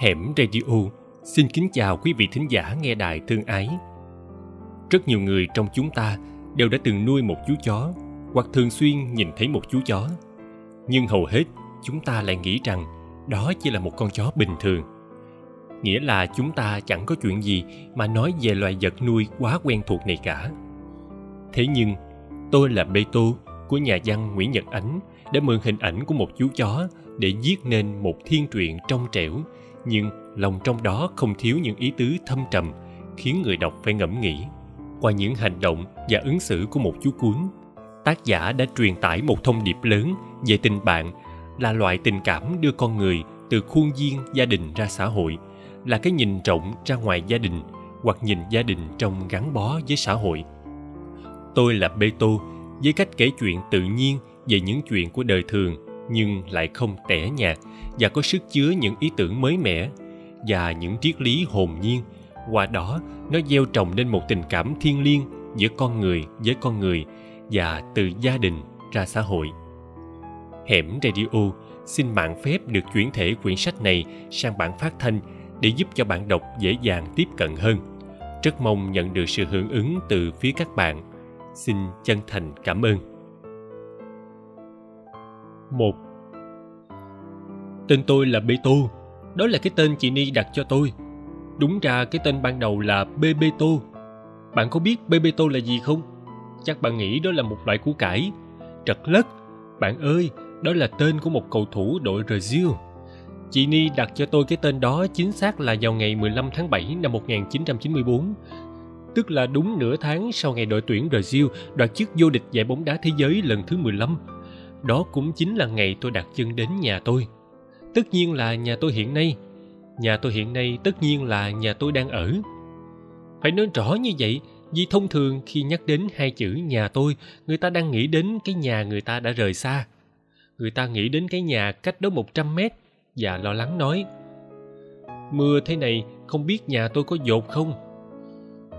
Hẻm Radio xin kính chào quý vị thính giả nghe đài thương ái. Rất nhiều người trong chúng ta đều đã từng nuôi một chú chó hoặc thường xuyên nhìn thấy một chú chó. Nhưng hầu hết chúng ta lại nghĩ rằng đó chỉ là một con chó bình thường. Nghĩa là chúng ta chẳng có chuyện gì mà nói về loài vật nuôi quá quen thuộc này cả. Thế nhưng, tôi là Bê Tô của nhà văn Nguyễn Nhật Ánh đã mượn hình ảnh của một chú chó để viết nên một thiên truyện trong trẻo nhưng lòng trong đó không thiếu những ý tứ thâm trầm, khiến người đọc phải ngẫm nghĩ. Qua những hành động và ứng xử của một chú cuốn, tác giả đã truyền tải một thông điệp lớn về tình bạn, là loại tình cảm đưa con người từ khuôn viên gia đình ra xã hội, là cái nhìn rộng ra ngoài gia đình hoặc nhìn gia đình trong gắn bó với xã hội. Tôi là bê tô với cách kể chuyện tự nhiên về những chuyện của đời thường nhưng lại không tẻ nhạt và có sức chứa những ý tưởng mới mẻ và những triết lý hồn nhiên. Qua đó, nó gieo trồng nên một tình cảm thiêng liêng giữa con người với con người và từ gia đình ra xã hội. Hẻm radio xin mạng phép được chuyển thể quyển sách này sang bản phát thanh để giúp cho bạn đọc dễ dàng tiếp cận hơn. Rất mong nhận được sự hưởng ứng từ phía các bạn. Xin chân thành cảm ơn. Một Tên tôi là Bê Tô. Đó là cái tên chị Ni đặt cho tôi. Đúng ra cái tên ban đầu là Bê Bê Tô. Bạn có biết Bê Bê Tô là gì không? Chắc bạn nghĩ đó là một loại củ cải. Trật lất. Bạn ơi, đó là tên của một cầu thủ đội Brazil. Chị Ni đặt cho tôi cái tên đó chính xác là vào ngày 15 tháng 7 năm 1994 tức là đúng nửa tháng sau ngày đội tuyển Brazil đoạt chức vô địch giải bóng đá thế giới lần thứ 15. Đó cũng chính là ngày tôi đặt chân đến nhà tôi tất nhiên là nhà tôi hiện nay. Nhà tôi hiện nay tất nhiên là nhà tôi đang ở. Phải nói rõ như vậy, vì thông thường khi nhắc đến hai chữ nhà tôi, người ta đang nghĩ đến cái nhà người ta đã rời xa. Người ta nghĩ đến cái nhà cách đó một trăm mét và lo lắng nói, mưa thế này, không biết nhà tôi có dột không?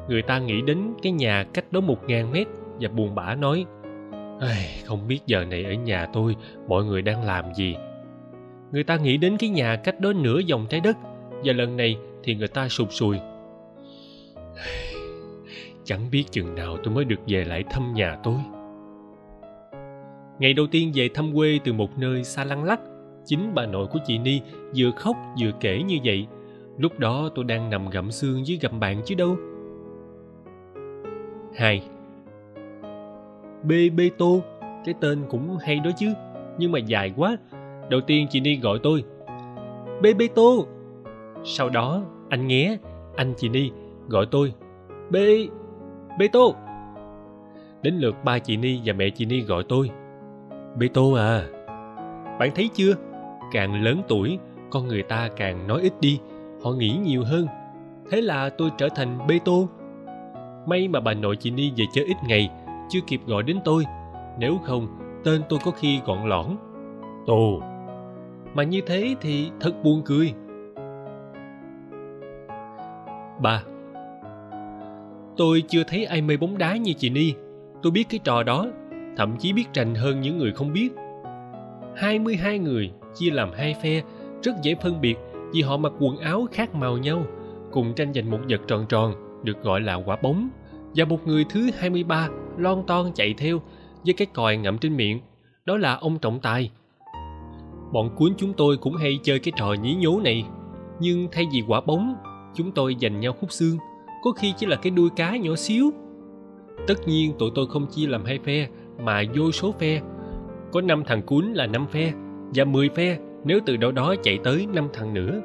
Người ta nghĩ đến cái nhà cách đó một ngàn mét và buồn bã nói không biết giờ này ở nhà tôi, mọi người đang làm gì? Người ta nghĩ đến cái nhà cách đó nửa vòng trái đất, và lần này thì người ta sụt sùi. Chẳng biết chừng nào tôi mới được về lại thăm nhà tôi. Ngày đầu tiên về thăm quê từ một nơi xa lăng lắc, chính bà nội của chị ni vừa khóc vừa kể như vậy. Lúc đó tôi đang nằm gặm xương dưới gầm bàn chứ đâu. Hai. Bê bê tô, cái tên cũng hay đó chứ, nhưng mà dài quá đầu tiên chị ni gọi tôi bê bê tô. Sau đó, anh nghé, anh chị ni gọi tôi, bê bê tô. Đến lượt ba chị ni và mẹ chị ni gọi tôi, bê tô à. Bạn thấy chưa? Càng lớn tuổi, con người ta càng nói ít đi, họ nghĩ nhiều hơn. Thế là tôi trở thành bê tô. May mà bà nội chị ni về chơi ít ngày, chưa kịp gọi đến tôi. Nếu không, tên tôi có khi gọn lõn. Tô mà như thế thì thật buồn cười. 3. tôi chưa thấy ai mê bóng đá như chị ni. Tôi biết cái trò đó, thậm chí biết rành hơn những người không biết. 22 người chia làm hai phe, rất dễ phân biệt vì họ mặc quần áo khác màu nhau, cùng tranh giành một vật tròn tròn, được gọi là quả bóng. Và một người thứ 23 lon ton chạy theo với cái còi ngậm trên miệng. Đó là ông trọng tài bọn cuốn chúng tôi cũng hay chơi cái trò nhí nhố này. Nhưng thay vì quả bóng, chúng tôi dành nhau khúc xương. Có khi chỉ là cái đuôi cá nhỏ xíu. Tất nhiên tụi tôi không chia làm hai phe, mà vô số phe. Có năm thằng cuốn là năm phe, và mười phe nếu từ đâu đó chạy tới năm thằng nữa.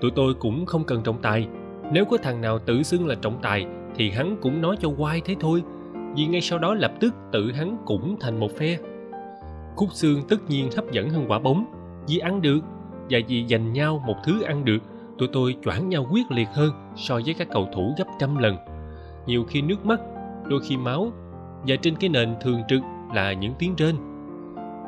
Tụi tôi cũng không cần trọng tài. Nếu có thằng nào tự xưng là trọng tài, thì hắn cũng nói cho quai thế thôi. Vì ngay sau đó lập tức tự hắn cũng thành một phe khúc xương tất nhiên hấp dẫn hơn quả bóng. Vì ăn được và vì dành nhau một thứ ăn được, tụi tôi choảng nhau quyết liệt hơn so với các cầu thủ gấp trăm lần. Nhiều khi nước mắt, đôi khi máu, và trên cái nền thường trực là những tiếng rên.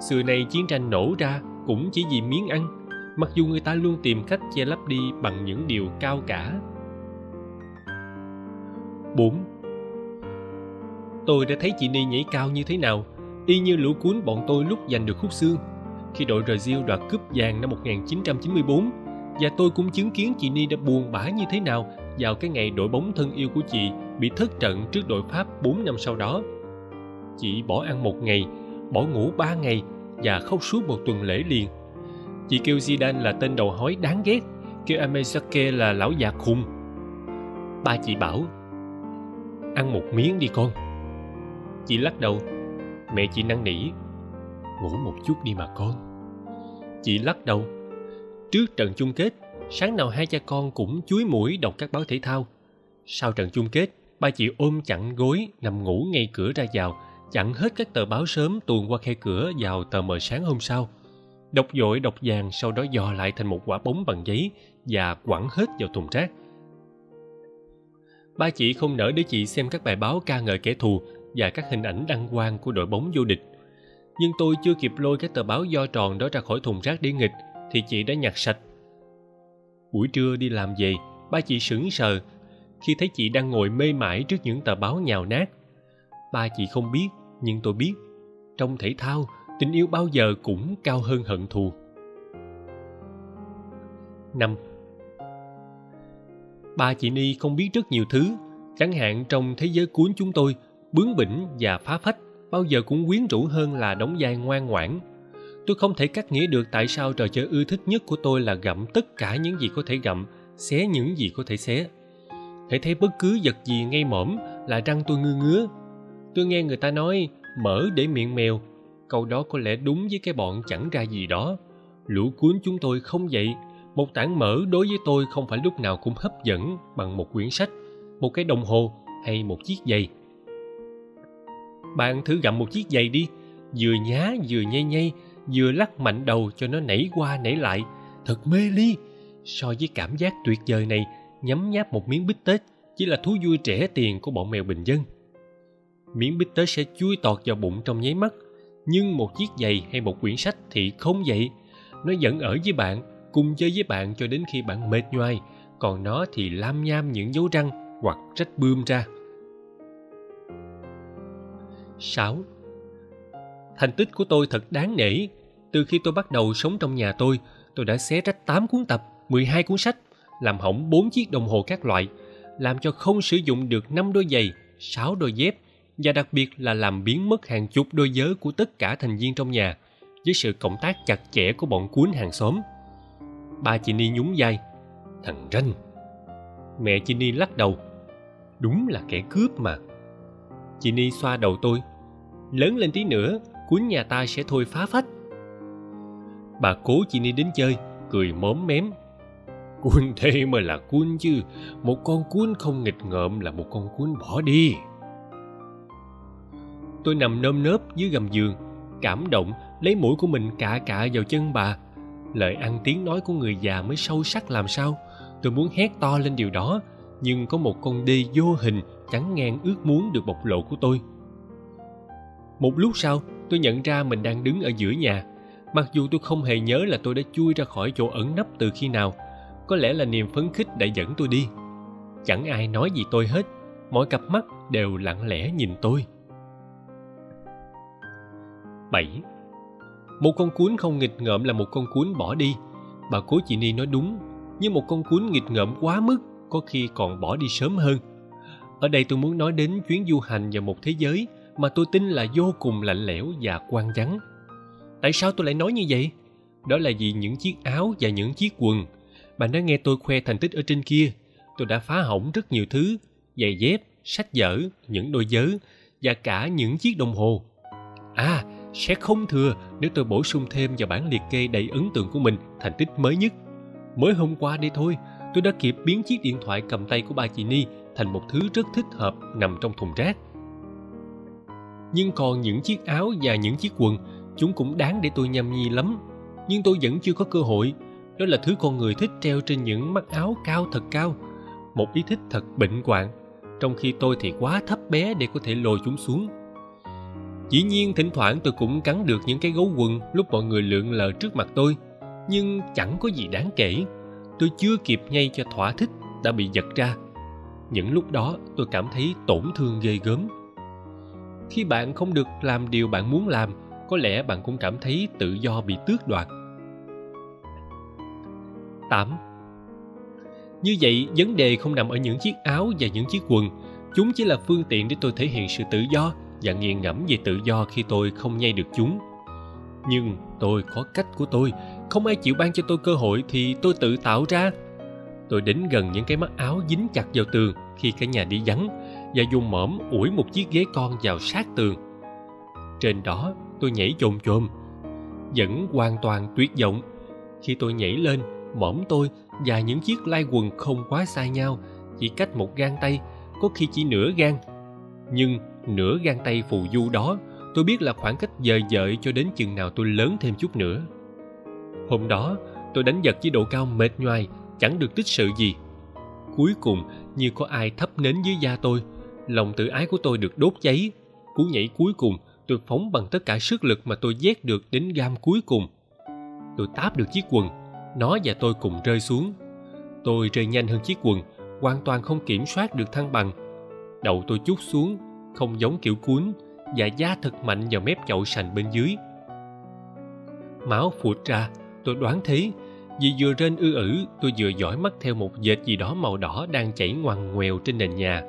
Xưa nay chiến tranh nổ ra cũng chỉ vì miếng ăn, mặc dù người ta luôn tìm cách che lấp đi bằng những điều cao cả. 4. Tôi đã thấy chị Ni nhảy cao như thế nào? Y như lũ cuốn bọn tôi lúc giành được khúc xương. Khi đội Brazil đoạt cúp vàng năm 1994, và tôi cũng chứng kiến chị Ni đã buồn bã như thế nào vào cái ngày đội bóng thân yêu của chị bị thất trận trước đội Pháp 4 năm sau đó. Chị bỏ ăn một ngày, bỏ ngủ ba ngày và khóc suốt một tuần lễ liền. Chị kêu Zidane là tên đầu hói đáng ghét, kêu Amezake là lão già khùng. Ba chị bảo, ăn một miếng đi con. Chị lắc đầu, mẹ chị năn nỉ, ngủ một chút đi mà con. Chị lắc đầu, trước trận chung kết, sáng nào hai cha con cũng chuối mũi đọc các báo thể thao. Sau trận chung kết, ba chị ôm chặn gối nằm ngủ ngay cửa ra vào chặn hết các tờ báo sớm tuồn qua khe cửa vào tờ mờ sáng hôm sau đọc dội đọc vàng sau đó dò lại thành một quả bóng bằng giấy và quẳng hết vào thùng rác ba chị không nỡ để chị xem các bài báo ca ngợi kẻ thù và các hình ảnh đăng quang của đội bóng vô địch. Nhưng tôi chưa kịp lôi các tờ báo do tròn đó ra khỏi thùng rác để nghịch thì chị đã nhặt sạch. Buổi trưa đi làm về, ba chị sững sờ khi thấy chị đang ngồi mê mải trước những tờ báo nhào nát. Ba chị không biết, nhưng tôi biết, trong thể thao, tình yêu bao giờ cũng cao hơn hận thù. Năm, ba chị ni không biết rất nhiều thứ, chẳng hạn trong thế giới cuốn chúng tôi bướng bỉnh và phá phách, bao giờ cũng quyến rũ hơn là đóng vai ngoan ngoãn. Tôi không thể cắt nghĩa được tại sao trò chơi ưa thích nhất của tôi là gặm tất cả những gì có thể gặm, xé những gì có thể xé. Hãy thấy bất cứ vật gì ngay mõm là răng tôi ngứa ngứa. Tôi nghe người ta nói mở để miệng mèo. Câu đó có lẽ đúng với cái bọn chẳng ra gì đó. Lũ cuốn chúng tôi không vậy một tảng mỡ đối với tôi không phải lúc nào cũng hấp dẫn bằng một quyển sách, một cái đồng hồ hay một chiếc giày bạn thử gặm một chiếc giày đi. Vừa nhá, vừa nhây nhây, vừa lắc mạnh đầu cho nó nảy qua nảy lại. Thật mê ly. So với cảm giác tuyệt vời này, nhấm nháp một miếng bít tết chỉ là thú vui trẻ tiền của bọn mèo bình dân. Miếng bít tết sẽ chui tọt vào bụng trong nháy mắt, nhưng một chiếc giày hay một quyển sách thì không vậy. Nó vẫn ở với bạn, cùng chơi với bạn cho đến khi bạn mệt nhoài, còn nó thì lam nham những dấu răng hoặc rách bươm ra. 6. Thành tích của tôi thật đáng nể. Từ khi tôi bắt đầu sống trong nhà tôi, tôi đã xé rách 8 cuốn tập, 12 cuốn sách, làm hỏng 4 chiếc đồng hồ các loại, làm cho không sử dụng được 5 đôi giày, 6 đôi dép, và đặc biệt là làm biến mất hàng chục đôi giớ của tất cả thành viên trong nhà với sự cộng tác chặt chẽ của bọn cuốn hàng xóm. Ba chị Ni nhún vai. Thằng ranh. Mẹ chị Ni lắc đầu. Đúng là kẻ cướp mà. Chị Ni xoa đầu tôi. Lớn lên tí nữa, cuốn nhà ta sẽ thôi phá phách. Bà cố chị Ni đến chơi, cười móm mém. Cuốn thế mà là cuốn chứ, một con cuốn không nghịch ngợm là một con cuốn bỏ đi tôi nằm nơm nớp dưới gầm giường cảm động lấy mũi của mình cạ cạ vào chân bà lời ăn tiếng nói của người già mới sâu sắc làm sao tôi muốn hét to lên điều đó nhưng có một con đê vô hình chắn ngang ước muốn được bộc lộ của tôi một lúc sau tôi nhận ra mình đang đứng ở giữa nhà mặc dù tôi không hề nhớ là tôi đã chui ra khỏi chỗ ẩn nấp từ khi nào có lẽ là niềm phấn khích đã dẫn tôi đi chẳng ai nói gì tôi hết mọi cặp mắt đều lặng lẽ nhìn tôi 7. Một con cuốn không nghịch ngợm là một con cuốn bỏ đi. Bà cố chị Ni nói đúng, nhưng một con cuốn nghịch ngợm quá mức có khi còn bỏ đi sớm hơn. Ở đây tôi muốn nói đến chuyến du hành vào một thế giới mà tôi tin là vô cùng lạnh lẽo và quan vắng. Tại sao tôi lại nói như vậy? Đó là vì những chiếc áo và những chiếc quần. Bạn đã nghe tôi khoe thành tích ở trên kia. Tôi đã phá hỏng rất nhiều thứ, giày dép, sách vở, những đôi giớ và cả những chiếc đồng hồ. À, sẽ không thừa nếu tôi bổ sung thêm vào bản liệt kê đầy ấn tượng của mình thành tích mới nhất. Mới hôm qua đây thôi, tôi đã kịp biến chiếc điện thoại cầm tay của bà chị Ni thành một thứ rất thích hợp nằm trong thùng rác. Nhưng còn những chiếc áo và những chiếc quần, chúng cũng đáng để tôi nhâm nhi lắm. Nhưng tôi vẫn chưa có cơ hội. Đó là thứ con người thích treo trên những mắt áo cao thật cao. Một ý thích thật bệnh hoạn. Trong khi tôi thì quá thấp bé để có thể lôi chúng xuống Dĩ nhiên thỉnh thoảng tôi cũng cắn được những cái gấu quần lúc mọi người lượn lờ trước mặt tôi. Nhưng chẳng có gì đáng kể. Tôi chưa kịp nhây cho thỏa thích đã bị giật ra. Những lúc đó tôi cảm thấy tổn thương ghê gớm. Khi bạn không được làm điều bạn muốn làm, có lẽ bạn cũng cảm thấy tự do bị tước đoạt. 8. như vậy vấn đề không nằm ở những chiếc áo và những chiếc quần chúng chỉ là phương tiện để tôi thể hiện sự tự do và nghiền ngẫm về tự do khi tôi không nhây được chúng nhưng tôi có cách của tôi không ai chịu ban cho tôi cơ hội thì tôi tự tạo ra tôi đến gần những cái mắt áo dính chặt vào tường khi cả nhà đi vắng và dùng mõm ủi một chiếc ghế con vào sát tường. Trên đó, tôi nhảy chồm chồm, vẫn hoàn toàn tuyệt vọng. Khi tôi nhảy lên, mõm tôi và những chiếc lai quần không quá xa nhau, chỉ cách một gang tay, có khi chỉ nửa gang. Nhưng nửa gang tay phù du đó, tôi biết là khoảng cách dời dợi cho đến chừng nào tôi lớn thêm chút nữa. Hôm đó, tôi đánh giật với độ cao mệt nhoài chẳng được tích sự gì. Cuối cùng, như có ai thắp nến dưới da tôi, lòng tự ái của tôi được đốt cháy. Cú nhảy cuối cùng, tôi phóng bằng tất cả sức lực mà tôi vét được đến gam cuối cùng. Tôi táp được chiếc quần, nó và tôi cùng rơi xuống. Tôi rơi nhanh hơn chiếc quần, hoàn toàn không kiểm soát được thăng bằng. Đầu tôi chút xuống, không giống kiểu cuốn, và da thật mạnh vào mép chậu sành bên dưới. Máu phụt ra, tôi đoán thế vì vừa rên ư ử, tôi vừa dõi mắt theo một dệt gì đó màu đỏ đang chảy ngoằn ngoèo trên nền nhà.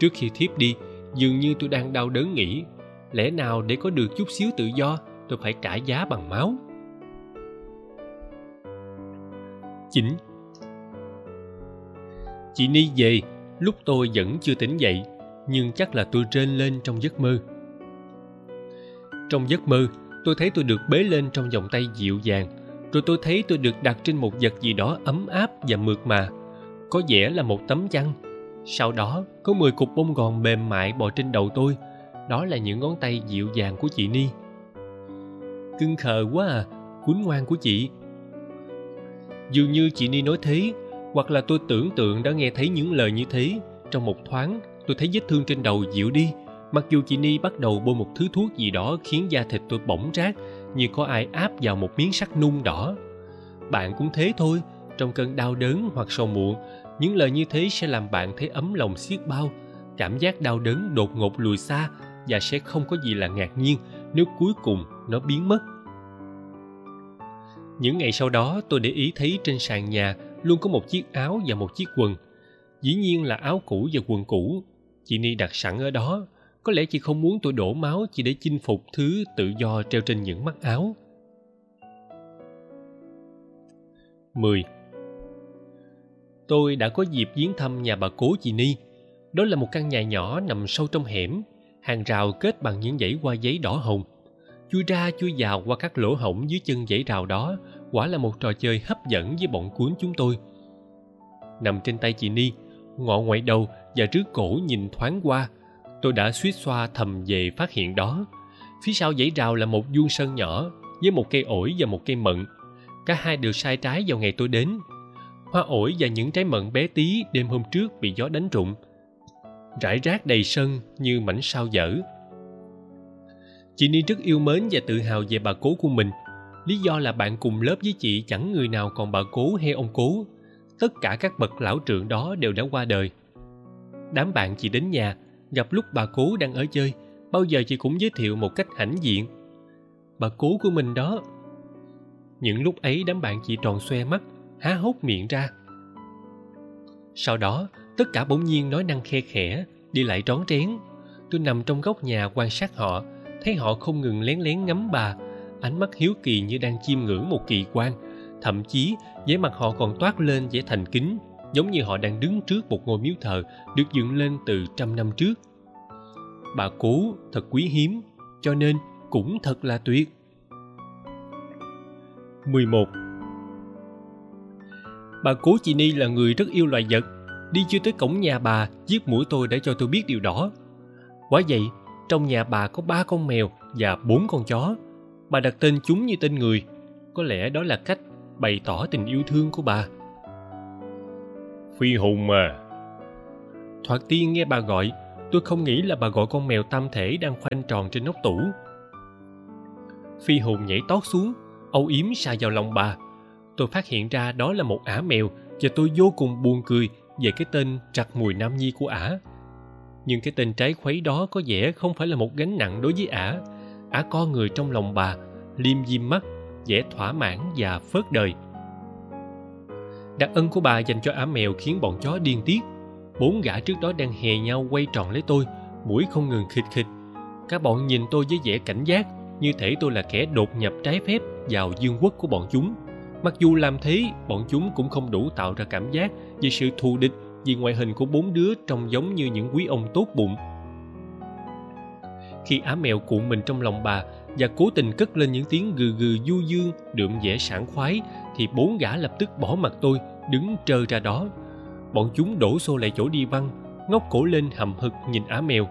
Trước khi thiếp đi, dường như tôi đang đau đớn nghĩ, lẽ nào để có được chút xíu tự do, tôi phải trả giá bằng máu? Chín Chị Ni về, lúc tôi vẫn chưa tỉnh dậy, nhưng chắc là tôi rên lên trong giấc mơ. Trong giấc mơ, tôi thấy tôi được bế lên trong vòng tay dịu dàng rồi tôi thấy tôi được đặt trên một vật gì đó ấm áp và mượt mà. Có vẻ là một tấm chăn. Sau đó, có mười cục bông gòn mềm mại bò trên đầu tôi. Đó là những ngón tay dịu dàng của chị ni. Cưng khờ quá à cuốn ngoan của chị. Dường như chị ni nói thế, hoặc là tôi tưởng tượng đã nghe thấy những lời như thế. Trong một thoáng, tôi thấy vết thương trên đầu dịu đi, mặc dù chị ni bắt đầu bôi một thứ thuốc gì đó khiến da thịt tôi bỗng rát như có ai áp vào một miếng sắt nung đỏ. Bạn cũng thế thôi, trong cơn đau đớn hoặc sầu muộn, những lời như thế sẽ làm bạn thấy ấm lòng xiết bao. Cảm giác đau đớn đột ngột lùi xa và sẽ không có gì là ngạc nhiên nếu cuối cùng nó biến mất. Những ngày sau đó, tôi để ý thấy trên sàn nhà luôn có một chiếc áo và một chiếc quần. Dĩ nhiên là áo cũ và quần cũ. Chị ni đặt sẵn ở đó có lẽ chị không muốn tôi đổ máu chỉ để chinh phục thứ tự do treo trên những mắt áo 10. Tôi đã có dịp viếng thăm nhà bà cố chị Ni. Đó là một căn nhà nhỏ nằm sâu trong hẻm, hàng rào kết bằng những dãy hoa giấy đỏ hồng. Chui ra chui vào qua các lỗ hổng dưới chân dãy rào đó, quả là một trò chơi hấp dẫn với bọn cuốn chúng tôi. Nằm trên tay chị Ni, ngọ ngoại đầu và trước cổ nhìn thoáng qua, tôi đã suýt xoa thầm về phát hiện đó. Phía sau dãy rào là một vuông sân nhỏ với một cây ổi và một cây mận. Cả hai đều sai trái vào ngày tôi đến. Hoa ổi và những trái mận bé tí đêm hôm trước bị gió đánh rụng. Rải rác đầy sân như mảnh sao dở. Chị Ni rất yêu mến và tự hào về bà cố của mình. Lý do là bạn cùng lớp với chị chẳng người nào còn bà cố hay ông cố. Tất cả các bậc lão trượng đó đều đã qua đời. Đám bạn chị đến nhà gặp lúc bà cố đang ở chơi, bao giờ chị cũng giới thiệu một cách hãnh diện. Bà cố của mình đó. Những lúc ấy đám bạn chị tròn xoe mắt, há hốc miệng ra. Sau đó, tất cả bỗng nhiên nói năng khe khẽ, đi lại trón trén. Tôi nằm trong góc nhà quan sát họ, thấy họ không ngừng lén lén ngắm bà. Ánh mắt hiếu kỳ như đang chiêm ngưỡng một kỳ quan. Thậm chí, vẻ mặt họ còn toát lên vẻ thành kính giống như họ đang đứng trước một ngôi miếu thờ được dựng lên từ trăm năm trước. Bà cố thật quý hiếm, cho nên cũng thật là tuyệt. 11. Bà cố chị Ni là người rất yêu loài vật. Đi chưa tới cổng nhà bà, giết mũi tôi đã cho tôi biết điều đó. Quả vậy, trong nhà bà có ba con mèo và bốn con chó. Bà đặt tên chúng như tên người. Có lẽ đó là cách bày tỏ tình yêu thương của bà. Phi Hùng à Thoạt tiên nghe bà gọi, Tôi không nghĩ là bà gọi con mèo tam thể đang khoanh tròn trên nóc tủ. Phi Hùng nhảy tót xuống, Âu yếm xa vào lòng bà. Tôi phát hiện ra đó là một ả mèo Và tôi vô cùng buồn cười Về cái tên trặc mùi nam nhi của ả. Nhưng cái tên trái khuấy đó có vẻ không phải là một gánh nặng đối với ả. Ả co người trong lòng bà, Liêm diêm mắt, vẻ thỏa mãn và phớt đời đặc ân của bà dành cho ả mèo khiến bọn chó điên tiết. Bốn gã trước đó đang hè nhau quay tròn lấy tôi, mũi không ngừng khịt khịt. Các bọn nhìn tôi với vẻ cảnh giác, như thể tôi là kẻ đột nhập trái phép vào dương quốc của bọn chúng. Mặc dù làm thế, bọn chúng cũng không đủ tạo ra cảm giác về sự thù địch vì ngoại hình của bốn đứa trông giống như những quý ông tốt bụng. Khi á mèo cuộn mình trong lòng bà và cố tình cất lên những tiếng gừ gừ du dương, đượm vẻ sảng khoái thì bốn gã lập tức bỏ mặt tôi, đứng trơ ra đó. Bọn chúng đổ xô lại chỗ đi văn ngóc cổ lên hầm hực nhìn á mèo.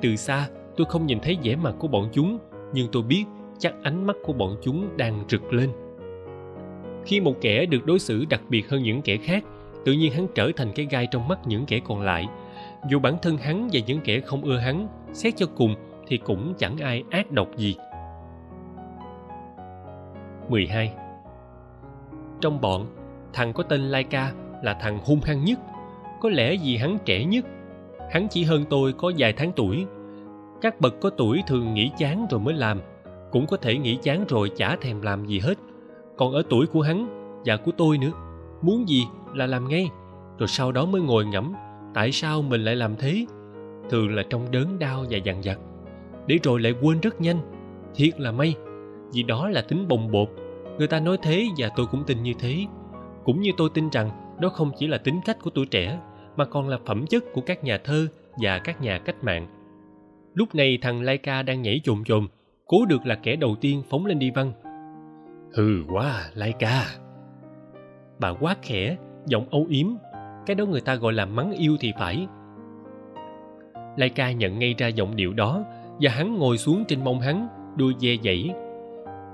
Từ xa, tôi không nhìn thấy vẻ mặt của bọn chúng, nhưng tôi biết chắc ánh mắt của bọn chúng đang rực lên. Khi một kẻ được đối xử đặc biệt hơn những kẻ khác, tự nhiên hắn trở thành cái gai trong mắt những kẻ còn lại. Dù bản thân hắn và những kẻ không ưa hắn, xét cho cùng thì cũng chẳng ai ác độc gì. 12. Trong bọn, thằng có tên Laika là thằng hung hăng nhất. Có lẽ vì hắn trẻ nhất. Hắn chỉ hơn tôi có vài tháng tuổi. Các bậc có tuổi thường nghỉ chán rồi mới làm. Cũng có thể nghỉ chán rồi chả thèm làm gì hết. Còn ở tuổi của hắn và của tôi nữa, muốn gì là làm ngay. Rồi sau đó mới ngồi ngẫm tại sao mình lại làm thế. Thường là trong đớn đau và dằn vặt. Để rồi lại quên rất nhanh. Thiệt là may vì đó là tính bồng bột người ta nói thế và tôi cũng tin như thế. Cũng như tôi tin rằng đó không chỉ là tính cách của tuổi trẻ mà còn là phẩm chất của các nhà thơ và các nhà cách mạng. Lúc này thằng laika đang nhảy chồm chồm cố được là kẻ đầu tiên phóng lên đi văn hừ quá laika. Bà quát khẽ giọng âu yếm cái đó người ta gọi là mắng yêu thì phải. Laika nhận ngay ra giọng điệu đó và hắn ngồi xuống trên mông hắn đuôi dè dãy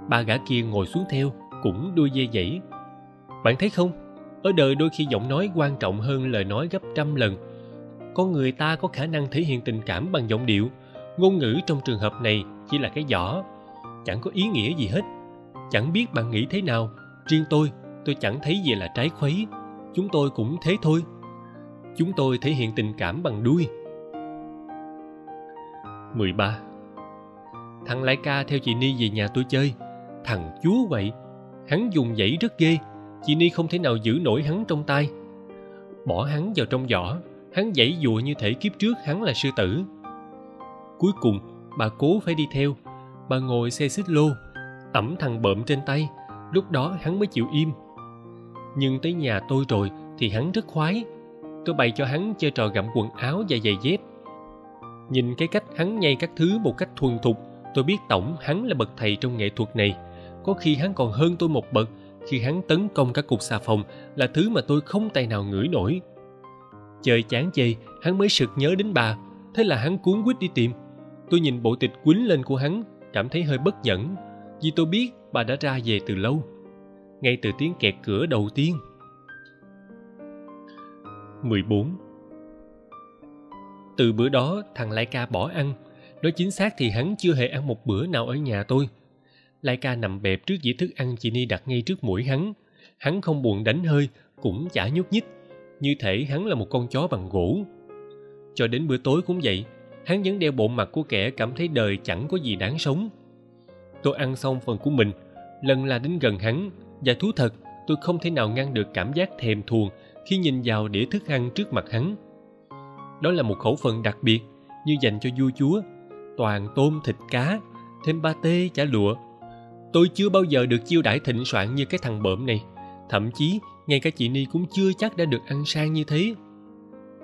ba gã kia ngồi xuống theo, cũng đuôi dây dãy bạn thấy không? Ở đời đôi khi giọng nói quan trọng hơn lời nói gấp trăm lần. Con người ta có khả năng thể hiện tình cảm bằng giọng điệu. Ngôn ngữ trong trường hợp này chỉ là cái giỏ, chẳng có ý nghĩa gì hết. Chẳng biết bạn nghĩ thế nào, riêng tôi tôi chẳng thấy gì là trái khuấy. Chúng tôi cũng thế thôi. Chúng tôi thể hiện tình cảm bằng đuôi. 13. Thằng Lai Ca theo chị Ni về nhà tôi chơi thằng chúa vậy. Hắn dùng dãy rất ghê chị ni không thể nào giữ nổi hắn trong tay. Bỏ hắn vào trong giỏ, hắn dãy dụa như thể kiếp trước hắn là sư tử. Cuối cùng, bà cố phải đi theo. Bà ngồi xe xích lô, ẩm thằng bợm trên tay. Lúc đó hắn mới chịu im. Nhưng tới nhà tôi rồi thì hắn rất khoái. Tôi bày cho hắn chơi trò gặm quần áo và giày dép. Nhìn cái cách hắn nhay các thứ một cách thuần thục, tôi biết tổng hắn là bậc thầy trong nghệ thuật này có khi hắn còn hơn tôi một bậc. Khi hắn tấn công các cục xà phòng là thứ mà tôi không tài nào ngửi nổi. Chơi chán chê, hắn mới sực nhớ đến bà. Thế là hắn cuốn quýt đi tìm. Tôi nhìn bộ tịch quýnh lên của hắn, cảm thấy hơi bất nhẫn. Vì tôi biết bà đã ra về từ lâu. Ngay từ tiếng kẹt cửa đầu tiên. 14 Từ bữa đó, thằng Lai Ca bỏ ăn. Nói chính xác thì hắn chưa hề ăn một bữa nào ở nhà tôi lai ca nằm bẹp trước dĩa thức ăn chị ni đặt ngay trước mũi hắn. Hắn không buồn đánh hơi, cũng chả nhúc nhích. Như thể hắn là một con chó bằng gỗ. Cho đến bữa tối cũng vậy, hắn vẫn đeo bộ mặt của kẻ cảm thấy đời chẳng có gì đáng sống. Tôi ăn xong phần của mình, lần là đến gần hắn. Và thú thật, tôi không thể nào ngăn được cảm giác thèm thuồng khi nhìn vào đĩa thức ăn trước mặt hắn. Đó là một khẩu phần đặc biệt, như dành cho vua chúa. Toàn tôm, thịt, cá, thêm ba tê, chả lụa tôi chưa bao giờ được chiêu đãi thịnh soạn như cái thằng bợm này. Thậm chí, ngay cả chị ni cũng chưa chắc đã được ăn sang như thế.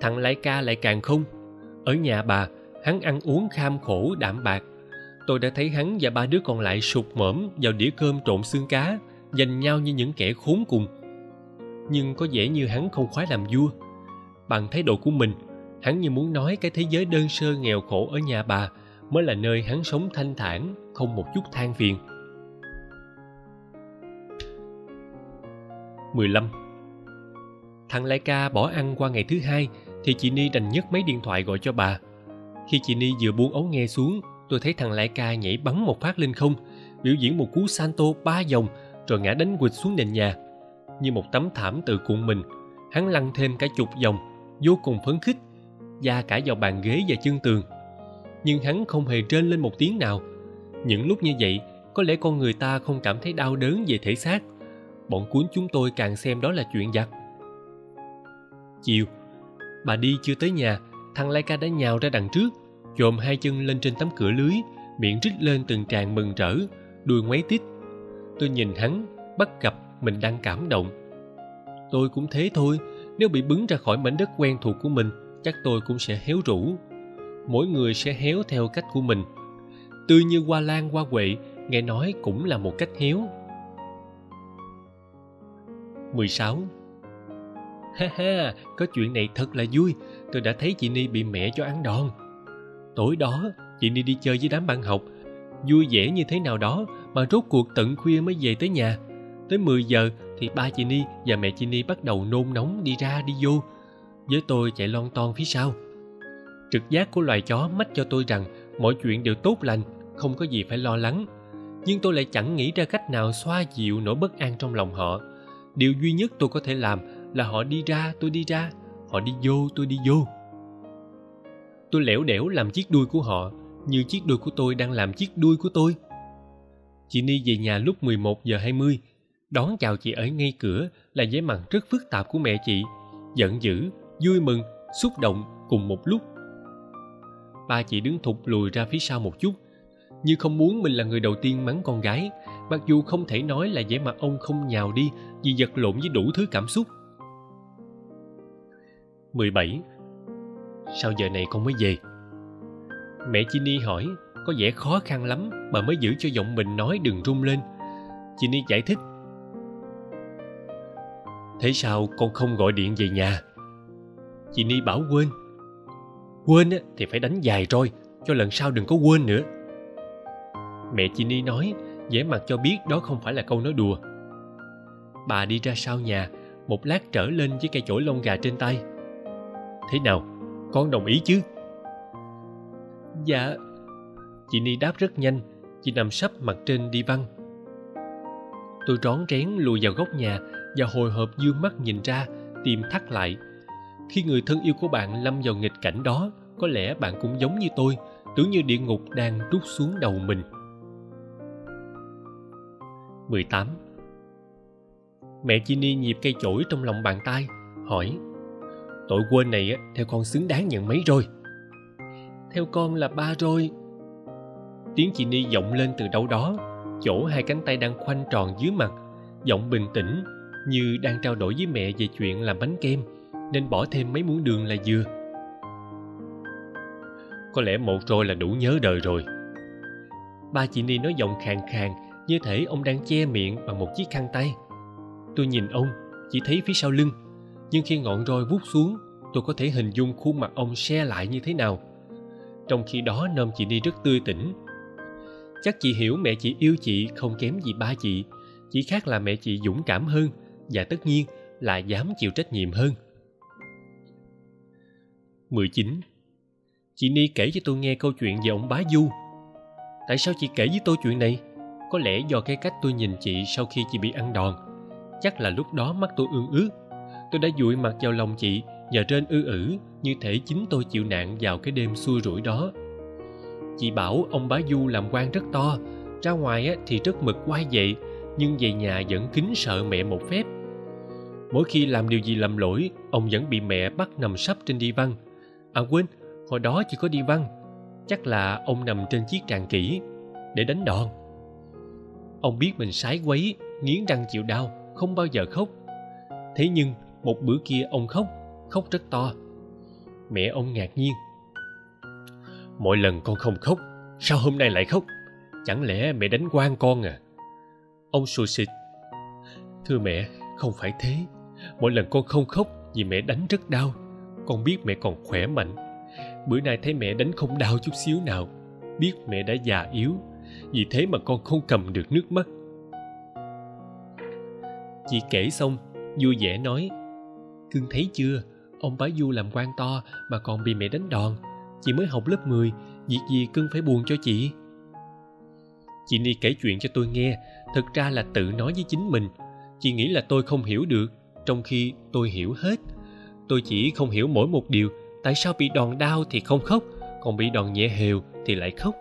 Thằng lại ca lại càng không. Ở nhà bà, hắn ăn uống kham khổ, đạm bạc. Tôi đã thấy hắn và ba đứa còn lại sụt mõm vào đĩa cơm trộn xương cá dành nhau như những kẻ khốn cùng. Nhưng có vẻ như hắn không khoái làm vua. Bằng thái độ của mình, hắn như muốn nói cái thế giới đơn sơ nghèo khổ ở nhà bà mới là nơi hắn sống thanh thản, không một chút than phiền. 15 Thằng Lai Ca bỏ ăn qua ngày thứ hai thì chị Ni đành nhấc mấy điện thoại gọi cho bà. Khi chị Ni vừa buông ống nghe xuống, tôi thấy thằng Lai Ca nhảy bắn một phát lên không, biểu diễn một cú santo ba vòng rồi ngã đánh quịch xuống nền nhà. Như một tấm thảm tự cuộn mình, hắn lăn thêm cả chục vòng, vô cùng phấn khích, da cả vào bàn ghế và chân tường. Nhưng hắn không hề rên lên một tiếng nào. Những lúc như vậy, có lẽ con người ta không cảm thấy đau đớn về thể xác bọn cuốn chúng tôi càng xem đó là chuyện giặt chiều, bà đi chưa tới nhà, thằng lai ca đã nhào ra đằng trước, chồm hai chân lên trên tấm cửa lưới, miệng rít lên từng tràng mừng rỡ, đuôi ngoáy tít. Tôi nhìn hắn, bắt gặp mình đang cảm động. Tôi cũng thế thôi, nếu bị bứng ra khỏi mảnh đất quen thuộc của mình, chắc tôi cũng sẽ héo rũ. Mỗi người sẽ héo theo cách của mình. Tươi như hoa lan hoa quệ, nghe nói cũng là một cách héo. 16 Ha ha, có chuyện này thật là vui, tôi đã thấy chị Ni bị mẹ cho ăn đòn. Tối đó, chị Ni đi chơi với đám bạn học, vui vẻ như thế nào đó mà rốt cuộc tận khuya mới về tới nhà. Tới 10 giờ thì ba chị Ni và mẹ chị Ni bắt đầu nôn nóng đi ra đi vô. Với tôi chạy lon ton phía sau. Trực giác của loài chó mách cho tôi rằng mọi chuyện đều tốt lành, không có gì phải lo lắng. Nhưng tôi lại chẳng nghĩ ra cách nào xoa dịu nỗi bất an trong lòng họ. Điều duy nhất tôi có thể làm là họ đi ra tôi đi ra, họ đi vô tôi đi vô. Tôi lẻo đẻo làm chiếc đuôi của họ như chiếc đuôi của tôi đang làm chiếc đuôi của tôi. Chị Ni về nhà lúc 11 giờ 20, đón chào chị ở ngay cửa là vẻ mặt rất phức tạp của mẹ chị, giận dữ, vui mừng, xúc động cùng một lúc. Ba chị đứng thụt lùi ra phía sau một chút, như không muốn mình là người đầu tiên mắng con gái, mặc dù không thể nói là vẻ mặt ông không nhào đi vì vật lộn với đủ thứ cảm xúc. 17. Sao giờ này con mới về? Mẹ Chini hỏi, có vẻ khó khăn lắm mà mới giữ cho giọng mình nói đừng rung lên. Chini giải thích. Thế sao con không gọi điện về nhà? Chini bảo quên. Quên thì phải đánh dài rồi, cho lần sau đừng có quên nữa. Mẹ Chini nói, vẻ mặt cho biết đó không phải là câu nói đùa. Bà đi ra sau nhà, một lát trở lên với cây chổi lông gà trên tay. Thế nào, con đồng ý chứ? Dạ. Chị Ni đáp rất nhanh, chị nằm sấp mặt trên đi văn. Tôi rón rén lùi vào góc nhà và hồi hộp dương mắt nhìn ra, tìm thắt lại. Khi người thân yêu của bạn lâm vào nghịch cảnh đó, có lẽ bạn cũng giống như tôi, tưởng như địa ngục đang trút xuống đầu mình. 18 Mẹ Ginny nhịp cây chổi trong lòng bàn tay, hỏi Tội quên này theo con xứng đáng nhận mấy rồi? Theo con là ba rồi. Tiếng Ginny vọng lên từ đâu đó, chỗ hai cánh tay đang khoanh tròn dưới mặt, giọng bình tĩnh như đang trao đổi với mẹ về chuyện làm bánh kem, nên bỏ thêm mấy muỗng đường là vừa. Có lẽ một rồi là đủ nhớ đời rồi. Ba chị Ni nói giọng khàn khàn như thể ông đang che miệng bằng một chiếc khăn tay. Tôi nhìn ông, chỉ thấy phía sau lưng, nhưng khi ngọn roi vuốt xuống, tôi có thể hình dung khuôn mặt ông xe lại như thế nào. Trong khi đó nôm chị Ni rất tươi tỉnh. Chắc chị hiểu mẹ chị yêu chị không kém gì ba chị, chỉ khác là mẹ chị dũng cảm hơn và tất nhiên là dám chịu trách nhiệm hơn. 19. Chị Ni kể cho tôi nghe câu chuyện về ông bá Du. Tại sao chị kể với tôi chuyện này? Có lẽ do cái cách tôi nhìn chị sau khi chị bị ăn đòn. Chắc là lúc đó mắt tôi ương ướt. Tôi đã dụi mặt vào lòng chị và trên ư ử như thể chính tôi chịu nạn vào cái đêm xui rủi đó. Chị bảo ông bá Du làm quan rất to, ra ngoài thì rất mực quay vậy nhưng về nhà vẫn kính sợ mẹ một phép. Mỗi khi làm điều gì lầm lỗi, ông vẫn bị mẹ bắt nằm sấp trên đi văn. À quên, hồi đó chỉ có đi văn. Chắc là ông nằm trên chiếc tràng kỹ để đánh đòn. Ông biết mình sái quấy, nghiến răng chịu đau, không bao giờ khóc. Thế nhưng, một bữa kia ông khóc, khóc rất to. Mẹ ông ngạc nhiên. Mỗi lần con không khóc, sao hôm nay lại khóc? Chẳng lẽ mẹ đánh quan con à? Ông sùi xịt. Thưa mẹ, không phải thế. Mỗi lần con không khóc vì mẹ đánh rất đau. Con biết mẹ còn khỏe mạnh. Bữa nay thấy mẹ đánh không đau chút xíu nào. Biết mẹ đã già yếu vì thế mà con không cầm được nước mắt. Chị kể xong vui vẻ nói, cưng thấy chưa? Ông bá du làm quan to mà còn bị mẹ đánh đòn. Chị mới học lớp 10 việc gì cưng phải buồn cho chị? Chị ni kể chuyện cho tôi nghe thực ra là tự nói với chính mình. Chị nghĩ là tôi không hiểu được, trong khi tôi hiểu hết. Tôi chỉ không hiểu mỗi một điều, tại sao bị đòn đau thì không khóc, còn bị đòn nhẹ hều thì lại khóc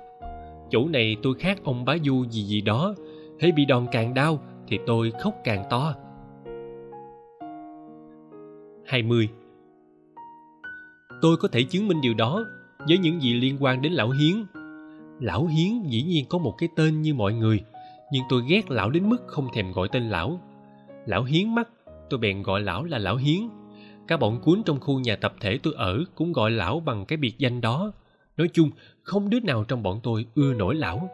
chỗ này tôi khác ông bá du gì gì đó hễ bị đòn càng đau thì tôi khóc càng to. 20. Tôi có thể chứng minh điều đó với những gì liên quan đến lão Hiến. Lão Hiến dĩ nhiên có một cái tên như mọi người, nhưng tôi ghét lão đến mức không thèm gọi tên lão. Lão Hiến mắt, tôi bèn gọi lão là lão Hiến. Các bọn cuốn trong khu nhà tập thể tôi ở cũng gọi lão bằng cái biệt danh đó. Nói chung, không đứa nào trong bọn tôi ưa nổi lão.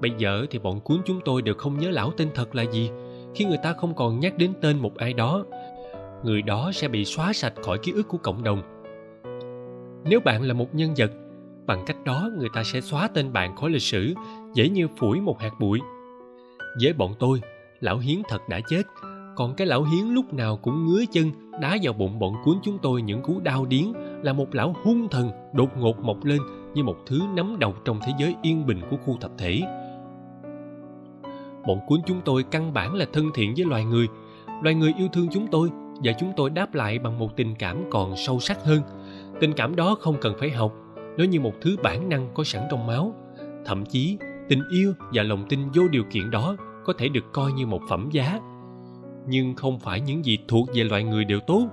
Bây giờ thì bọn cuốn chúng tôi đều không nhớ lão tên thật là gì. Khi người ta không còn nhắc đến tên một ai đó, người đó sẽ bị xóa sạch khỏi ký ức của cộng đồng. Nếu bạn là một nhân vật, bằng cách đó người ta sẽ xóa tên bạn khỏi lịch sử, dễ như phủi một hạt bụi. Với bọn tôi, lão Hiến thật đã chết, còn cái lão Hiến lúc nào cũng ngứa chân đá vào bụng bọn cuốn chúng tôi những cú đau điếng là một lão hung thần đột ngột mọc lên như một thứ nắm đầu trong thế giới yên bình của khu tập thể. Bọn cuốn chúng tôi căn bản là thân thiện với loài người. Loài người yêu thương chúng tôi và chúng tôi đáp lại bằng một tình cảm còn sâu sắc hơn. Tình cảm đó không cần phải học, nó như một thứ bản năng có sẵn trong máu. Thậm chí, tình yêu và lòng tin vô điều kiện đó có thể được coi như một phẩm giá. Nhưng không phải những gì thuộc về loài người đều tốt.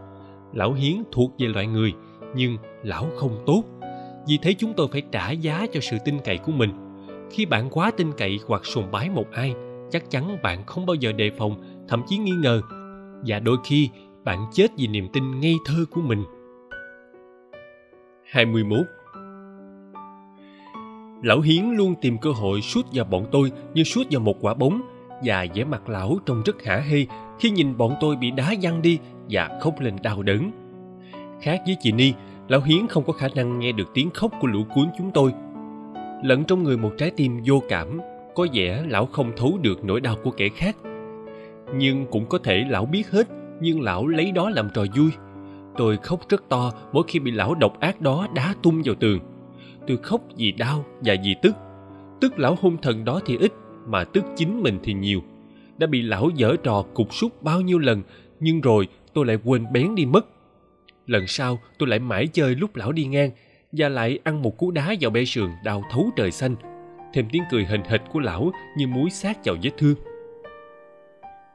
Lão hiến thuộc về loài người nhưng lão không tốt. Vì thế chúng tôi phải trả giá cho sự tin cậy của mình. Khi bạn quá tin cậy hoặc sùng bái một ai, chắc chắn bạn không bao giờ đề phòng, thậm chí nghi ngờ. Và đôi khi, bạn chết vì niềm tin ngây thơ của mình. 21 Lão Hiến luôn tìm cơ hội sút vào bọn tôi như sút vào một quả bóng và vẻ mặt lão trông rất hả hê khi nhìn bọn tôi bị đá văng đi và khóc lên đau đớn. Khác với chị Ni, lão Hiến không có khả năng nghe được tiếng khóc của lũ cuốn chúng tôi. Lẫn trong người một trái tim vô cảm, có vẻ lão không thấu được nỗi đau của kẻ khác. Nhưng cũng có thể lão biết hết, nhưng lão lấy đó làm trò vui. Tôi khóc rất to mỗi khi bị lão độc ác đó đá tung vào tường. Tôi khóc vì đau và vì tức. Tức lão hung thần đó thì ít, mà tức chính mình thì nhiều. Đã bị lão dở trò cục súc bao nhiêu lần, nhưng rồi tôi lại quên bén đi mất. Lần sau, tôi lại mãi chơi lúc lão đi ngang và lại ăn một cú đá vào bê sườn đau thấu trời xanh. Thêm tiếng cười hình hịch của lão như muối sát vào vết thương.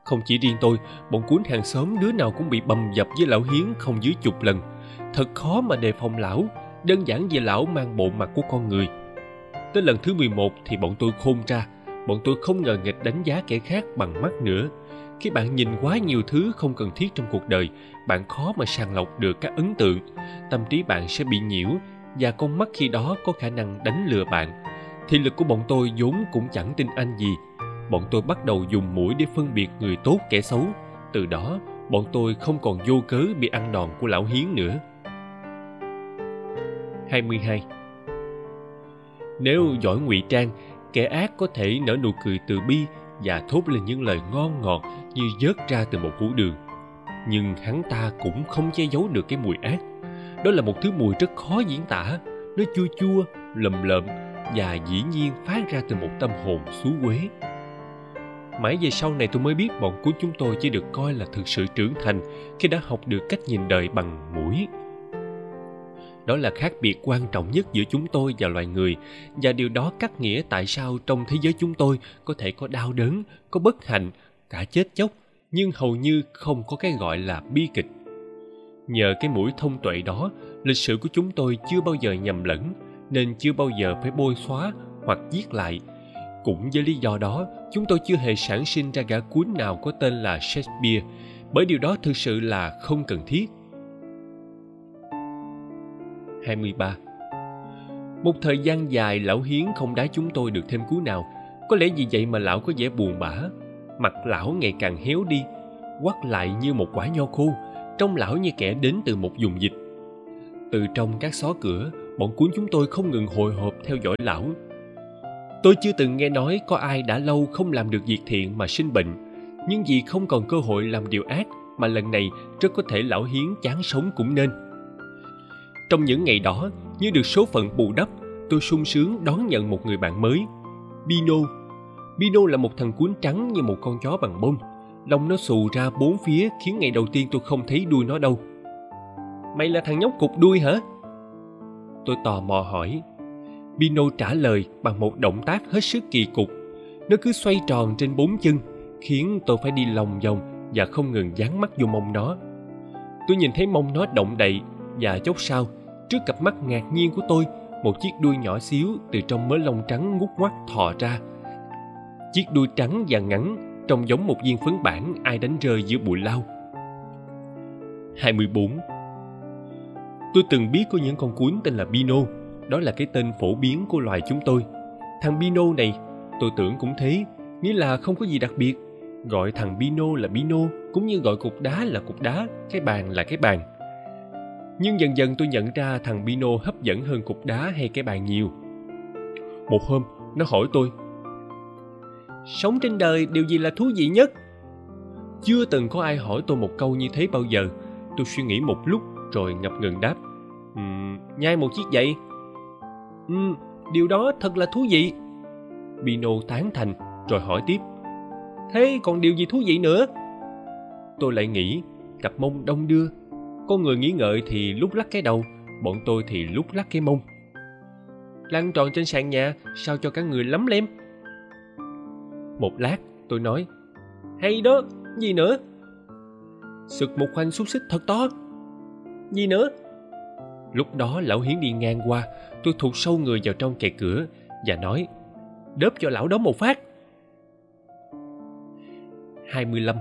Không chỉ riêng tôi, bọn cuốn hàng xóm đứa nào cũng bị bầm dập với lão hiến không dưới chục lần. Thật khó mà đề phòng lão, đơn giản vì lão mang bộ mặt của con người. Tới lần thứ 11 thì bọn tôi khôn ra, bọn tôi không ngờ nghịch đánh giá kẻ khác bằng mắt nữa khi bạn nhìn quá nhiều thứ không cần thiết trong cuộc đời bạn khó mà sàng lọc được các ấn tượng. Tâm trí bạn sẽ bị nhiễu và con mắt khi đó có khả năng đánh lừa bạn. Thị lực của bọn tôi vốn cũng chẳng tin anh gì. Bọn tôi bắt đầu dùng mũi để phân biệt người tốt kẻ xấu. Từ đó bọn tôi không còn vô cớ bị ăn đòn của lão hiến nữa. 22 Nếu giỏi ngụy trang, kẻ ác có thể nở nụ cười từ bi và thốt lên những lời ngon ngọt như vớt ra từ một hũ đường. Nhưng hắn ta cũng không che giấu được cái mùi ác. Đó là một thứ mùi rất khó diễn tả. Nó chua chua, lầm lợm và dĩ nhiên phát ra từ một tâm hồn xú quế. Mãi về sau này tôi mới biết bọn của chúng tôi chỉ được coi là thực sự trưởng thành khi đã học được cách nhìn đời bằng mũi. Đó là khác biệt quan trọng nhất giữa chúng tôi và loài người và điều đó cắt nghĩa tại sao trong thế giới chúng tôi có thể có đau đớn, có bất hạnh, cả chết chóc nhưng hầu như không có cái gọi là bi kịch. Nhờ cái mũi thông tuệ đó, lịch sử của chúng tôi chưa bao giờ nhầm lẫn, nên chưa bao giờ phải bôi xóa hoặc viết lại. Cũng với lý do đó, chúng tôi chưa hề sản sinh ra gã cuốn nào có tên là Shakespeare, bởi điều đó thực sự là không cần thiết. 23. Một thời gian dài lão Hiến không đá chúng tôi được thêm cú nào. Có lẽ vì vậy mà lão có vẻ buồn bã. Mặt lão ngày càng héo đi, quắt lại như một quả nho khô, trông lão như kẻ đến từ một vùng dịch. Từ trong các xó cửa, bọn cuốn chúng tôi không ngừng hồi hộp theo dõi lão. Tôi chưa từng nghe nói có ai đã lâu không làm được việc thiện mà sinh bệnh, nhưng vì không còn cơ hội làm điều ác mà lần này rất có thể lão hiến chán sống cũng nên. Trong những ngày đó, như được số phận bù đắp, tôi sung sướng đón nhận một người bạn mới. Bino. Bino là một thằng cuốn trắng như một con chó bằng bông. Lông nó xù ra bốn phía khiến ngày đầu tiên tôi không thấy đuôi nó đâu. Mày là thằng nhóc cục đuôi hả? Tôi tò mò hỏi. Bino trả lời bằng một động tác hết sức kỳ cục. Nó cứ xoay tròn trên bốn chân, khiến tôi phải đi lòng vòng và không ngừng dán mắt vô mông nó tôi nhìn thấy mông nó động đậy và chốc sau trước cặp mắt ngạc nhiên của tôi, một chiếc đuôi nhỏ xíu từ trong mớ lông trắng ngút ngoắt thò ra. Chiếc đuôi trắng và ngắn, trông giống một viên phấn bản ai đánh rơi giữa bụi lau. 24 Tôi từng biết có những con cuốn tên là Bino, Đó là cái tên phổ biến của loài chúng tôi. Thằng Bino này, tôi tưởng cũng thế, Nghĩa là không có gì đặc biệt. Gọi thằng Bino là Bino, Cũng như gọi cục đá là cục đá, Cái bàn là cái bàn. Nhưng dần dần tôi nhận ra thằng Bino hấp dẫn hơn cục đá hay cái bàn nhiều. Một hôm nó hỏi tôi Sống trên đời điều gì là thú vị nhất? Chưa từng có ai hỏi tôi một câu như thế bao giờ. Tôi suy nghĩ một lúc rồi ngập ngừng đáp um, Nhai một chiếc vậy. Um, Điều đó thật là thú vị. Bino tán thành rồi hỏi tiếp Thế còn điều gì thú vị nữa? Tôi lại nghĩ cặp mông đông đưa có người nghĩ ngợi thì lúc lắc cái đầu Bọn tôi thì lúc lắc cái mông Lăn tròn trên sàn nhà Sao cho cả người lắm lem Một lát tôi nói Hay đó, gì nữa? Sực một khoanh xúc xích thật to Gì nữa? Lúc đó lão Hiến đi ngang qua Tôi thụt sâu người vào trong kệ cửa Và nói Đớp cho lão đó một phát 25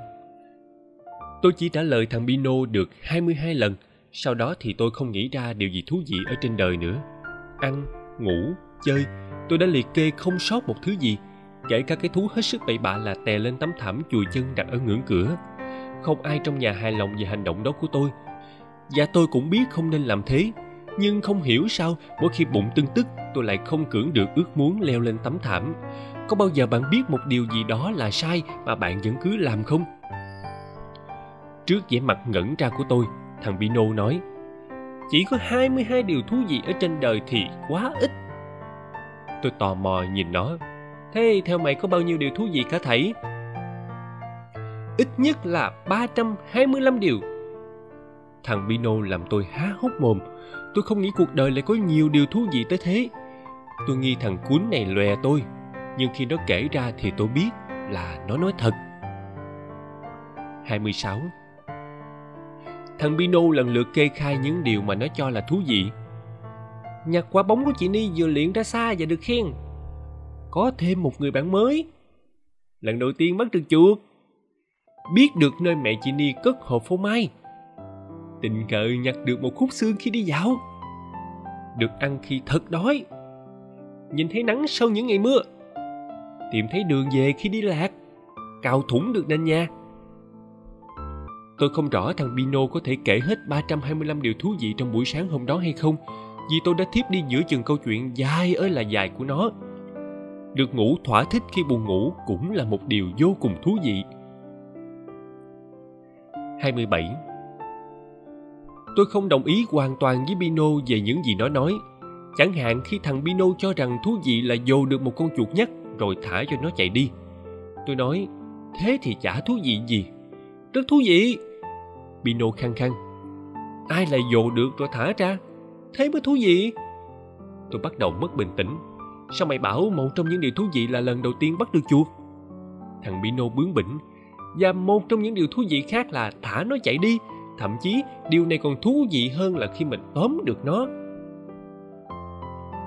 Tôi chỉ trả lời thằng Bino được 22 lần Sau đó thì tôi không nghĩ ra điều gì thú vị ở trên đời nữa. Ăn, ngủ, chơi Tôi đã liệt kê không sót một thứ gì Kể cả cái thú hết sức bậy bạ là tè lên tấm thảm chùi chân đặt ở ngưỡng cửa. Không ai trong nhà hài lòng về hành động đó của tôi. Và tôi cũng biết không nên làm thế Nhưng không hiểu sao mỗi khi bụng tưng tức Tôi lại không cưỡng được ước muốn leo lên tấm thảm. Có bao giờ bạn biết một điều gì đó là sai mà bạn vẫn cứ làm không? Trước vẻ mặt ngẩn ra của tôi, thằng Pino nói, chỉ có 22 điều thú vị ở trên đời thì quá ít. Tôi tò mò nhìn nó, thế theo mày có bao nhiêu điều thú vị cả thảy ít nhất là 325 điều. Thằng Pino làm tôi há hốc mồm, tôi không nghĩ cuộc đời lại có nhiều điều thú vị tới thế. Tôi nghi thằng cuốn này lòe tôi, nhưng khi nó kể ra thì tôi biết là nó nói thật. 26 Thằng Pino lần lượt kê khai những điều mà nó cho là thú vị. Nhặt quả bóng của chị Ni vừa luyện ra xa và được khen. Có thêm một người bạn mới. Lần đầu tiên bắt được chuột. Biết được nơi mẹ chị Ni cất hộp phô mai. Tình cờ nhặt được một khúc xương khi đi dạo. Được ăn khi thật đói. Nhìn thấy nắng sau những ngày mưa. Tìm thấy đường về khi đi lạc. Cào thủng được nền nhà tôi không rõ thằng Pino có thể kể hết 325 điều thú vị trong buổi sáng hôm đó hay không, vì tôi đã thiếp đi giữa chừng câu chuyện dài ơi là dài của nó. Được ngủ thỏa thích khi buồn ngủ cũng là một điều vô cùng thú vị. 27 Tôi không đồng ý hoàn toàn với Pino về những gì nó nói. Chẳng hạn khi thằng Pino cho rằng thú vị là dồ được một con chuột nhắt, rồi thả cho nó chạy đi. Tôi nói, thế thì chả thú vị gì. Rất thú vị pino khăng khăng. Ai lại dồ được rồi thả ra? Thế mới thú vị. Tôi bắt đầu mất bình tĩnh. Sao mày bảo một trong những điều thú vị là lần đầu tiên bắt được chuột? Thằng pino bướng bỉnh. Và một trong những điều thú vị khác là thả nó chạy đi. Thậm chí, điều này còn thú vị hơn là khi mình tóm được nó.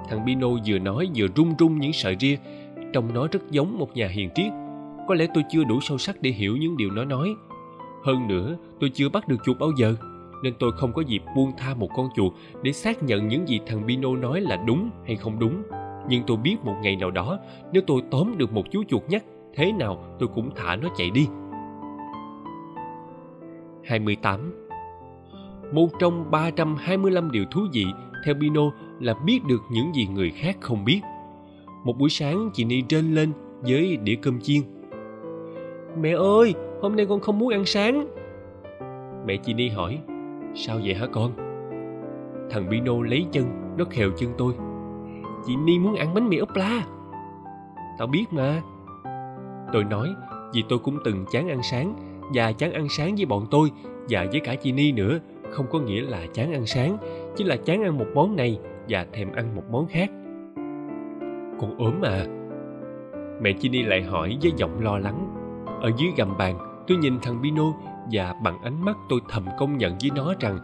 Thằng pino vừa nói vừa run run những sợi ria. Trông nó rất giống một nhà hiền triết. Có lẽ tôi chưa đủ sâu sắc để hiểu những điều nó nói hơn nữa tôi chưa bắt được chuột bao giờ nên tôi không có dịp buông tha một con chuột để xác nhận những gì thằng Pino nói là đúng hay không đúng. Nhưng tôi biết một ngày nào đó, nếu tôi tóm được một chú chuột nhắt, thế nào tôi cũng thả nó chạy đi. 28. Một trong 325 điều thú vị theo Pino là biết được những gì người khác không biết một buổi sáng chị Ni trên lên với đĩa cơm chiên mẹ ơi hôm nay con không muốn ăn sáng. Mẹ chị Ni hỏi, sao vậy hả con? Thằng Bino lấy chân, nó khều chân tôi. Chị Ni muốn ăn bánh mì ốp la tao biết mà. Tôi nói, vì tôi cũng từng chán ăn sáng và chán ăn sáng với bọn tôi và với cả chị Ni nữa. Không có nghĩa là chán ăn sáng, chỉ là chán ăn một món này và thèm ăn một món khác. Con ốm à mẹ Chini lại hỏi với giọng lo lắng, ở dưới gầm bàn tôi nhìn thằng Pino và bằng ánh mắt tôi thầm công nhận với nó rằng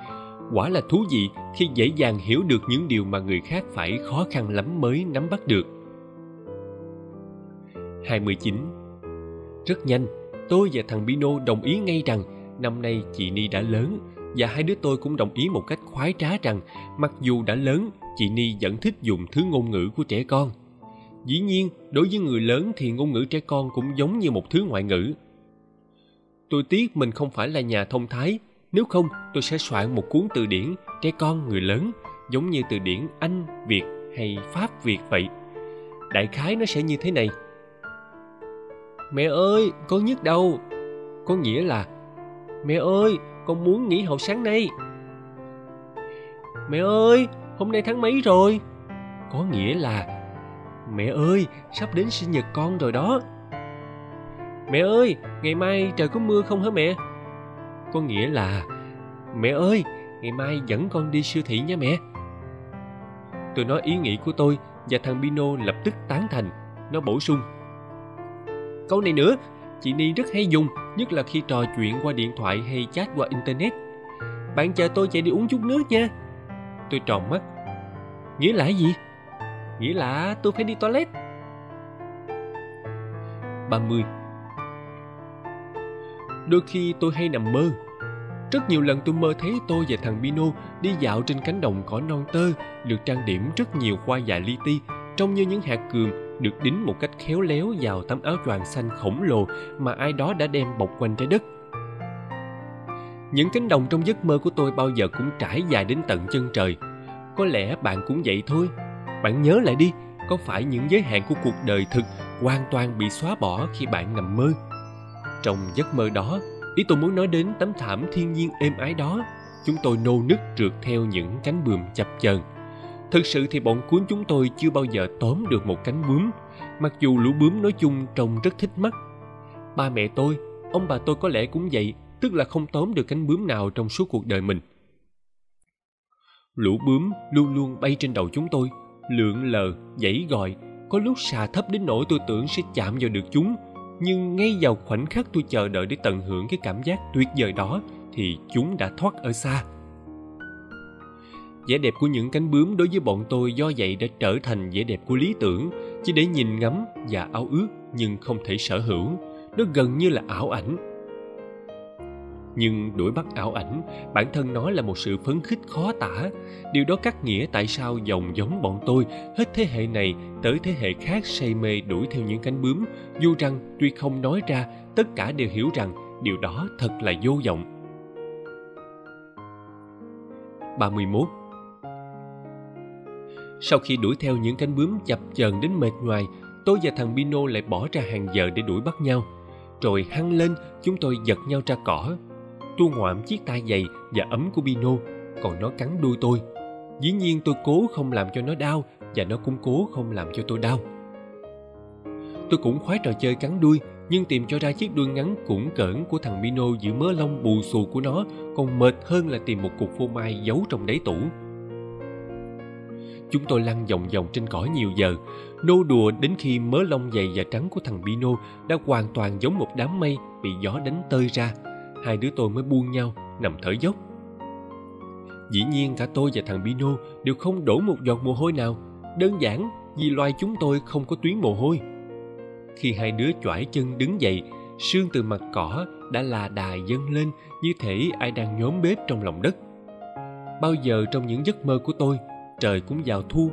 quả là thú vị khi dễ dàng hiểu được những điều mà người khác phải khó khăn lắm mới nắm bắt được. 29. Rất nhanh, tôi và thằng Pino đồng ý ngay rằng năm nay chị Ni đã lớn và hai đứa tôi cũng đồng ý một cách khoái trá rằng mặc dù đã lớn, chị Ni vẫn thích dùng thứ ngôn ngữ của trẻ con. Dĩ nhiên, đối với người lớn thì ngôn ngữ trẻ con cũng giống như một thứ ngoại ngữ. Tôi tiếc mình không phải là nhà thông thái, nếu không tôi sẽ soạn một cuốn từ điển trẻ con người lớn giống như từ điển Anh, Việt hay Pháp Việt vậy. Đại khái nó sẽ như thế này. Mẹ ơi, con nhức đầu. Có nghĩa là Mẹ ơi, con muốn nghỉ học sáng nay. Mẹ ơi, hôm nay tháng mấy rồi? Có nghĩa là Mẹ ơi, sắp đến sinh nhật con rồi đó. Mẹ ơi, ngày mai trời có mưa không hả mẹ? Có nghĩa là Mẹ ơi, ngày mai dẫn con đi siêu thị nha mẹ. Tôi nói ý nghĩ của tôi và thằng Bino lập tức tán thành. Nó bổ sung. Câu này nữa, chị Ni rất hay dùng, nhất là khi trò chuyện qua điện thoại hay chat qua Internet. Bạn chờ tôi chạy đi uống chút nước nha. Tôi tròn mắt. Nghĩa là gì? Nghĩa là tôi phải đi toilet. 30 Đôi khi tôi hay nằm mơ. Rất nhiều lần tôi mơ thấy tôi và thằng Bino đi dạo trên cánh đồng cỏ non tơ, được trang điểm rất nhiều hoa dài li ti, trông như những hạt cườm được đính một cách khéo léo vào tấm áo choàng xanh khổng lồ mà ai đó đã đem bọc quanh trái đất. Những cánh đồng trong giấc mơ của tôi bao giờ cũng trải dài đến tận chân trời. Có lẽ bạn cũng vậy thôi. Bạn nhớ lại đi, có phải những giới hạn của cuộc đời thực hoàn toàn bị xóa bỏ khi bạn nằm mơ? Trong giấc mơ đó, ý tôi muốn nói đến tấm thảm thiên nhiên êm ái đó. Chúng tôi nô nức trượt theo những cánh bướm chập chờn Thực sự thì bọn cuốn chúng tôi chưa bao giờ tóm được một cánh bướm, mặc dù lũ bướm nói chung trông rất thích mắt. Ba mẹ tôi, ông bà tôi có lẽ cũng vậy, tức là không tóm được cánh bướm nào trong suốt cuộc đời mình. Lũ bướm luôn luôn bay trên đầu chúng tôi, lượn lờ, dãy gọi, có lúc xà thấp đến nỗi tôi tưởng sẽ chạm vào được chúng, nhưng ngay vào khoảnh khắc tôi chờ đợi để tận hưởng cái cảm giác tuyệt vời đó, thì chúng đã thoát ở xa. Vẻ đẹp của những cánh bướm đối với bọn tôi do vậy đã trở thành vẻ đẹp của lý tưởng, chỉ để nhìn ngắm và ao ước nhưng không thể sở hữu. Nó gần như là ảo ảnh nhưng đuổi bắt ảo ảnh bản thân nó là một sự phấn khích khó tả điều đó cắt nghĩa tại sao dòng giống bọn tôi hết thế hệ này tới thế hệ khác say mê đuổi theo những cánh bướm dù rằng tuy không nói ra tất cả đều hiểu rằng điều đó thật là vô vọng 31 sau khi đuổi theo những cánh bướm chập chờn đến mệt ngoài tôi và thằng Bino lại bỏ ra hàng giờ để đuổi bắt nhau. Rồi hăng lên, chúng tôi giật nhau ra cỏ. Tôi ngoạm chiếc tai dày và ấm của Bino, còn nó cắn đuôi tôi. Dĩ nhiên tôi cố không làm cho nó đau và nó cũng cố không làm cho tôi đau. Tôi cũng khoái trò chơi cắn đuôi, nhưng tìm cho ra chiếc đuôi ngắn cũng cỡn của thằng Bino giữa mớ lông bù xù của nó còn mệt hơn là tìm một cục phô mai giấu trong đáy tủ. Chúng tôi lăn vòng vòng trên cỏ nhiều giờ, nô đùa đến khi mớ lông dày và trắng của thằng Bino đã hoàn toàn giống một đám mây bị gió đánh tơi ra. Hai đứa tôi mới buông nhau, nằm thở dốc. Dĩ nhiên cả tôi và thằng Bino đều không đổ một giọt mồ hôi nào, đơn giản vì loài chúng tôi không có tuyến mồ hôi. Khi hai đứa choải chân đứng dậy, sương từ mặt cỏ đã là đà dâng lên như thể ai đang nhóm bếp trong lòng đất. Bao giờ trong những giấc mơ của tôi, trời cũng vào thu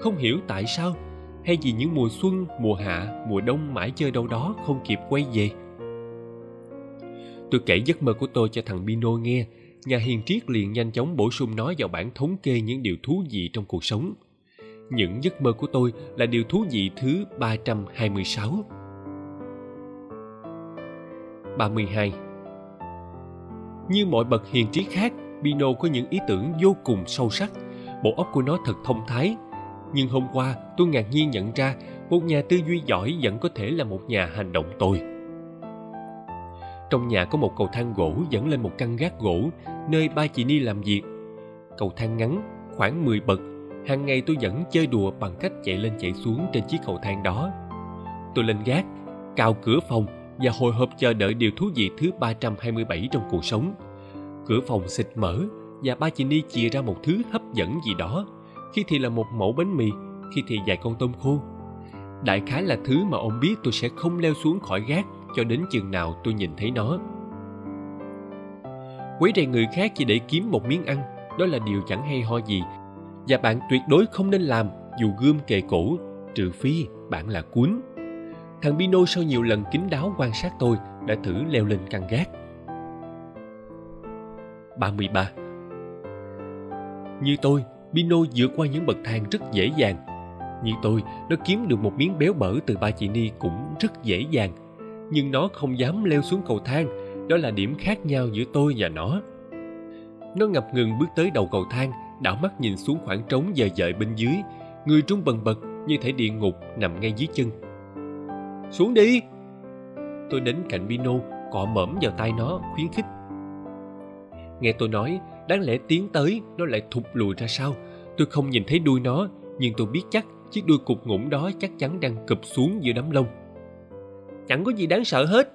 không hiểu tại sao hay vì những mùa xuân mùa hạ mùa đông mãi chơi đâu đó không kịp quay về tôi kể giấc mơ của tôi cho thằng Bino nghe nhà hiền triết liền nhanh chóng bổ sung nó vào bản thống kê những điều thú vị trong cuộc sống. Những giấc mơ của tôi là điều thú vị thứ 326. 32. Như mọi bậc hiền triết khác, Bino có những ý tưởng vô cùng sâu sắc bộ óc của nó thật thông thái nhưng hôm qua tôi ngạc nhiên nhận ra một nhà tư duy giỏi vẫn có thể là một nhà hành động tồi trong nhà có một cầu thang gỗ dẫn lên một căn gác gỗ nơi ba chị ni làm việc cầu thang ngắn khoảng 10 bậc hàng ngày tôi vẫn chơi đùa bằng cách chạy lên chạy xuống trên chiếc cầu thang đó tôi lên gác cào cửa phòng và hồi hộp chờ đợi điều thú vị thứ 327 trong cuộc sống. Cửa phòng xịt mở và ba chị Ni chia ra một thứ hấp dẫn gì đó. Khi thì là một mẫu bánh mì, khi thì vài con tôm khô. Đại khái là thứ mà ông biết tôi sẽ không leo xuống khỏi gác cho đến chừng nào tôi nhìn thấy nó. Quấy rầy người khác chỉ để kiếm một miếng ăn, đó là điều chẳng hay ho gì. Và bạn tuyệt đối không nên làm dù gươm kề cổ, trừ phi bạn là cuốn. Thằng Bino sau nhiều lần kín đáo quan sát tôi đã thử leo lên căn gác. 33 Như tôi, Bino vượt qua những bậc thang rất dễ dàng. Như tôi, nó kiếm được một miếng béo bở từ ba chị Ni cũng rất dễ dàng. Nhưng nó không dám leo xuống cầu thang, đó là điểm khác nhau giữa tôi và nó. Nó ngập ngừng bước tới đầu cầu thang, đảo mắt nhìn xuống khoảng trống dời dợi bên dưới, người trung bần bật như thể địa ngục nằm ngay dưới chân. Xuống đi! Tôi đến cạnh pino cọ mõm vào tay nó khuyến khích. Nghe tôi nói đáng lẽ tiến tới nó lại thụt lùi ra sau. Tôi không nhìn thấy đuôi nó nhưng tôi biết chắc chiếc đuôi cục ngủng đó chắc chắn đang cụp xuống giữa đám lông chẳng có gì đáng sợ hết.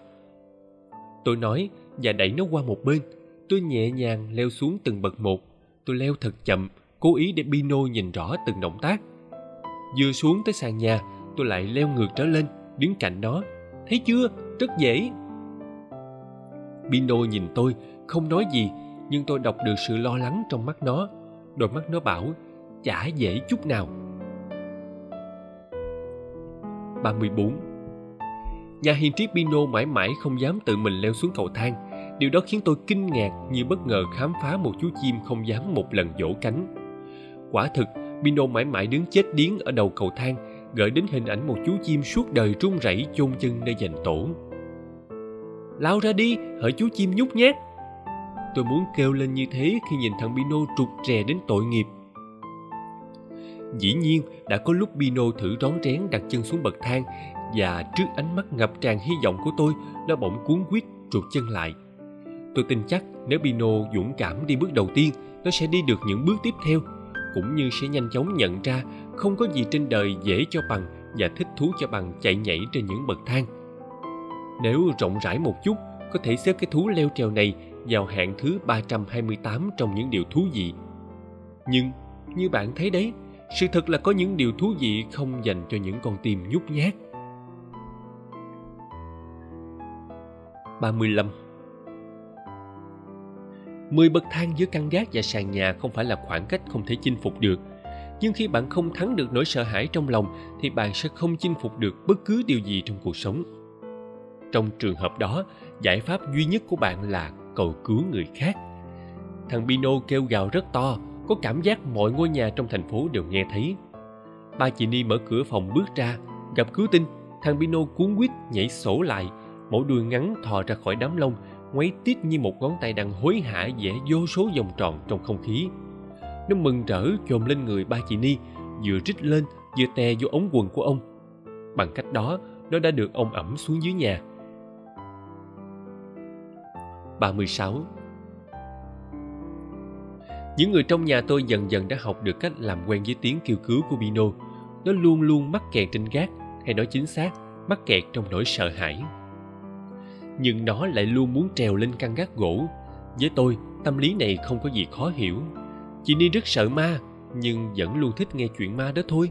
Tôi nói và đẩy nó qua một bên. Tôi nhẹ nhàng leo xuống từng bậc một. Tôi leo thật chậm, cố ý để pino nhìn rõ từng động tác. Vừa xuống tới sàn nhà, tôi lại leo ngược trở lên, đứng cạnh nó. Thấy chưa? Rất dễ. Pino nhìn tôi, không nói gì, nhưng tôi đọc được sự lo lắng trong mắt nó. Đôi mắt nó bảo, chả dễ chút nào. 34 Nhà hiền triết Pino mãi mãi không dám tự mình leo xuống cầu thang. Điều đó khiến tôi kinh ngạc như bất ngờ khám phá một chú chim không dám một lần vỗ cánh. Quả thực, Pino mãi mãi đứng chết điếng ở đầu cầu thang gợi đến hình ảnh một chú chim suốt đời run rẩy chôn chân nơi dành tổ. Lao ra đi hỡi chú chim nhút nhát. Tôi muốn kêu lên như thế khi nhìn thằng Bino trục trè đến tội nghiệp. Dĩ nhiên đã có lúc Bino thử rón rén đặt chân xuống bậc thang và trước ánh mắt ngập tràn hy vọng của tôi nó bỗng cuốn quýt trụt chân lại tôi tin chắc nếu Bino dũng cảm đi bước đầu tiên nó sẽ đi được những bước tiếp theo cũng như sẽ nhanh chóng nhận ra không có gì trên đời dễ cho bằng và thích thú cho bằng chạy nhảy trên những bậc thang. Nếu rộng rãi một chút, có thể xếp cái thú leo trèo này vào hạng thứ 328 trong những điều thú vị. Nhưng, như bạn thấy đấy, sự thật là có những điều thú vị không dành cho những con tim nhút nhát. 35 Mười bậc thang giữa căn gác và sàn nhà không phải là khoảng cách không thể chinh phục được. Nhưng khi bạn không thắng được nỗi sợ hãi trong lòng thì bạn sẽ không chinh phục được bất cứ điều gì trong cuộc sống. Trong trường hợp đó, giải pháp duy nhất của bạn là cầu cứu người khác. Thằng Pino kêu gào rất to, có cảm giác mọi ngôi nhà trong thành phố đều nghe thấy. Ba chị Ni mở cửa phòng bước ra, gặp cứu tinh, thằng Pino cuốn quýt nhảy sổ lại, mẫu đuôi ngắn thò ra khỏi đám lông ngoáy tít như một ngón tay đang hối hả vẽ vô số vòng tròn trong không khí. Nó mừng rỡ chồm lên người ba chị ni vừa rít lên vừa tè vô ống quần của ông. Bằng cách đó nó đã được ông ẩm xuống dưới nhà. 36 Những người trong nhà tôi dần dần đã học được cách làm quen với tiếng kêu cứu của Bino. Nó luôn luôn mắc kẹt trên gác, hay nói chính xác, mắc kẹt trong nỗi sợ hãi nhưng nó lại luôn muốn trèo lên căn gác gỗ. Với tôi, tâm lý này không có gì khó hiểu. Chị ni rất sợ ma, nhưng vẫn luôn thích nghe chuyện ma đó thôi.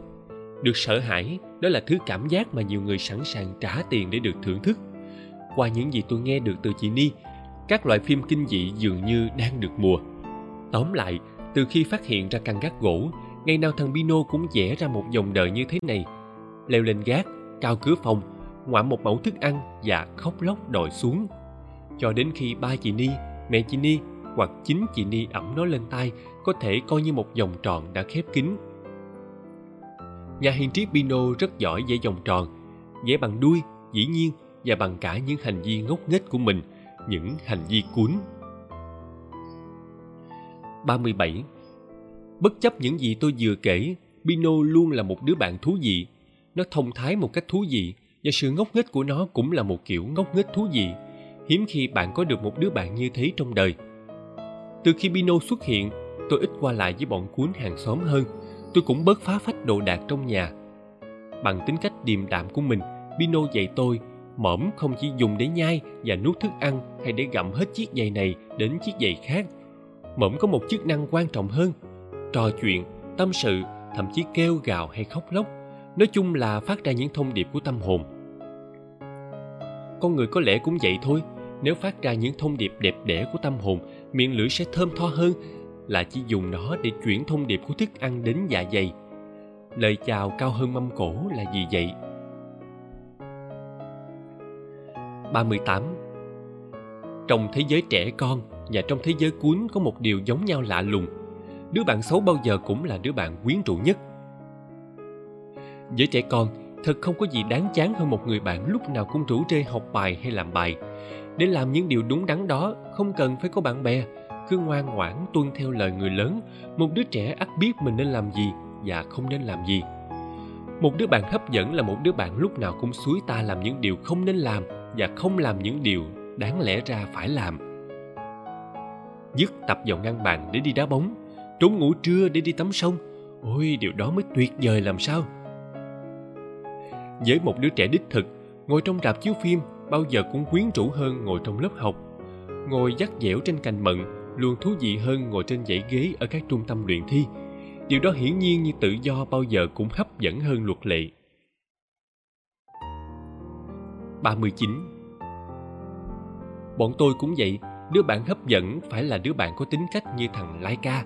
Được sợ hãi, đó là thứ cảm giác mà nhiều người sẵn sàng trả tiền để được thưởng thức. Qua những gì tôi nghe được từ chị ni, các loại phim kinh dị dường như đang được mùa. Tóm lại, từ khi phát hiện ra căn gác gỗ, ngày nào thằng Bino cũng vẽ ra một dòng đời như thế này. Leo lên gác, cao cửa phòng ngoạm một mẫu thức ăn và khóc lóc đòi xuống cho đến khi ba chị ni mẹ chị ni hoặc chính chị ni ẩm nó lên tay có thể coi như một vòng tròn đã khép kín nhà hiền triết pino rất giỏi vẽ vòng tròn vẽ bằng đuôi dĩ nhiên và bằng cả những hành vi ngốc nghếch của mình những hành vi cuốn 37. Bất chấp những gì tôi vừa kể, Pino luôn là một đứa bạn thú vị. Nó thông thái một cách thú vị và sự ngốc nghếch của nó cũng là một kiểu ngốc nghếch thú vị. Hiếm khi bạn có được một đứa bạn như thế trong đời. Từ khi pino xuất hiện, tôi ít qua lại với bọn cuốn hàng xóm hơn. Tôi cũng bớt phá phách đồ đạc trong nhà. Bằng tính cách điềm đạm của mình, pino dạy tôi, mõm không chỉ dùng để nhai và nuốt thức ăn hay để gặm hết chiếc giày này đến chiếc giày khác. Mõm có một chức năng quan trọng hơn, trò chuyện, tâm sự, thậm chí kêu gào hay khóc lóc nói chung là phát ra những thông điệp của tâm hồn. Con người có lẽ cũng vậy thôi. Nếu phát ra những thông điệp đẹp đẽ của tâm hồn, miệng lưỡi sẽ thơm tho hơn là chỉ dùng nó để chuyển thông điệp của thức ăn đến dạ dày. Lời chào cao hơn mâm cổ là gì vậy? 38 Trong thế giới trẻ con và trong thế giới cuốn có một điều giống nhau lạ lùng. Đứa bạn xấu bao giờ cũng là đứa bạn quyến rũ nhất. Với trẻ con, thật không có gì đáng chán hơn một người bạn lúc nào cũng rủ rê học bài hay làm bài. Để làm những điều đúng đắn đó, không cần phải có bạn bè, cứ ngoan ngoãn tuân theo lời người lớn, một đứa trẻ ắt biết mình nên làm gì và không nên làm gì. Một đứa bạn hấp dẫn là một đứa bạn lúc nào cũng suối ta làm những điều không nên làm và không làm những điều đáng lẽ ra phải làm dứt tập vào ngăn bàn để đi đá bóng trốn ngủ trưa để đi tắm sông ôi điều đó mới tuyệt vời làm sao với một đứa trẻ đích thực ngồi trong rạp chiếu phim bao giờ cũng quyến rũ hơn ngồi trong lớp học ngồi dắt dẻo trên cành mận luôn thú vị hơn ngồi trên dãy ghế ở các trung tâm luyện thi điều đó hiển nhiên như tự do bao giờ cũng hấp dẫn hơn luật lệ 39 Bọn tôi cũng vậy, đứa bạn hấp dẫn phải là đứa bạn có tính cách như thằng Lai Ca.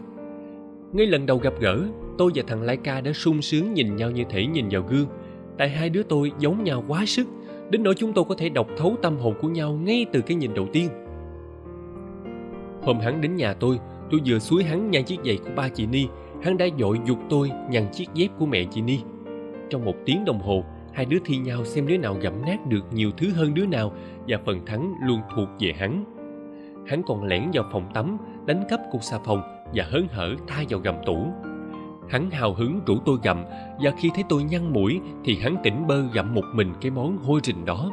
Ngay lần đầu gặp gỡ, tôi và thằng Lai Ca đã sung sướng nhìn nhau như thể nhìn vào gương. Tại hai đứa tôi giống nhau quá sức, đến nỗi chúng tôi có thể đọc thấu tâm hồn của nhau ngay từ cái nhìn đầu tiên. Hôm hắn đến nhà tôi, tôi vừa suối hắn nhan chiếc giày của ba chị Ni, hắn đã dội dục tôi nhằn chiếc dép của mẹ chị Ni. Trong một tiếng đồng hồ, hai đứa thi nhau xem đứa nào gặm nát được nhiều thứ hơn đứa nào và phần thắng luôn thuộc về hắn hắn còn lẻn vào phòng tắm đánh cắp cục xà phòng và hớn hở thay vào gầm tủ hắn hào hứng rủ tôi gặm và khi thấy tôi nhăn mũi thì hắn tỉnh bơ gặm một mình cái món hôi rình đó.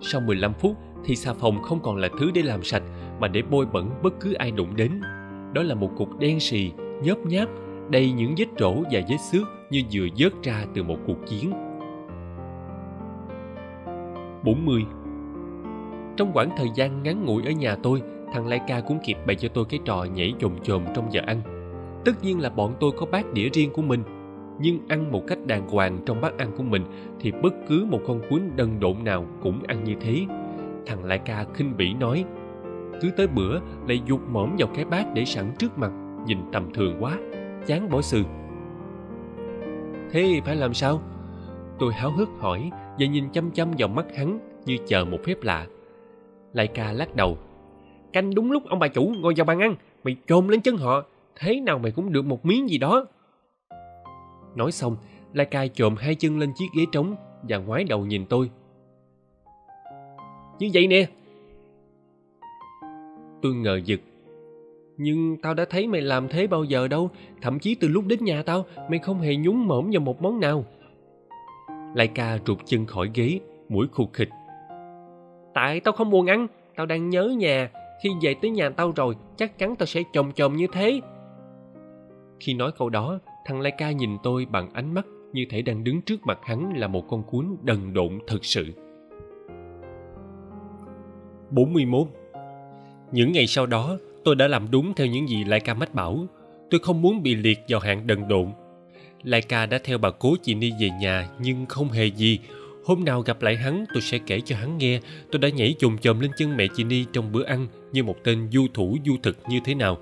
Sau 15 phút thì xà phòng không còn là thứ để làm sạch mà để bôi bẩn bất cứ ai đụng đến. Đó là một cục đen xì nhớp nháp đầy những vết rỗ và vết xước như vừa vớt ra từ một cuộc chiến. 40 Trong khoảng thời gian ngắn ngủi ở nhà tôi, thằng Lai Ca cũng kịp bày cho tôi cái trò nhảy chồm chồm trong giờ ăn. Tất nhiên là bọn tôi có bát đĩa riêng của mình, nhưng ăn một cách đàng hoàng trong bát ăn của mình thì bất cứ một con cuốn đần độn nào cũng ăn như thế. Thằng Lai Ca khinh bỉ nói, cứ tới bữa lại dục mõm vào cái bát để sẵn trước mặt, nhìn tầm thường quá, chán bỏ sừ. Thế phải làm sao? Tôi háo hức hỏi và nhìn chăm chăm vào mắt hắn như chờ một phép lạ. Lai ca lắc đầu. Canh đúng lúc ông bà chủ ngồi vào bàn ăn, mày trồm lên chân họ, thế nào mày cũng được một miếng gì đó. Nói xong, Lai Cai trồm hai chân lên chiếc ghế trống và ngoái đầu nhìn tôi. Như vậy nè. Tôi ngờ vực, Nhưng tao đã thấy mày làm thế bao giờ đâu, thậm chí từ lúc đến nhà tao, mày không hề nhúng mõm vào một món nào. Lai ca rụt chân khỏi ghế, mũi khụt khịch. Tại tao không buồn ăn, tao đang nhớ nhà. Khi về tới nhà tao rồi, chắc chắn tao sẽ chồm chồm như thế. Khi nói câu đó, thằng Lai ca nhìn tôi bằng ánh mắt như thể đang đứng trước mặt hắn là một con cuốn đần độn thực sự. 41 Những ngày sau đó, tôi đã làm đúng theo những gì Lai ca mách bảo. Tôi không muốn bị liệt vào hạng đần độn Lai ca đã theo bà cố chị Ni về nhà nhưng không hề gì. Hôm nào gặp lại hắn tôi sẽ kể cho hắn nghe tôi đã nhảy chồm chồm lên chân mẹ chị Ni trong bữa ăn như một tên du thủ du thực như thế nào.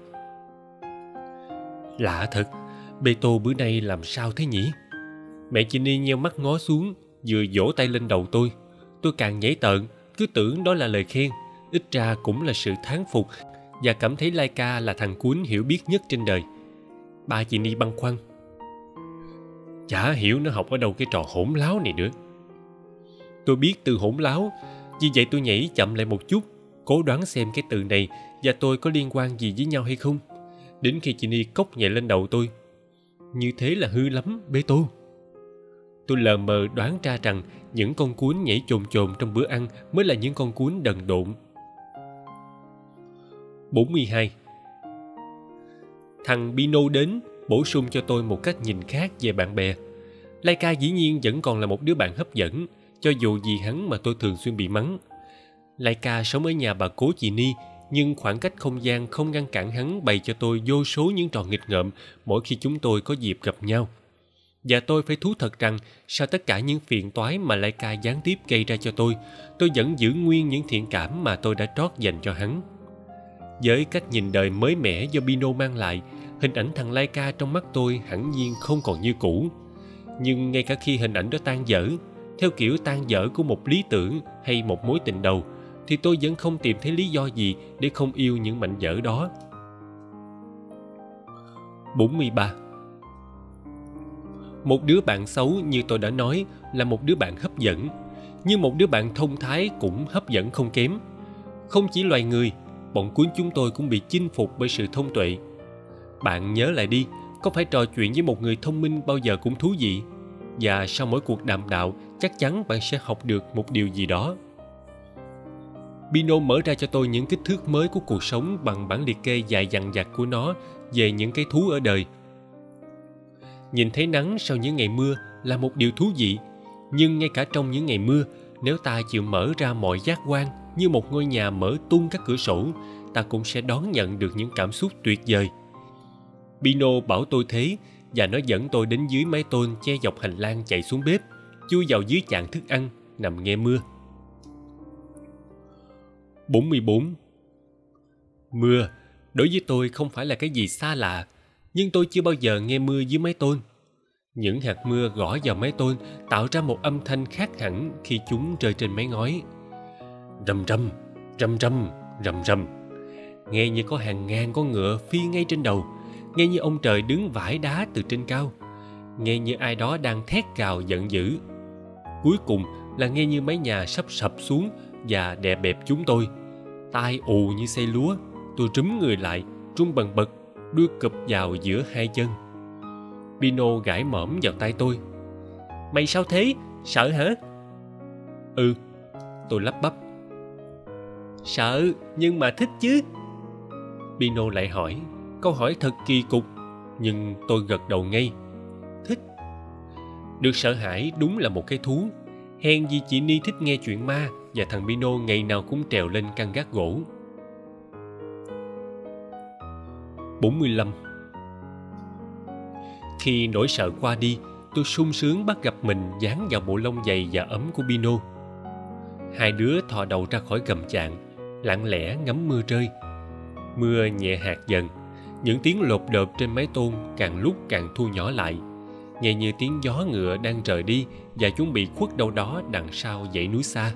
Lạ thật, bê tô bữa nay làm sao thế nhỉ? Mẹ chị Ni nheo mắt ngó xuống, vừa vỗ tay lên đầu tôi. Tôi càng nhảy tợn, cứ tưởng đó là lời khen, ít ra cũng là sự thán phục và cảm thấy Laika là thằng cuốn hiểu biết nhất trên đời. Ba chị Ni băn khoăn Chả hiểu nó học ở đâu cái trò hỗn láo này nữa. Tôi biết từ hỗn láo, vì vậy tôi nhảy chậm lại một chút, cố đoán xem cái từ này và tôi có liên quan gì với nhau hay không. Đến khi chị Ni cốc nhẹ lên đầu tôi. Như thế là hư lắm, bê tô. Tôi lờ mờ đoán ra rằng những con cuốn nhảy chồn chồn trong bữa ăn mới là những con cuốn đần độn. 42. Thằng Bino đến bổ sung cho tôi một cách nhìn khác về bạn bè. Laika dĩ nhiên vẫn còn là một đứa bạn hấp dẫn, cho dù vì hắn mà tôi thường xuyên bị mắng. Laika sống ở nhà bà cố chị Ni, nhưng khoảng cách không gian không ngăn cản hắn bày cho tôi vô số những trò nghịch ngợm mỗi khi chúng tôi có dịp gặp nhau. Và tôi phải thú thật rằng sau tất cả những phiền toái mà Lai ca gián tiếp gây ra cho tôi, tôi vẫn giữ nguyên những thiện cảm mà tôi đã trót dành cho hắn. Với cách nhìn đời mới mẻ do Bino mang lại, hình ảnh thằng Lai ca trong mắt tôi hẳn nhiên không còn như cũ. Nhưng ngay cả khi hình ảnh đó tan dở, theo kiểu tan dở của một lý tưởng hay một mối tình đầu, thì tôi vẫn không tìm thấy lý do gì để không yêu những mảnh vỡ đó. 43 một đứa bạn xấu như tôi đã nói là một đứa bạn hấp dẫn, nhưng một đứa bạn thông thái cũng hấp dẫn không kém. Không chỉ loài người, bọn cuốn chúng tôi cũng bị chinh phục bởi sự thông tuệ. Bạn nhớ lại đi, có phải trò chuyện với một người thông minh bao giờ cũng thú vị? Và sau mỗi cuộc đàm đạo, chắc chắn bạn sẽ học được một điều gì đó. Bino mở ra cho tôi những kích thước mới của cuộc sống bằng bản liệt kê dài dằng dặc của nó về những cái thú ở đời. Nhìn thấy nắng sau những ngày mưa là một điều thú vị, nhưng ngay cả trong những ngày mưa, nếu ta chịu mở ra mọi giác quan như một ngôi nhà mở tung các cửa sổ, ta cũng sẽ đón nhận được những cảm xúc tuyệt vời. Bino bảo tôi thế và nó dẫn tôi đến dưới mái tôn che dọc hành lang chạy xuống bếp, chui vào dưới chạn thức ăn, nằm nghe mưa. 44 Mưa đối với tôi không phải là cái gì xa lạ nhưng tôi chưa bao giờ nghe mưa dưới mái tôn. Những hạt mưa gõ vào mái tôn tạo ra một âm thanh khác hẳn khi chúng rơi trên mái ngói. Rầm rầm, rầm rầm, rầm rầm. Nghe như có hàng ngàn con ngựa phi ngay trên đầu, nghe như ông trời đứng vải đá từ trên cao, nghe như ai đó đang thét cào giận dữ. Cuối cùng là nghe như mái nhà sắp sập xuống và đè bẹp chúng tôi. Tai ù như xây lúa, tôi trúm người lại, trung bần bật đuôi cụp vào giữa hai chân. Pino gãi mõm vào tay tôi. Mày sao thế? Sợ hả? Ừ tôi lắp bắp. Sợ nhưng mà thích chứ. Pino lại hỏi câu hỏi thật kỳ cục nhưng tôi gật đầu ngay. Thích. Được sợ hãi đúng là một cái thú. Hèn gì chị ni thích nghe chuyện ma và thằng Mino ngày nào cũng trèo lên căn gác gỗ 45 Khi nỗi sợ qua đi, tôi sung sướng bắt gặp mình dán vào bộ lông dày và ấm của Bino. Hai đứa thò đầu ra khỏi gầm chạng, lặng lẽ ngắm mưa rơi. Mưa nhẹ hạt dần, những tiếng lột đột trên mái tôn càng lúc càng thu nhỏ lại, nghe như tiếng gió ngựa đang rời đi và chuẩn bị khuất đâu đó đằng sau dãy núi xa.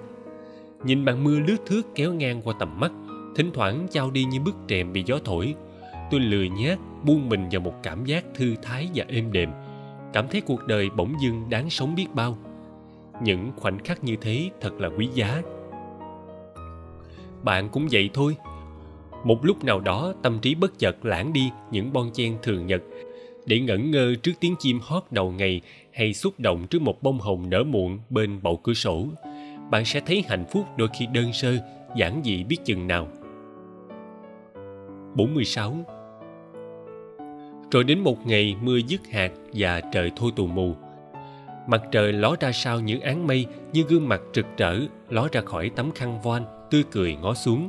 Nhìn màn mưa lướt thước kéo ngang qua tầm mắt, thỉnh thoảng trao đi như bức rèm bị gió thổi, tôi lười nhác buông mình vào một cảm giác thư thái và êm đềm. Cảm thấy cuộc đời bỗng dưng đáng sống biết bao. Những khoảnh khắc như thế thật là quý giá. Bạn cũng vậy thôi. Một lúc nào đó tâm trí bất chợt lãng đi những bon chen thường nhật. Để ngẩn ngơ trước tiếng chim hót đầu ngày hay xúc động trước một bông hồng nở muộn bên bầu cửa sổ bạn sẽ thấy hạnh phúc đôi khi đơn sơ, giản dị biết chừng nào. 46 rồi đến một ngày mưa dứt hạt và trời thôi tù mù. Mặt trời ló ra sau những áng mây như gương mặt rực rỡ, ló ra khỏi tấm khăn voan, tươi cười ngó xuống.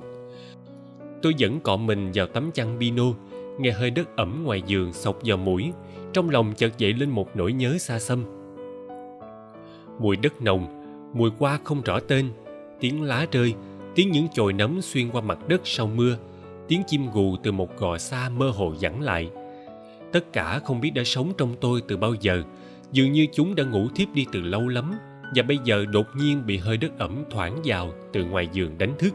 Tôi vẫn cọ mình vào tấm chăn pino, nghe hơi đất ẩm ngoài giường sộc vào mũi, trong lòng chợt dậy lên một nỗi nhớ xa xăm. Mùi đất nồng mùi hoa không rõ tên, tiếng lá rơi, tiếng những chồi nấm xuyên qua mặt đất sau mưa, tiếng chim gù từ một gò xa mơ hồ dẫn lại. Tất cả không biết đã sống trong tôi từ bao giờ, dường như chúng đã ngủ thiếp đi từ lâu lắm, và bây giờ đột nhiên bị hơi đất ẩm thoảng vào từ ngoài giường đánh thức.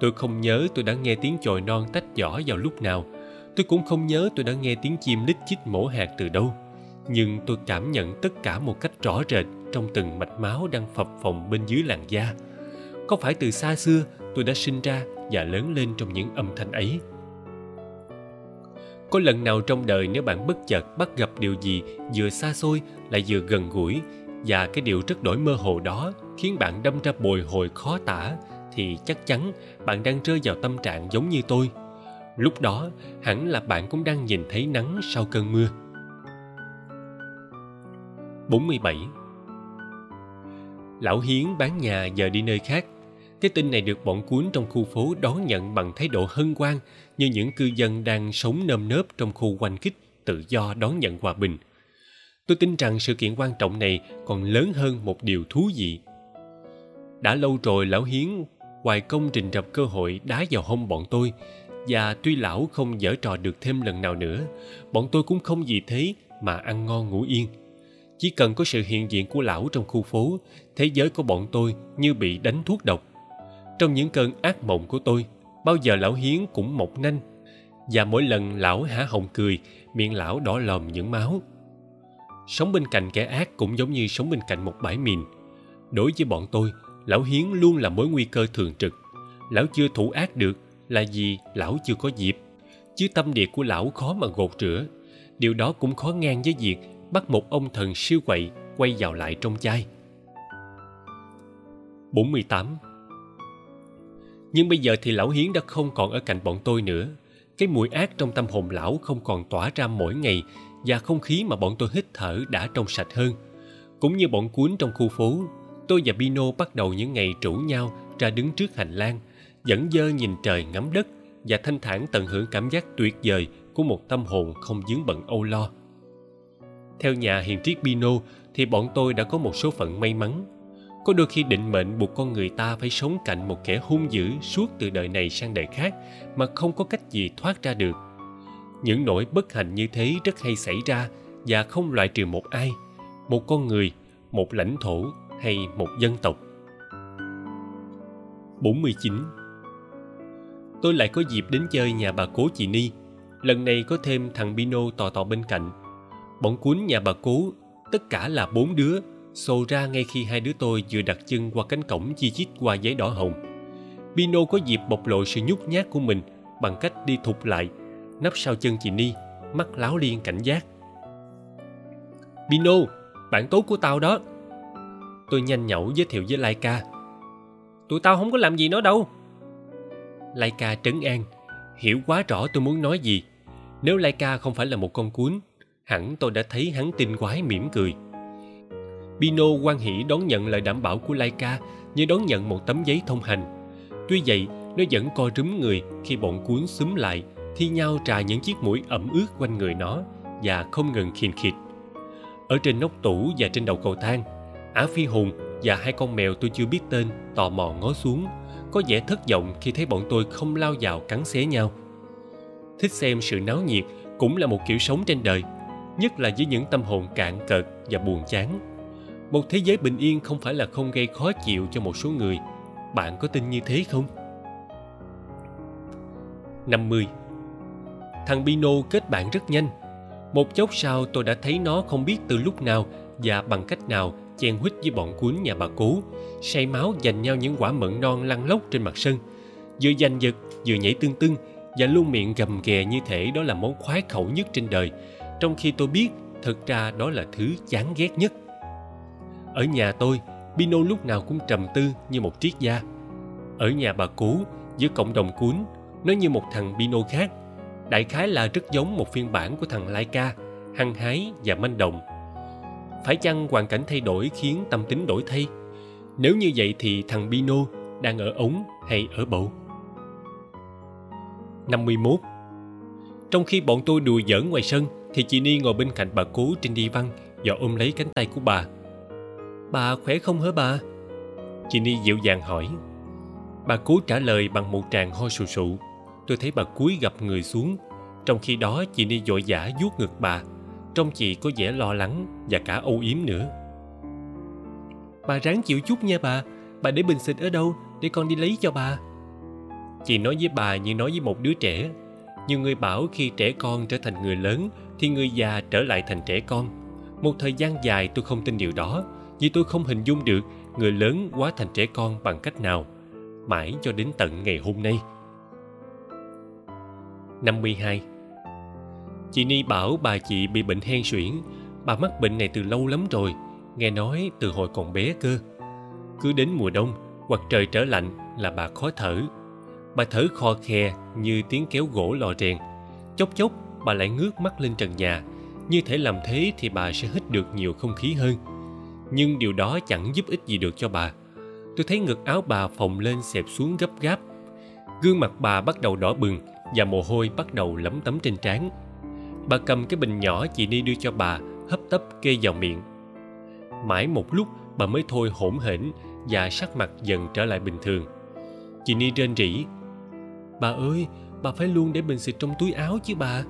Tôi không nhớ tôi đã nghe tiếng chồi non tách vỏ vào lúc nào, tôi cũng không nhớ tôi đã nghe tiếng chim lít chích mổ hạt từ đâu, nhưng tôi cảm nhận tất cả một cách rõ rệt trong từng mạch máu đang phập phồng bên dưới làn da. Có phải từ xa xưa tôi đã sinh ra và lớn lên trong những âm thanh ấy? Có lần nào trong đời nếu bạn bất chợt bắt gặp điều gì vừa xa xôi lại vừa gần gũi và cái điều rất đổi mơ hồ đó khiến bạn đâm ra bồi hồi khó tả, thì chắc chắn bạn đang rơi vào tâm trạng giống như tôi. Lúc đó, hẳn là bạn cũng đang nhìn thấy nắng sau cơn mưa. 47 Lão Hiến bán nhà giờ đi nơi khác. Cái tin này được bọn cuốn trong khu phố đón nhận bằng thái độ hân hoan như những cư dân đang sống nơm nớp trong khu quanh kích, tự do đón nhận hòa bình. Tôi tin rằng sự kiện quan trọng này còn lớn hơn một điều thú vị. Đã lâu rồi Lão Hiến hoài công trình rập cơ hội đá vào hông bọn tôi, và tuy lão không dở trò được thêm lần nào nữa, bọn tôi cũng không vì thế mà ăn ngon ngủ yên chỉ cần có sự hiện diện của lão trong khu phố, thế giới của bọn tôi như bị đánh thuốc độc. Trong những cơn ác mộng của tôi, bao giờ lão hiến cũng mọc nanh, và mỗi lần lão há hồng cười, miệng lão đỏ lòm những máu. Sống bên cạnh kẻ ác cũng giống như sống bên cạnh một bãi mìn. Đối với bọn tôi, lão hiến luôn là mối nguy cơ thường trực. Lão chưa thủ ác được là vì lão chưa có dịp, chứ tâm địa của lão khó mà gột rửa. Điều đó cũng khó ngang với việc bắt một ông thần siêu quậy quay vào lại trong chai 48 Nhưng bây giờ thì lão Hiến đã không còn ở cạnh bọn tôi nữa. Cái mùi ác trong tâm hồn lão không còn tỏa ra mỗi ngày và không khí mà bọn tôi hít thở đã trong sạch hơn. Cũng như bọn cuốn trong khu phố, tôi và Pino bắt đầu những ngày rủ nhau ra đứng trước hành lang, dẫn dơ nhìn trời ngắm đất và thanh thản tận hưởng cảm giác tuyệt vời của một tâm hồn không dướng bận âu lo. Theo nhà hiền triết Pino thì bọn tôi đã có một số phận may mắn. Có đôi khi định mệnh buộc con người ta phải sống cạnh một kẻ hung dữ suốt từ đời này sang đời khác mà không có cách gì thoát ra được. Những nỗi bất hạnh như thế rất hay xảy ra và không loại trừ một ai, một con người, một lãnh thổ hay một dân tộc. 49 Tôi lại có dịp đến chơi nhà bà cố chị Ni. Lần này có thêm thằng Bino tò tò bên cạnh. Bọn cuốn nhà bà cố, tất cả là bốn đứa, xô ra ngay khi hai đứa tôi vừa đặt chân qua cánh cổng chi chít qua giấy đỏ hồng. Bino có dịp bộc lộ sự nhút nhát của mình bằng cách đi thụt lại, nắp sau chân chị Ni, mắt láo liên cảnh giác. Bino, bạn tốt của tao đó. Tôi nhanh nhẩu giới thiệu với Laika. Tụi tao không có làm gì nó đâu. Laika trấn an, hiểu quá rõ tôi muốn nói gì. Nếu Laika không phải là một con cuốn, hẳn tôi đã thấy hắn tinh quái mỉm cười. Pino quan hỷ đón nhận lời đảm bảo của Laika như đón nhận một tấm giấy thông hành. Tuy vậy, nó vẫn co rúm người khi bọn cuốn xúm lại, thi nhau trà những chiếc mũi ẩm ướt quanh người nó và không ngừng khiền khịt. Ở trên nóc tủ và trên đầu cầu thang, Á Phi Hùng và hai con mèo tôi chưa biết tên tò mò ngó xuống, có vẻ thất vọng khi thấy bọn tôi không lao vào cắn xé nhau. Thích xem sự náo nhiệt cũng là một kiểu sống trên đời, nhất là với những tâm hồn cạn cợt và buồn chán. Một thế giới bình yên không phải là không gây khó chịu cho một số người. Bạn có tin như thế không? 50. Thằng Bino kết bạn rất nhanh. Một chốc sau, tôi đã thấy nó không biết từ lúc nào và bằng cách nào chen huýt với bọn cuốn nhà bà cố, say máu giành nhau những quả mận non lăn lóc trên mặt sân vừa giành giật, vừa nhảy tưng tưng và luôn miệng gầm ghè như thể đó là món khoái khẩu nhất trên đời trong khi tôi biết thực ra đó là thứ chán ghét nhất. Ở nhà tôi, Pino lúc nào cũng trầm tư như một triết gia. Ở nhà bà cố, giữa cộng đồng cuốn, nó như một thằng Pino khác. Đại khái là rất giống một phiên bản của thằng Laika, hăng hái và manh động. Phải chăng hoàn cảnh thay đổi khiến tâm tính đổi thay? Nếu như vậy thì thằng Pino đang ở ống hay ở bầu? 51 Trong khi bọn tôi đùa giỡn ngoài sân thì chị Ni ngồi bên cạnh bà cố trên đi văn và ôm lấy cánh tay của bà. Bà khỏe không hả bà? Chị Ni dịu dàng hỏi. Bà cố trả lời bằng một tràng ho sù sụ. Tôi thấy bà cúi gặp người xuống. Trong khi đó chị Ni vội vã vuốt ngực bà Trong chị có vẻ lo lắng và cả âu yếm nữa. Bà ráng chịu chút nha bà, bà để bình xịt ở đâu để con đi lấy cho bà. Chị nói với bà như nói với một đứa trẻ. Nhiều người bảo khi trẻ con trở thành người lớn thì người già trở lại thành trẻ con. Một thời gian dài tôi không tin điều đó vì tôi không hình dung được người lớn quá thành trẻ con bằng cách nào mãi cho đến tận ngày hôm nay. 52 Chị Ni bảo bà chị bị bệnh hen suyễn. Bà mắc bệnh này từ lâu lắm rồi, nghe nói từ hồi còn bé cơ. Cứ đến mùa đông hoặc trời trở lạnh là bà khó thở. Bà thở kho khe như tiếng kéo gỗ lò rèn. Chốc chốc bà lại ngước mắt lên trần nhà, như thể làm thế thì bà sẽ hít được nhiều không khí hơn. nhưng điều đó chẳng giúp ích gì được cho bà. Tôi thấy ngực áo bà phồng lên xẹp xuống gấp gáp. Gương mặt bà bắt đầu đỏ bừng và mồ hôi bắt đầu lấm tấm trên trán. Bà cầm cái bình nhỏ chị ni đưa cho bà hấp tấp kê vào miệng. Mãi một lúc bà mới thôi hỗn hển và sắc mặt dần trở lại bình thường. Chị ni rên rỉ. Bà ơi bà phải luôn để bình xịt trong túi áo chứ bà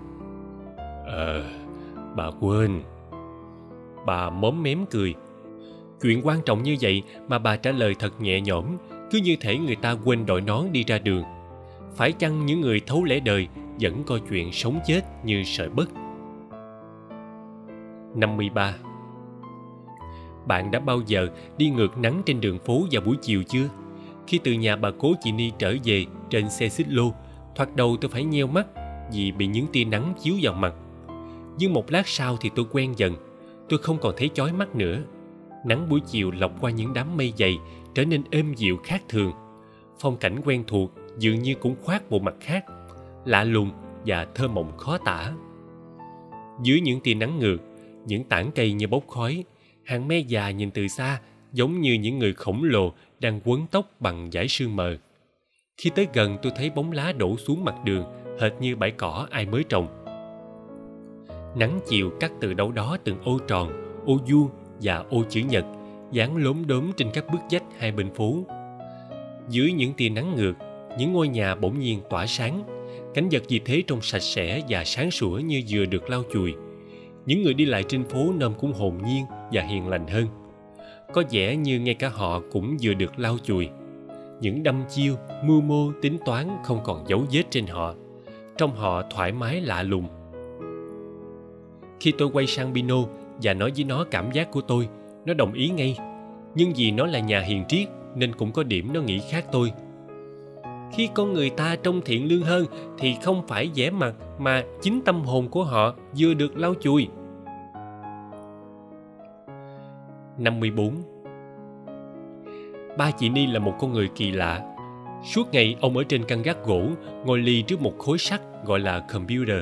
ờ bà quên. Bà móm mém cười. Chuyện quan trọng như vậy mà bà trả lời thật nhẹ nhõm cứ như thể người ta quên đội nón đi ra đường. Phải chăng những người thấu lẽ đời vẫn coi chuyện sống chết như sợi bất? 53 Bạn đã bao giờ đi ngược nắng trên đường phố vào buổi chiều chưa? Khi từ nhà bà cố chị Ni trở về trên xe xích lô, thoạt đầu tôi phải nheo mắt vì bị những tia nắng chiếu vào mặt. Nhưng một lát sau thì tôi quen dần, tôi không còn thấy chói mắt nữa. Nắng buổi chiều lọc qua những đám mây dày trở nên êm dịu khác thường. Phong cảnh quen thuộc dường như cũng khoác bộ mặt khác, lạ lùng và thơ mộng khó tả. Dưới những tia nắng ngược, những tảng cây như bốc khói, hàng me già nhìn từ xa giống như những người khổng lồ đang quấn tóc bằng dải sương mờ. Khi tới gần tôi thấy bóng lá đổ xuống mặt đường, hệt như bãi cỏ ai mới trồng. Nắng chiều cắt từ đâu đó từng ô tròn, ô vuông và ô chữ nhật, dán lốm đốm trên các bức vách hai bên phố. Dưới những tia nắng ngược, những ngôi nhà bỗng nhiên tỏa sáng, cảnh vật gì thế trông sạch sẽ và sáng sủa như vừa được lau chùi. Những người đi lại trên phố nôm cũng hồn nhiên và hiền lành hơn. Có vẻ như ngay cả họ cũng vừa được lau chùi. Những đâm chiêu, mưu mô, tính toán không còn dấu vết trên họ. Trong họ thoải mái lạ lùng. Khi tôi quay sang Pino và nói với nó cảm giác của tôi, nó đồng ý ngay. Nhưng vì nó là nhà hiền triết nên cũng có điểm nó nghĩ khác tôi khi con người ta trông thiện lương hơn thì không phải vẻ mặt mà chính tâm hồn của họ vừa được lau chùi. 54 Ba chị Ni là một con người kỳ lạ. Suốt ngày ông ở trên căn gác gỗ, ngồi lì trước một khối sắt gọi là computer.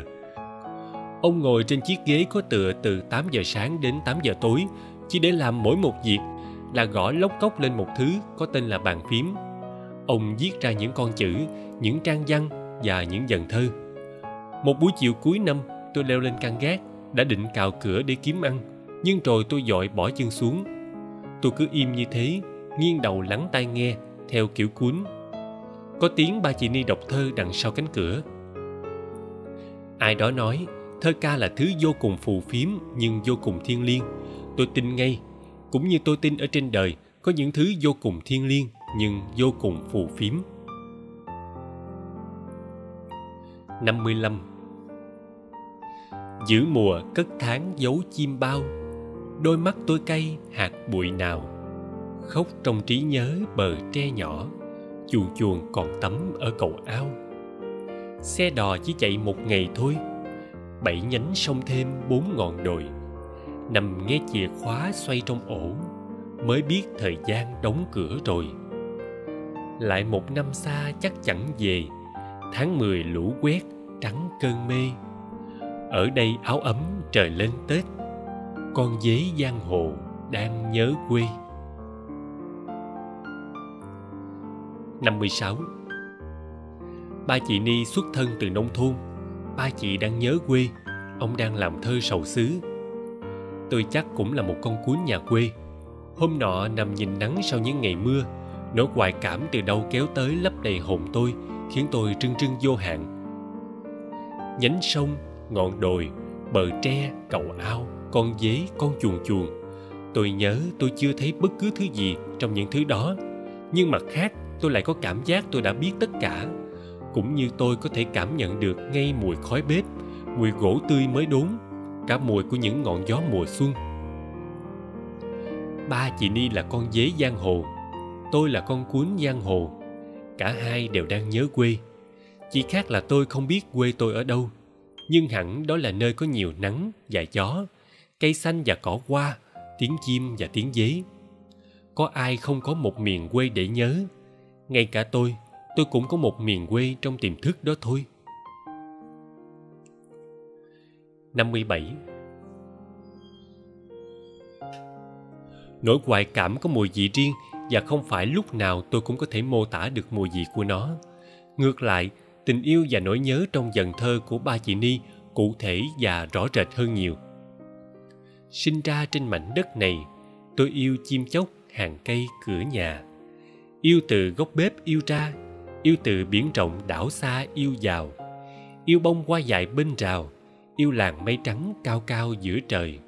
Ông ngồi trên chiếc ghế có tựa từ 8 giờ sáng đến 8 giờ tối, chỉ để làm mỗi một việc là gõ lóc cốc lên một thứ có tên là bàn phím. Ông viết ra những con chữ những trang văn và những dần thơ. Một buổi chiều cuối năm tôi leo lên căn gác đã định cào cửa để kiếm ăn nhưng rồi tôi dội bỏ chân xuống. Tôi cứ im như thế nghiêng đầu lắng tai nghe theo kiểu cuốn. Có tiếng ba chị ni đọc thơ đằng sau cánh cửa. Ai đó nói thơ ca là thứ vô cùng phù phiếm nhưng vô cùng thiêng liêng. Tôi tin ngay, cũng như tôi tin ở trên đời, có những thứ vô cùng thiêng liêng nhưng vô cùng phù phiếm. 55 Giữ mùa cất tháng giấu chim bao, Đôi mắt tôi cay hạt bụi nào. Khóc trong trí nhớ bờ tre nhỏ, Chuồn chuồn còn tắm ở cầu ao. Xe đò chỉ chạy một ngày thôi Bảy nhánh sông thêm bốn ngọn đồi. Nằm nghe chìa khóa xoay trong ổ, Mới biết thời gian đóng cửa rồi. Lại một năm xa chắc chẳng về, tháng mười lũ quét trắng cơn mê. Ở đây áo ấm trời lên tết, con dế giang hồ đang nhớ quê. Năm mươi sáu, ba chị ni xuất thân từ nông thôn ba chị đang nhớ quê. Ông đang làm thơ sầu xứ. Tôi chắc cũng là một con cuốn nhà quê. Hôm nọ nằm nhìn nắng sau những ngày mưa, nỗi hoài cảm từ đâu kéo tới lấp đầy hồn tôi, khiến tôi trưng trưng vô hạn. Nhánh sông, ngọn đồi, bờ tre, cầu ao, con dế, con chuồn chuồn tôi nhớ tôi chưa thấy bất cứ thứ gì trong những thứ đó. Nhưng mặt khác, tôi lại có cảm giác tôi đã biết tất cả cũng như tôi có thể cảm nhận được ngay mùi khói bếp, mùi gỗ tươi mới đốn, cả mùi của những ngọn gió mùa xuân. Ba chị ni là con dế giang hồ, tôi là con cuốn giang hồ. Cả hai đều đang nhớ quê. Chỉ khác là tôi không biết quê tôi ở đâu, nhưng hẳn đó là nơi có nhiều nắng và gió, cây xanh và cỏ hoa, tiếng chim và tiếng dế. Có ai không có một miền quê để nhớ? Ngay cả tôi tôi cũng có một miền quê trong tiềm thức đó thôi. 57 nỗi hoài cảm có mùi vị riêng và không phải lúc nào tôi cũng có thể mô tả được mùi vị của nó. Ngược lại, tình yêu và nỗi nhớ trong dần thơ của ba chị ni cụ thể và rõ rệt hơn nhiều. Sinh ra trên mảnh đất này, tôi yêu chim chóc, hàng cây, cửa nhà. Yêu từ góc bếp yêu ra yêu từ biển rộng đảo xa yêu vào. Yêu bông hoa dại bên rào, yêu làng mây trắng cao cao giữa trời.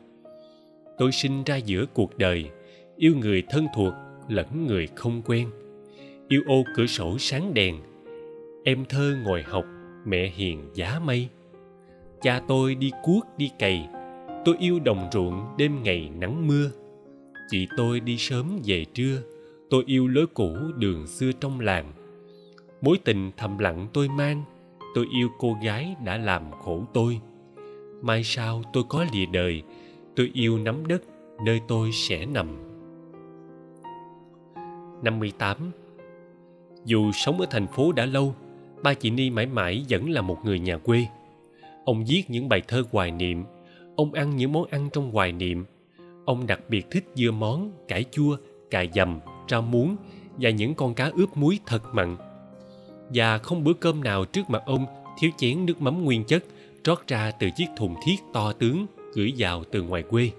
Tôi sinh ra giữa cuộc đời, yêu người thân thuộc lẫn người không quen. Yêu ô cửa sổ sáng đèn, em thơ ngồi học mẹ hiền giá mây. Cha tôi đi cuốc đi cày, tôi yêu đồng ruộng đêm ngày nắng mưa. Chị tôi đi sớm về trưa, tôi yêu lối cũ đường xưa trong làng mối tình thầm lặng tôi mang tôi yêu cô gái đã làm khổ tôi mai sau tôi có lìa đời tôi yêu nắm đất nơi tôi sẽ nằm 58 Dù sống ở thành phố đã lâu, ba chị Ni mãi mãi vẫn là một người nhà quê. Ông viết những bài thơ hoài niệm, ông ăn những món ăn trong hoài niệm. Ông đặc biệt thích dưa món, cải chua, cà dầm, rau muống và những con cá ướp muối thật mặn. Và không bữa cơm nào trước mặt ông thiếu chén nước mắm nguyên chất trót ra từ chiếc thùng thiết to tướng gửi vào từ ngoài quê.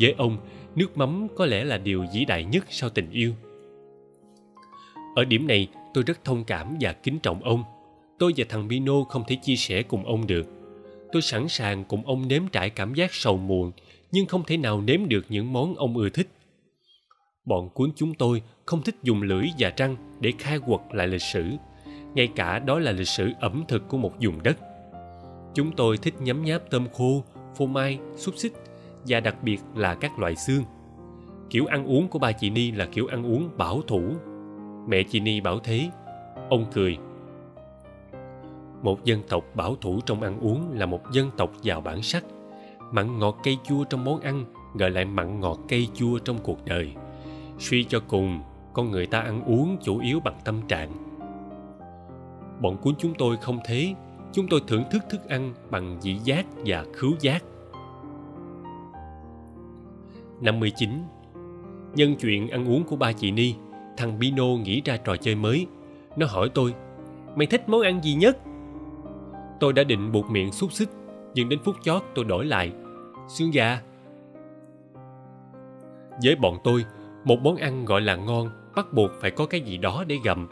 Với ông, nước mắm có lẽ là điều vĩ đại nhất sau tình yêu. Ở điểm này, tôi rất thông cảm và kính trọng ông. Tôi và thằng Mino không thể chia sẻ cùng ông được. Tôi sẵn sàng cùng ông nếm trải cảm giác sầu muộn, nhưng không thể nào nếm được những món ông ưa thích. Bọn cuốn chúng tôi không thích dùng lưỡi và răng để khai quật lại lịch sử, ngay cả đó là lịch sử ẩm thực của một vùng đất. Chúng tôi thích nhấm nháp tôm khô, phô mai, xúc xích và đặc biệt là các loại xương. Kiểu ăn uống của ba chị Ni là kiểu ăn uống bảo thủ. Mẹ chị Ni bảo thế. Ông cười. Một dân tộc bảo thủ trong ăn uống là một dân tộc giàu bản sắc. Mặn ngọt cây chua trong món ăn gọi lại mặn ngọt cây chua trong cuộc đời. Suy cho cùng, con người ta ăn uống chủ yếu bằng tâm trạng. Bọn cuốn chúng tôi không thế, chúng tôi thưởng thức thức ăn bằng vị giác và khứu giác 59 Nhân chuyện ăn uống của ba chị Ni, thằng Bino nghĩ ra trò chơi mới. Nó hỏi tôi, mày thích món ăn gì nhất? Tôi đã định buộc miệng xúc xích, nhưng đến phút chót tôi đổi lại, xương gà. Với bọn tôi, một món ăn gọi là ngon bắt buộc phải có cái gì đó để gặm.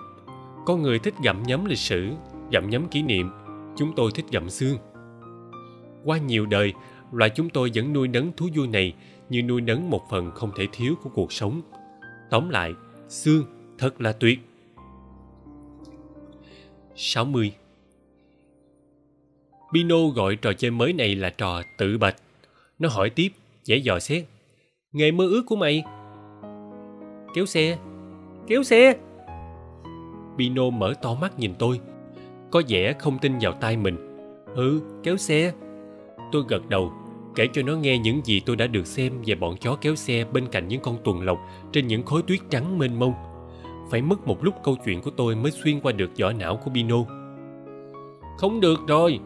Có người thích gặm nhấm lịch sử, gặm nhấm kỷ niệm, chúng tôi thích gặm xương. Qua nhiều đời, loài chúng tôi vẫn nuôi nấng thú vui này như nuôi nấng một phần không thể thiếu của cuộc sống. Tóm lại, xương thật là tuyệt. 60. Pino gọi trò chơi mới này là trò tự bạch. Nó hỏi tiếp, dễ dò xét. Nghề mơ ước của mày? Kéo xe. Kéo xe. Pino mở to mắt nhìn tôi. Có vẻ không tin vào tai mình. Ừ, kéo xe. Tôi gật đầu kể cho nó nghe những gì tôi đã được xem về bọn chó kéo xe bên cạnh những con tuần lộc trên những khối tuyết trắng mênh mông. Phải mất một lúc câu chuyện của tôi mới xuyên qua được vỏ não của Bino. Không được rồi.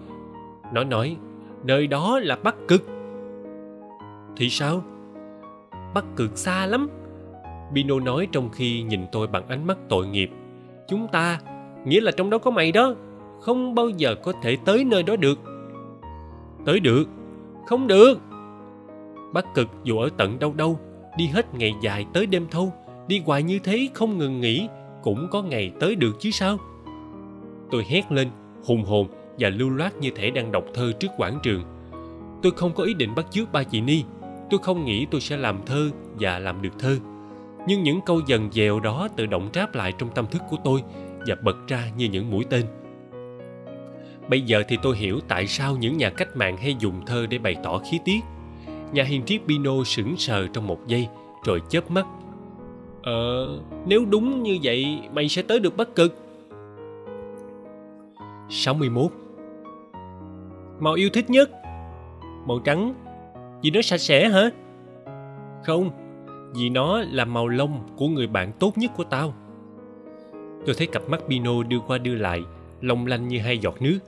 Nó nói, nơi đó là Bắc Cực. Thì sao? Bắc Cực xa lắm. Bino nói trong khi nhìn tôi bằng ánh mắt tội nghiệp. Chúng ta, nghĩa là trong đó có mày đó, không bao giờ có thể tới nơi đó được. Tới được, không được. Bác cực dù ở tận đâu đâu đi hết ngày dài tới đêm thâu đi hoài như thế không ngừng nghỉ cũng có ngày tới được chứ sao? Tôi hét lên hùng hồn và lưu loát như thể đang đọc thơ trước quảng trường. Tôi không có ý định bắt chước ba chị ni. Tôi không nghĩ tôi sẽ làm thơ và làm được thơ nhưng những câu dần dèo đó tự động tráp lại trong tâm thức của tôi và bật ra như những mũi tên Bây giờ thì tôi hiểu tại sao những nhà cách mạng hay dùng thơ để bày tỏ khí tiết. Nhà hiền triết Pino sững sờ trong một giây, rồi chớp mắt. Ờ, nếu đúng như vậy, mày sẽ tới được Bắc Cực. 61 Màu yêu thích nhất? Màu trắng. Vì nó sạch sẽ hả? Không, vì nó là màu lông của người bạn tốt nhất của tao. Tôi thấy cặp mắt Pino đưa qua đưa lại, long lanh như hai giọt nước.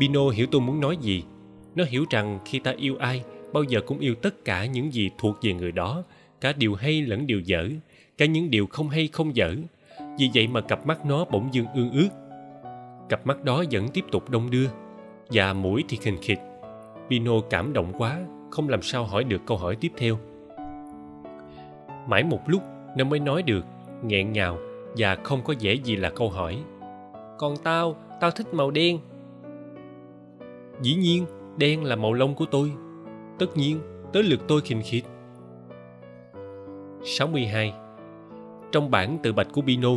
Pino hiểu tôi muốn nói gì. Nó hiểu rằng khi ta yêu ai, bao giờ cũng yêu tất cả những gì thuộc về người đó, cả điều hay lẫn điều dở cả những điều không hay không dở vì vậy mà cặp mắt nó bỗng dưng ương ướt cặp mắt đó vẫn tiếp tục đông đưa và mũi thì khình khịch. pino cảm động quá không làm sao hỏi được câu hỏi tiếp theo mãi một lúc, nó mới nói được, nghẹn ngào và không có vẻ gì là câu hỏi. Còn tao tao thích màu đen. Dĩ nhiên, đen là màu lông của tôi. Tất nhiên tới lượt tôi khinh khịt. 62 trong bản tự bạch của Pino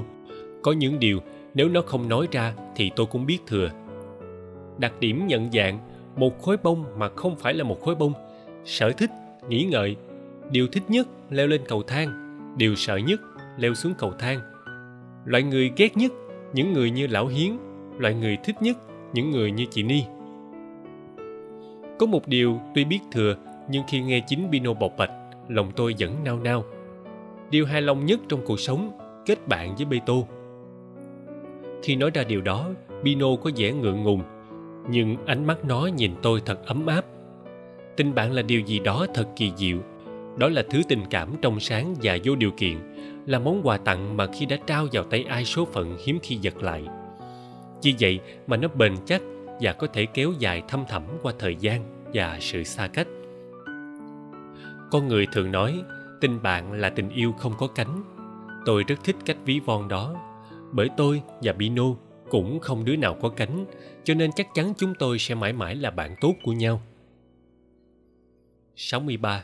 có những điều nếu nó không nói ra thì tôi cũng biết thừa. Đặc điểm nhận dạng, một khối bông mà không phải là một khối bông. Sở thích, nghĩ ngợi điều thích nhất leo lên cầu thang, điều sợ nhất leo xuống cầu thang. Loại người ghét nhất, những người như lão hiến. Loại người thích nhất, những người như chị ni. Có một điều tuy biết thừa, nhưng khi nghe chính Pino bộc bạch, lòng tôi vẫn nao nao. Điều hài lòng nhất trong cuộc sống, kết bạn với Beto khi nói ra điều đó Pino có vẻ ngượng ngùng, nhưng ánh mắt nó nhìn tôi thật ấm áp. Tình bạn là điều gì đó thật kỳ diệu đó là thứ tình cảm trong sáng và vô điều kiện, là món quà tặng mà khi đã trao vào tay ai số phận hiếm khi giật lại. Vì vậy mà nó bền chắc và có thể kéo dài thâm thẳm qua thời gian và sự xa cách. Con người thường nói, tình bạn là tình yêu không có cánh. Tôi rất thích cách ví von đó, bởi tôi và bino cũng không đứa nào có cánh, cho nên chắc chắn chúng tôi sẽ mãi mãi là bạn tốt của nhau. 63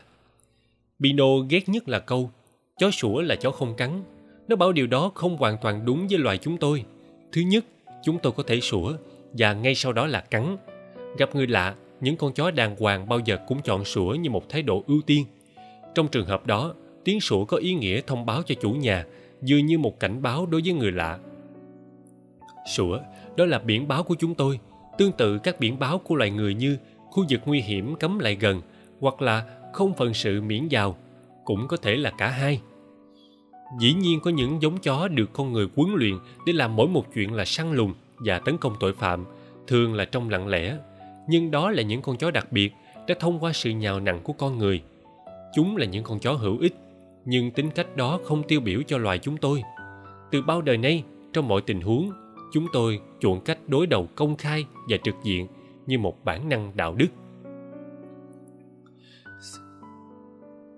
Bino ghét nhất là câu, chó sủa là chó không cắn. Nó bảo điều đó không hoàn toàn đúng với loài chúng tôi. Thứ nhất, chúng tôi có thể sủa, và ngay sau đó là cắn. Gặp người lạ, những con chó đàng hoàng bao giờ cũng chọn sủa như một thái độ ưu tiên. Trong trường hợp đó, tiếng sủa có ý nghĩa thông báo cho chủ nhà, dường như một cảnh báo đối với người lạ. Sủa, đó là biển báo của chúng tôi, tương tự các biển báo của loài người như khu vực nguy hiểm cấm lại gần, hoặc là không phần sự miễn giàu, cũng có thể là cả hai. Dĩ nhiên có những giống chó được con người huấn luyện để làm mỗi một chuyện là săn lùng và tấn công tội phạm, thường là trong lặng lẽ. Nhưng đó là những con chó đặc biệt đã thông qua sự nhào nặn của con người. Chúng là những con chó hữu ích, nhưng tính cách đó không tiêu biểu cho loài chúng tôi. Từ bao đời nay, trong mọi tình huống, chúng tôi chuộng cách đối đầu công khai và trực diện như một bản năng đạo đức.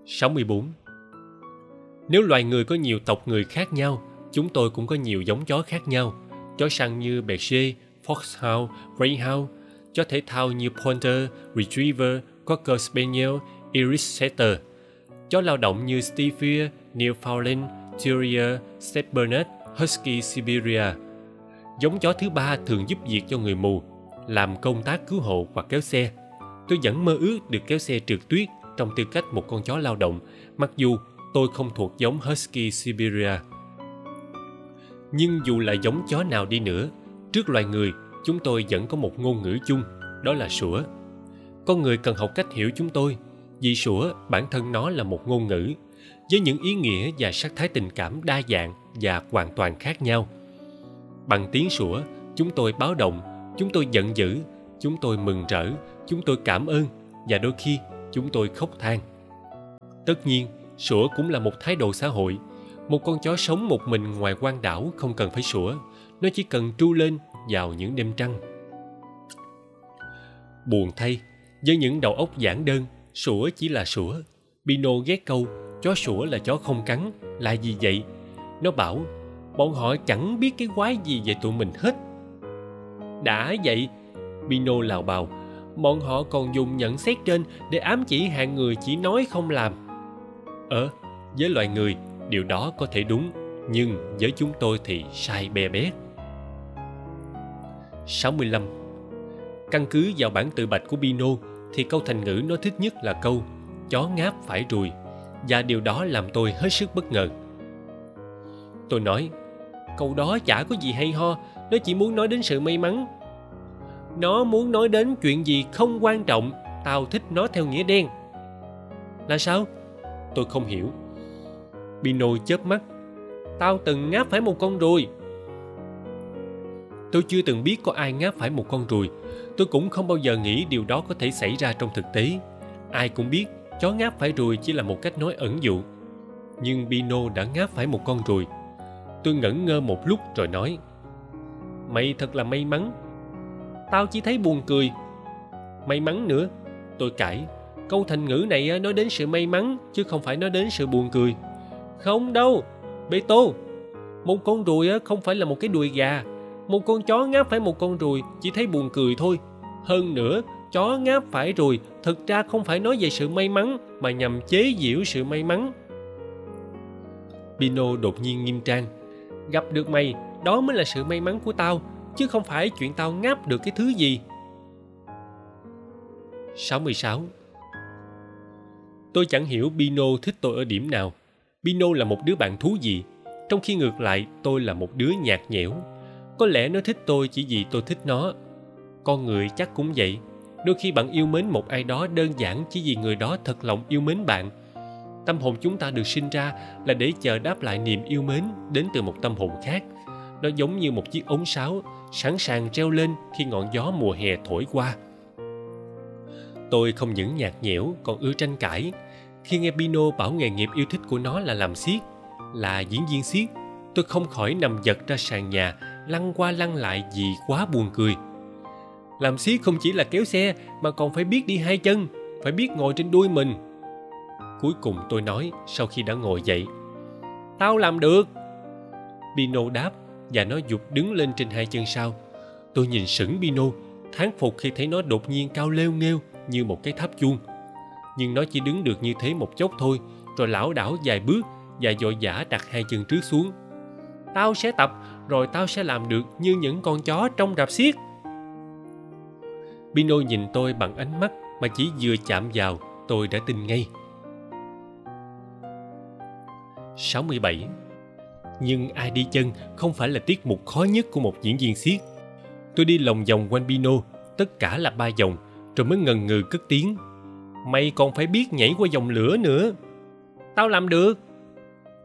64 Nếu loài người có nhiều tộc người khác nhau, chúng tôi cũng có nhiều giống chó khác nhau. Chó săn như Berger, Foxhound, Greyhound, chó thể thao như Pointer, Retriever, Cocker Spaniel, Irish Setter, chó lao động như Stevie, Newfoundland, Terrier, set Bernard, Husky Siberia. Giống chó thứ ba thường giúp việc cho người mù, làm công tác cứu hộ hoặc kéo xe. Tôi vẫn mơ ước được kéo xe trượt tuyết trong tư cách một con chó lao động, mặc dù tôi không thuộc giống Husky Siberia. Nhưng dù là giống chó nào đi nữa, trước loài người, chúng tôi vẫn có một ngôn ngữ chung, đó là sủa. Con người cần học cách hiểu chúng tôi, vì sủa bản thân nó là một ngôn ngữ, với những ý nghĩa và sắc thái tình cảm đa dạng và hoàn toàn khác nhau. Bằng tiếng sủa, chúng tôi báo động, chúng tôi giận dữ, chúng tôi mừng rỡ, chúng tôi cảm ơn và đôi khi chúng tôi khóc than. Tất nhiên, sủa cũng là một thái độ xã hội. Một con chó sống một mình ngoài quan đảo không cần phải sủa, nó chỉ cần tru lên vào những đêm trăng. Buồn thay, với những đầu óc giản đơn, sủa chỉ là sủa. Pino ghét câu, chó sủa là chó không cắn. Là gì vậy? Nó bảo, bọn họ chẳng biết cái quái gì về tụi mình hết. Đã vậy, pino lào bào bọn họ còn dùng nhận xét trên để ám chỉ hạng người chỉ nói không làm. Ờ với loài người, điều đó có thể đúng, nhưng với chúng tôi thì sai bè bét. 65 Căn cứ vào bản tự bạch của Bino thì câu thành ngữ nó thích nhất là câu, chó ngáp phải rùi. Và điều đó làm tôi hết sức bất ngờ. Tôi nói, câu đó chả có gì hay ho, nó chỉ muốn nói đến sự may mắn nó muốn nói đến chuyện gì không quan trọng, tao thích nó theo nghĩa đen. Là sao? Tôi không hiểu. Pino chớp mắt. Tao từng ngáp phải một con ruồi. Tôi chưa từng biết có ai ngáp phải một con ruồi. Tôi cũng không bao giờ nghĩ điều đó có thể xảy ra trong thực tế. Ai cũng biết, chó ngáp phải ruồi chỉ là một cách nói ẩn dụ. Nhưng Pino đã ngáp phải một con ruồi. Tôi ngẩn ngơ một lúc rồi nói, Mày thật là may mắn. Tao chỉ thấy buồn cười. May mắn nữa. Tôi cãi. Câu thành ngữ này nói đến sự may mắn chứ không phải nói đến sự buồn cười. Không đâu. Bê tô. Một con ruồi không phải là một cái đùi gà. Một con chó ngáp phải một con ruồi chỉ thấy buồn cười thôi. Hơn nữa, chó ngáp phải ruồi thực ra không phải nói về sự may mắn mà nhằm chế giễu sự may mắn. Pino đột nhiên nghiêm trang. Gặp được mày, đó mới là sự may mắn của tao, chứ không phải chuyện tao ngáp được cái thứ gì. 66. Tôi chẳng hiểu Pino thích tôi ở điểm nào. Pino là một đứa bạn thú gì, trong khi ngược lại tôi là một đứa nhạt nhẽo. Có lẽ nó thích tôi chỉ vì tôi thích nó. Con người chắc cũng vậy. Đôi khi bạn yêu mến một ai đó đơn giản chỉ vì người đó thật lòng yêu mến bạn. Tâm hồn chúng ta được sinh ra là để chờ đáp lại niềm yêu mến đến từ một tâm hồn khác. Nó giống như một chiếc ống sáo sẵn sàng treo lên khi ngọn gió mùa hè thổi qua. Tôi không những nhạt nhẽo còn ưa tranh cãi. Khi nghe pino bảo nghề nghiệp yêu thích của nó là làm xiếc, là diễn viên xiếc, tôi không khỏi nằm giật ra sàn nhà lăn qua lăn lại vì quá buồn cười. Làm xiếc không chỉ là kéo xe mà còn phải biết đi hai chân phải biết ngồi trên đuôi mình. Cuối cùng tôi nói sau khi đã ngồi dậy tao làm được. Pino đáp và nó giục đứng lên trên hai chân sau. Tôi nhìn sững pino thán phục khi thấy nó đột nhiên cao leo nghêu như một cái tháp chuông. Nhưng nó chỉ đứng được như thế một chốc thôi, rồi lảo đảo vài bước và vội vã đặt hai chân trước xuống. Tao sẽ tập, rồi tao sẽ làm được như những con chó trong rạp xiếc. Pino nhìn tôi bằng ánh mắt mà chỉ vừa chạm vào, tôi đã tin ngay. 67 nhưng ai đi chân không phải là tiết mục khó nhất của một diễn viên xiếc Tôi đi lòng vòng quanh Pino, Tất cả là ba vòng, rồi mới ngần ngừ cất tiếng. Mày còn phải biết nhảy qua dòng lửa nữa. Tao làm được.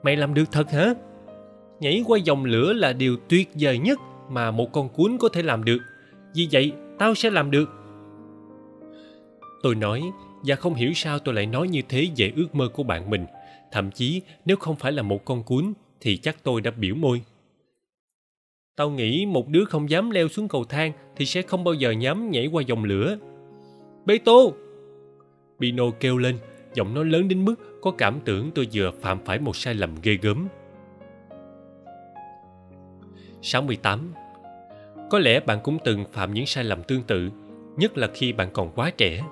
Mày làm được thật hả? Nhảy qua dòng lửa là điều tuyệt vời nhất mà một con cuốn có thể làm được. Vì vậy, tao sẽ làm được. Tôi nói, và không hiểu sao tôi lại nói như thế về ước mơ của bạn mình. Thậm chí, nếu không phải là một con cuốn thì chắc tôi đã biểu môi tao nghĩ một đứa không dám leo xuống cầu thang thì sẽ không bao giờ nhắm nhảy qua dòng lửa Bê tô! Pino kêu lên, giọng nói lớn đến mức có cảm tưởng tôi vừa phạm phải một sai lầm ghê gớm. 68. Có lẽ bạn cũng từng phạm những sai lầm tương tự, nhất là khi bạn còn quá trẻ.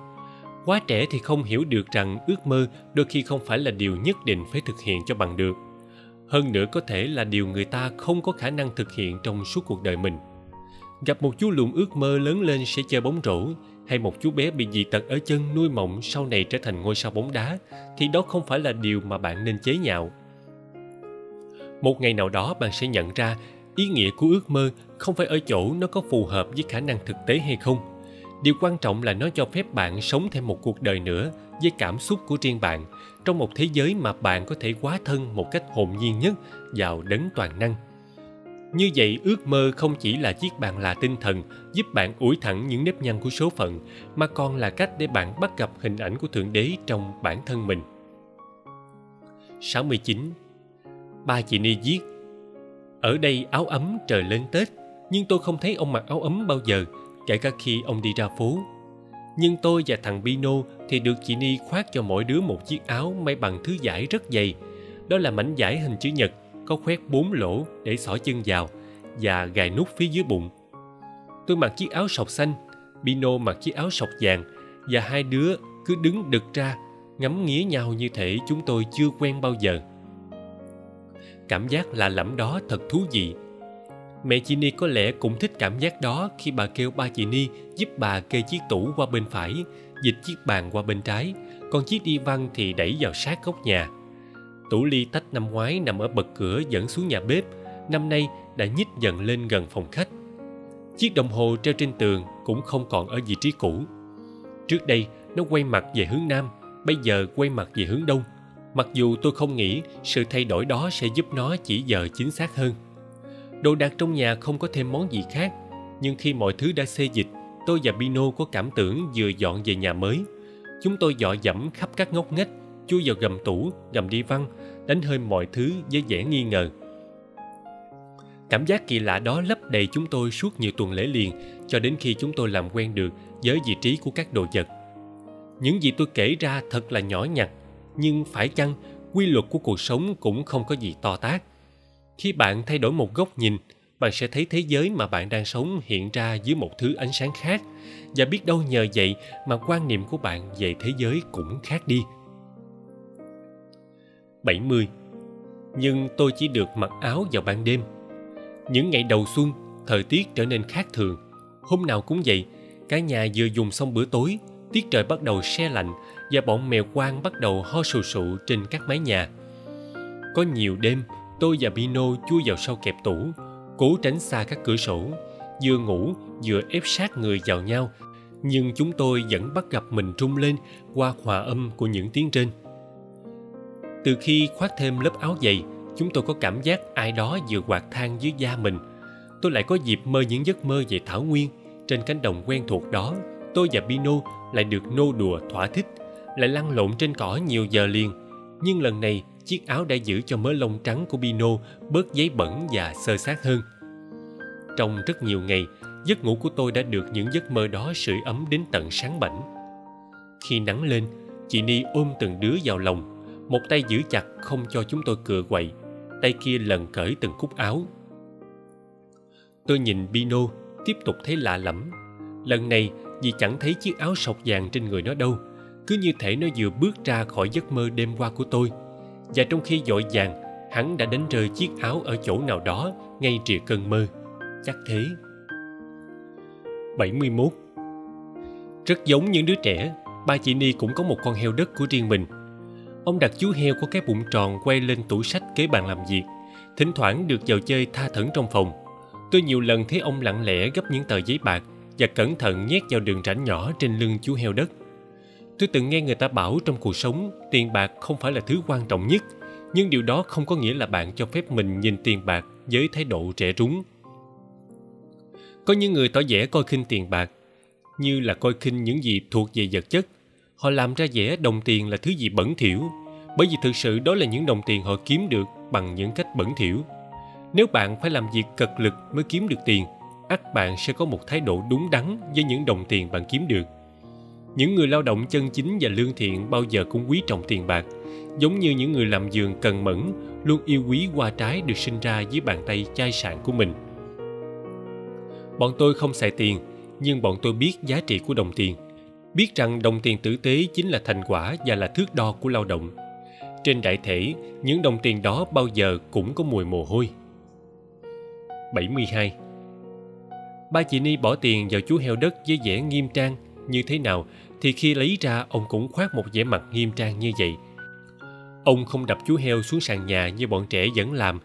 Quá trẻ thì không hiểu được rằng ước mơ đôi khi không phải là điều nhất định phải thực hiện cho bằng được. Hơn nữa có thể là điều người ta không có khả năng thực hiện trong suốt cuộc đời mình. Gặp một chú lùn ước mơ lớn lên sẽ chơi bóng rổ, hay một chú bé bị dị tật ở chân nuôi mộng sau này trở thành ngôi sao bóng đá, thì đó không phải là điều mà bạn nên chế nhạo. Một ngày nào đó bạn sẽ nhận ra ý nghĩa của ước mơ không phải ở chỗ nó có phù hợp với khả năng thực tế hay không. Điều quan trọng là nó cho phép bạn sống thêm một cuộc đời nữa với cảm xúc của riêng bạn trong một thế giới mà bạn có thể quá thân một cách hồn nhiên nhất vào đấng toàn năng như vậy, ước mơ không chỉ là chiếc bàn là tinh thần giúp bạn ủi thẳng những nếp nhăn của số phận, mà còn là cách để bạn bắt gặp hình ảnh của Thượng Đế trong bản thân mình. 69. Ba chị Ni viết Ở đây áo ấm trời lên Tết, nhưng tôi không thấy ông mặc áo ấm bao giờ, kể cả khi ông đi ra phố. Nhưng tôi và thằng Bino thì được chị Ni khoác cho mỗi đứa một chiếc áo may bằng thứ vải rất dày. Đó là mảnh vải hình chữ nhật có khoét bốn lỗ để xỏ chân vào và gài nút phía dưới bụng. Tôi mặc chiếc áo sọc xanh, Bino mặc chiếc áo sọc vàng và hai đứa cứ đứng đực ra ngắm nghía nhau như thể chúng tôi chưa quen bao giờ. Cảm giác lạ lẫm đó thật thú vị. Mẹ chị Ni có lẽ cũng thích cảm giác đó khi bà kêu ba chị Ni giúp bà kê chiếc tủ qua bên phải, dịch chiếc bàn qua bên trái, còn chiếc đi văn thì đẩy vào sát góc nhà. Tủ ly tách năm ngoái nằm ở bậc cửa dẫn xuống nhà bếp, năm nay đã nhích dần lên gần phòng khách. Chiếc đồng hồ treo trên tường cũng không còn ở vị trí cũ. Trước đây, nó quay mặt về hướng nam, bây giờ quay mặt về hướng đông. Mặc dù tôi không nghĩ sự thay đổi đó sẽ giúp nó chỉ giờ chính xác hơn. Đồ đạc trong nhà không có thêm món gì khác, nhưng khi mọi thứ đã xê dịch, tôi và Pino có cảm tưởng vừa dọn về nhà mới. Chúng tôi dọ dẫm khắp các ngóc ngách chui vào gầm tủ gầm đi văn đánh hơi mọi thứ với vẻ nghi ngờ. Cảm giác kỳ lạ đó lấp đầy chúng tôi suốt nhiều tuần lễ liền cho đến khi chúng tôi làm quen được với vị trí của các đồ vật. Những gì tôi kể ra thật là nhỏ nhặt nhưng phải chăng quy luật của cuộc sống cũng không có gì to tát? Khi bạn thay đổi một góc nhìn, bạn sẽ thấy thế giới mà bạn đang sống hiện ra dưới một thứ ánh sáng khác. Và biết đâu nhờ vậy mà quan niệm của bạn về thế giới cũng khác đi. 70 nhưng tôi chỉ được mặc áo vào ban đêm. Những ngày đầu xuân, thời tiết trở nên khác thường. Hôm nào cũng vậy, cả nhà vừa dùng xong bữa tối, tiết trời bắt đầu se lạnh và bọn mèo quang bắt đầu ho sù sụ trên các mái nhà. Có nhiều đêm tôi và pino chui vào sau kẹp tủ, cố tránh xa các cửa sổ, vừa ngủ vừa ép sát người vào nhau. Nhưng chúng tôi vẫn bắt gặp mình trung lên qua hòa âm của những tiếng trên. Từ khi khoác thêm lớp áo dày, chúng tôi có cảm giác ai đó vừa quạt than dưới da mình. Tôi lại có dịp mơ những giấc mơ về thảo nguyên trên cánh đồng quen thuộc đó. Tôi và pino lại được nô đùa thỏa thích, lại lăn lộn trên cỏ nhiều giờ liền. Nhưng lần này chiếc áo đã giữ cho mớ lông trắng của Bino bớt giấy bẩn và sơ sát hơn. Trong rất nhiều ngày, giấc ngủ của tôi đã được những giấc mơ đó sưởi ấm đến tận sáng bảnh. Khi nắng lên, chị ni ôm từng đứa vào lòng, một tay giữ chặt không cho chúng tôi cựa quậy, tay kia lần cởi từng cúc áo. Tôi nhìn Bino, tiếp tục thấy lạ lẫm. Lần này, vì chẳng thấy chiếc áo sọc vàng trên người nó đâu, cứ như thể nó vừa bước ra khỏi giấc mơ đêm qua của tôi và trong khi dội vàng hắn đã đánh rơi chiếc áo ở chỗ nào đó ngay trìa cơn mơ chắc thế 71 Rất giống những đứa trẻ, ba chị Ni cũng có một con heo đất của riêng mình. Ông đặt chú heo có cái bụng tròn quay lên tủ sách kế bàn làm việc, thỉnh thoảng được vào chơi tha thẩn trong phòng. Tôi nhiều lần thấy ông lặng lẽ gấp những tờ giấy bạc và cẩn thận nhét vào đường rãnh nhỏ trên lưng chú heo đất. Tôi từng nghe người ta bảo trong cuộc sống tiền bạc không phải là thứ quan trọng nhất, nhưng điều đó không có nghĩa là bạn cho phép mình nhìn tiền bạc với thái độ trẻ trúng. Có những người tỏ vẻ coi khinh tiền bạc như là coi khinh những gì thuộc về vật chất. Họ làm ra vẻ đồng tiền là thứ gì bẩn thỉu bởi vì thực sự đó là những đồng tiền họ kiếm được bằng những cách bẩn thỉu. Nếu bạn phải làm việc cật lực mới kiếm được tiền ắt bạn sẽ có một thái độ đúng đắn với những đồng tiền bạn kiếm được những người lao động chân chính và lương thiện bao giờ cũng quý trọng tiền bạc. Giống như những người làm giường cần mẫn, luôn yêu quý hoa trái được sinh ra dưới bàn tay chai sạn của mình. Bọn tôi không xài tiền, nhưng bọn tôi biết giá trị của đồng tiền. Biết rằng đồng tiền tử tế chính là thành quả và là thước đo của lao động. Trên đại thể, những đồng tiền đó bao giờ cũng có mùi mồ hôi. 72 Ba chị Ni bỏ tiền vào chú heo đất với vẻ nghiêm trang, như thế nào? Thì khi lấy ra, ông cũng khoác một vẻ mặt nghiêm trang như vậy. Ông không đập chú heo xuống sàn nhà như bọn trẻ vẫn làm,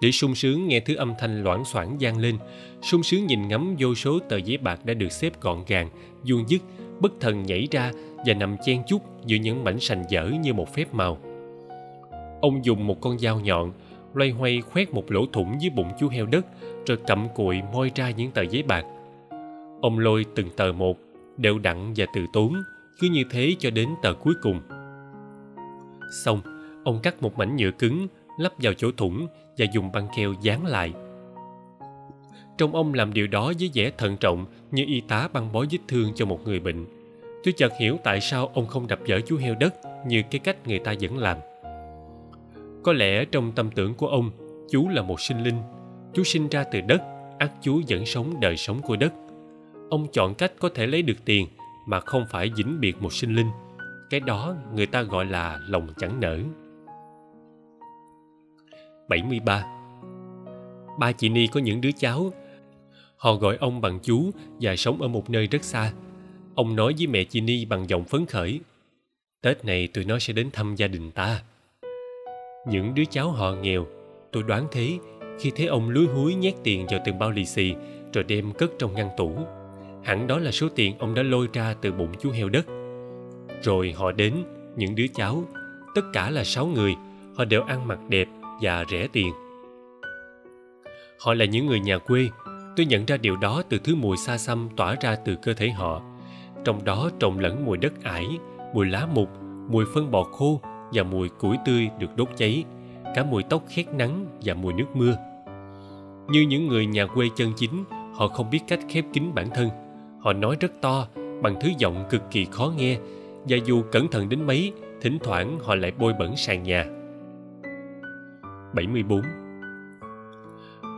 để sung sướng nghe thứ âm thanh loãng xoảng vang lên. Sung sướng nhìn ngắm vô số tờ giấy bạc đã được xếp gọn gàng, vuông dứt bất thần nhảy ra và nằm chen chúc giữa những mảnh sành dở như một phép màu. Ông dùng một con dao nhọn, loay hoay khoét một lỗ thủng dưới bụng chú heo đất, rồi cặm cụi moi ra những tờ giấy bạc. Ông lôi từng tờ một đều đặn và từ tốn, cứ như thế cho đến tờ cuối cùng. Xong, ông cắt một mảnh nhựa cứng, lắp vào chỗ thủng và dùng băng keo dán lại. Trong ông làm điều đó với vẻ thận trọng như y tá băng bó vết thương cho một người bệnh. Tôi chợt hiểu tại sao ông không đập vỡ chú heo đất như cái cách người ta vẫn làm. Có lẽ trong tâm tưởng của ông, chú là một sinh linh. Chú sinh ra từ đất ắt chú vẫn sống đời sống của đất ông chọn cách có thể lấy được tiền mà không phải dính biệt một sinh linh cái đó người ta gọi là lòng chẳng nở 73 Ba chị Ni có những đứa cháu. Họ gọi ông bằng chú và sống ở một nơi rất xa. Ông nói với mẹ chị Ni bằng giọng phấn khởi. Tết này tụi nó sẽ đến thăm gia đình ta. Những đứa cháu họ nghèo, tôi đoán thế khi thấy ông lúi húi nhét tiền vào từng bao lì xì rồi đem cất trong ngăn tủ. Hẳn đó là số tiền ông đã lôi ra từ bụng chú heo đất. Rồi họ đến, những đứa cháu, tất cả là sáu người, họ đều ăn mặc đẹp và rẻ tiền họ là những người nhà quê tôi nhận ra điều đó từ thứ mùi xa xăm tỏa ra từ cơ thể họ trong đó trộn lẫn mùi đất ải mùi lá mục mùi phân bò khô và mùi củi tươi được đốt cháy cả mùi tóc khét nắng và mùi nước mưa. Như những người nhà quê chân chính, họ không biết cách khép kín bản thân. Họ nói rất to, bằng thứ giọng cực kỳ khó nghe, và dù cẩn thận đến mấy, thỉnh thoảng họ lại bôi bẩn sàn nhà. 74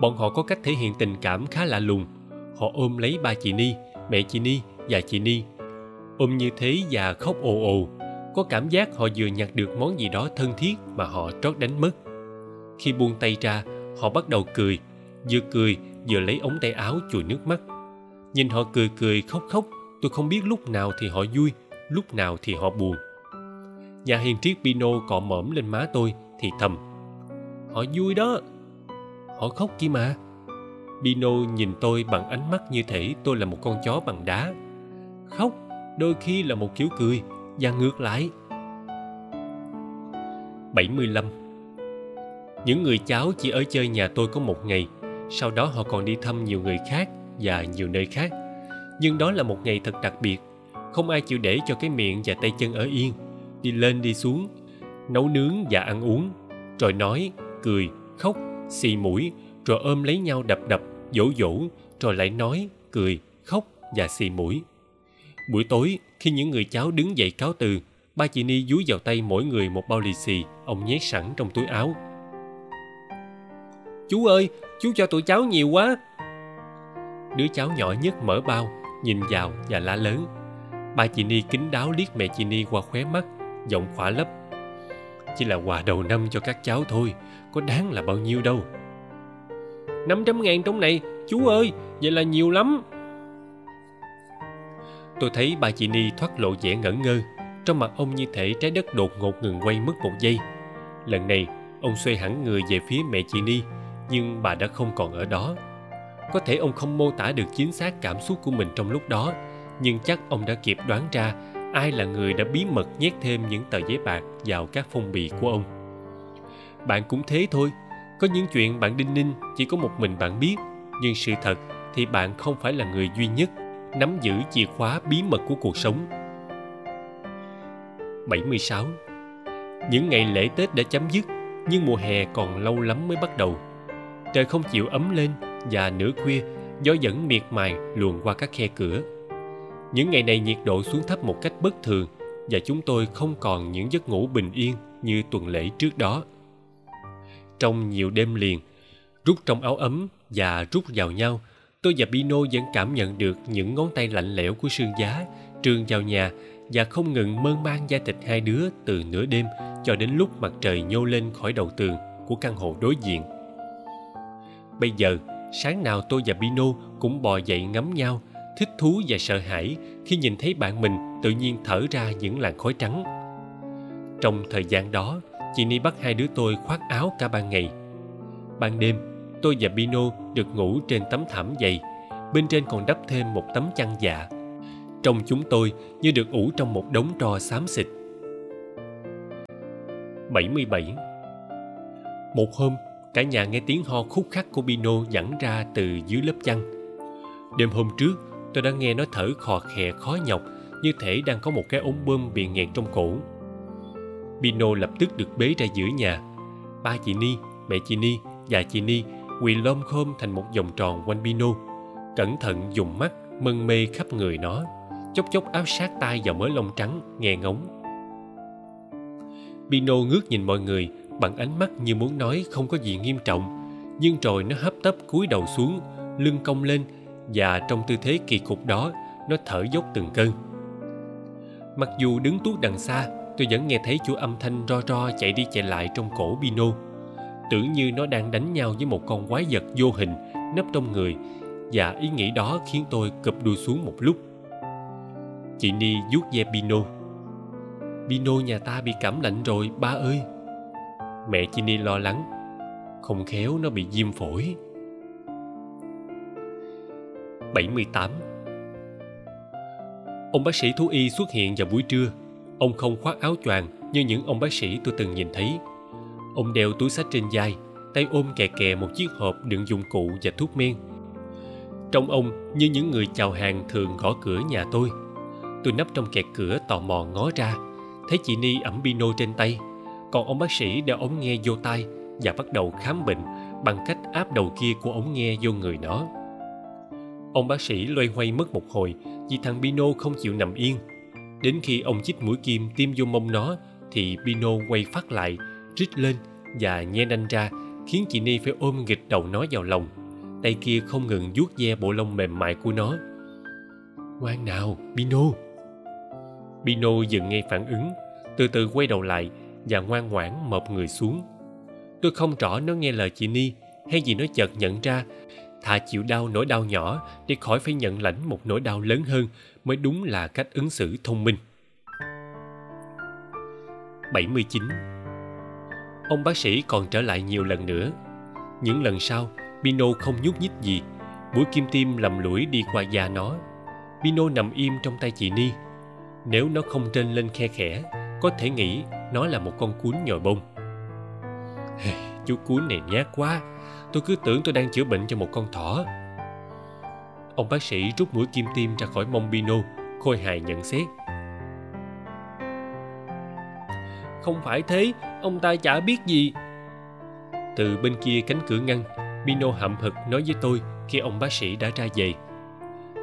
Bọn họ có cách thể hiện tình cảm khá lạ lùng. Họ ôm lấy ba chị Ni, mẹ chị Ni và chị Ni. Ôm như thế và khóc ồ ồ. Có cảm giác họ vừa nhặt được món gì đó thân thiết mà họ trót đánh mất. Khi buông tay ra, họ bắt đầu cười. Vừa cười, vừa lấy ống tay áo chùi nước mắt. Nhìn họ cười cười khóc khóc, tôi không biết lúc nào thì họ vui, lúc nào thì họ buồn. Nhà hiền triết Pino cọ mõm lên má tôi thì thầm. Họ vui đó, họ khóc kia mà Bino nhìn tôi bằng ánh mắt như thể tôi là một con chó bằng đá khóc đôi khi là một kiểu cười và ngược lại 75 Những người cháu chỉ ở chơi nhà tôi có một ngày Sau đó họ còn đi thăm nhiều người khác và nhiều nơi khác. Nhưng đó là một ngày thật đặc biệt. Không ai chịu để cho cái miệng và tay chân ở yên Đi lên đi xuống Nấu nướng và ăn uống. Rồi nói, cười, khóc xì mũi rồi ôm lấy nhau đập đập dỗ dỗ rồi lại nói cười khóc và xì mũi. Buổi tối khi những người cháu đứng dậy cáo từ ba chị ni dúi vào tay mỗi người một bao lì xì ông nhét sẵn trong túi áo. Chú ơi chú cho tụi cháu nhiều quá đứa cháu nhỏ nhất mở bao, nhìn vào và la lớn ba chị ni kính đáo liếc mẹ chị ni qua khóe mắt, giọng khỏa lấp. Chỉ là quà đầu năm cho các cháu thôi, có đáng là bao nhiêu đâu. 500 ngàn trong này, chú ơi, vậy là nhiều lắm. Tôi thấy bà chị ni thoát lộ vẻ ngẩn ngơ, trong mặt ông như thể trái đất đột ngột ngừng quay mất một giây. Lần này, ông xoay hẳn người về phía mẹ chị ni, nhưng bà đã không còn ở đó có thể ông không mô tả được chính xác cảm xúc của mình trong lúc đó, nhưng chắc ông đã kịp đoán ra ai là người đã bí mật nhét thêm những tờ giấy bạc vào các phong bì của ông. Bạn cũng thế thôi. Có những chuyện bạn đinh ninh, chỉ có một mình bạn biết. Nhưng sự thật thì bạn không phải là người duy nhất nắm giữ chìa khóa bí mật của cuộc sống. 76 Những ngày lễ Tết đã chấm dứt, nhưng mùa hè còn lâu lắm mới bắt đầu. Trời không chịu ấm lên và nửa khuya, gió vẫn miệt mài luồn qua các khe cửa. Những ngày này nhiệt độ xuống thấp một cách bất thường và chúng tôi không còn những giấc ngủ bình yên như tuần lễ trước đó. Trong nhiều đêm liền, rút trong áo ấm và rút vào nhau, tôi và pino vẫn cảm nhận được những ngón tay lạnh lẽo của sương giá trườn vào nhà và không ngừng mơn man da thịt hai đứa từ nửa đêm cho đến lúc mặt trời nhô lên khỏi đầu tường của căn hộ đối diện. Bây giờ sáng nào tôi và pino cũng bò dậy ngắm nhau thích thú và sợ hãi khi nhìn thấy bạn mình tự nhiên thở ra những làn khói trắng. Trong thời gian đó chị ni bắt hai đứa tôi khoác áo cả ban ngày. Ban đêm tôi và pino được ngủ trên tấm thảm dày bên trên còn đắp thêm một tấm chăn dạ. Trong chúng tôi như được ủ trong một đống tro xám xịt. 77 Một hôm, cả nhà nghe tiếng ho khúc khắc của Pino dẫn ra từ dưới lớp chăn. Đêm hôm trước, tôi đã nghe nó thở khò khè khó nhọc như thể đang có một cái ống bơm bị nghẹn trong cổ. Pino lập tức được bế ra giữa nhà. Ba chị Ni, mẹ chị Ni và chị Ni quỳ lom khom thành một vòng tròn quanh Pino. Cẩn thận dùng mắt mân mê khắp người nó, chốc chốc áp sát tay vào mớ lông trắng, nghe ngóng. Pino ngước nhìn mọi người bằng ánh mắt như muốn nói không có gì nghiêm trọng, nhưng rồi nó hấp tấp cúi đầu xuống, lưng cong lên và trong tư thế kỳ cục đó, nó thở dốc từng cơn. Mặc dù đứng tuốt đằng xa, tôi vẫn nghe thấy chú âm thanh ro ro chạy đi chạy lại trong cổ Pino. Tưởng như nó đang đánh nhau với một con quái vật vô hình nấp trong người và ý nghĩ đó khiến tôi cụp đuôi xuống một lúc. Chị Ni vuốt ve Pino. Pino nhà ta bị cảm lạnh rồi, ba ơi. Mẹ chị lo lắng. Không khéo nó bị viêm phổi. 78 Ông bác sĩ thú y xuất hiện vào buổi trưa Ông không khoác áo choàng như những ông bác sĩ tôi từng nhìn thấy. Ông đeo túi sách trên vai, tay ôm kè kè một chiếc hộp đựng dụng cụ và thuốc men. Trong ông như những người chào hàng thường gõ cửa nhà tôi. Tôi nấp trong kẹt cửa tò mò ngó ra, thấy chị Ni ẩm pino trên tay, còn ông bác sĩ đeo ống nghe vô tai và bắt đầu khám bệnh bằng cách áp đầu kia của ống nghe vô người nó. Ông bác sĩ loay hoay mất một hồi vì thằng Pino không chịu nằm yên. Đến khi ông chích mũi kim tiêm vô mông nó thì Pino quay phát lại, rít lên và nhe nanh ra khiến chị Ni phải ôm nghịch đầu nó vào lòng. Tay kia không ngừng vuốt ve bộ lông mềm mại của nó. Ngoan nào, Pino! Pino dừng ngay phản ứng, từ từ quay đầu lại và ngoan ngoãn mập người xuống. Tôi không rõ nó nghe lời chị Ni hay vì nó chợt nhận ra thà chịu đau nỗi đau nhỏ để khỏi phải nhận lãnh một nỗi đau lớn hơn mới đúng là cách ứng xử thông minh. 79. Ông bác sĩ còn trở lại nhiều lần nữa. Những lần sau, Pino không nhúc nhích gì. Mũi kim tim lầm lũi đi qua da nó. Pino nằm im trong tay chị Ni. Nếu nó không trên lên khe khẽ, có thể nghĩ nó là một con cún nhồi bông. Chú cún này nhát quá, tôi cứ tưởng tôi đang chữa bệnh cho một con thỏ. Ông bác sĩ rút mũi kim tim ra khỏi mông Pino, khôi hài nhận xét. Không phải thế, ông ta chả biết gì. Từ bên kia cánh cửa ngăn, Pino hậm hực nói với tôi khi ông bác sĩ đã ra về.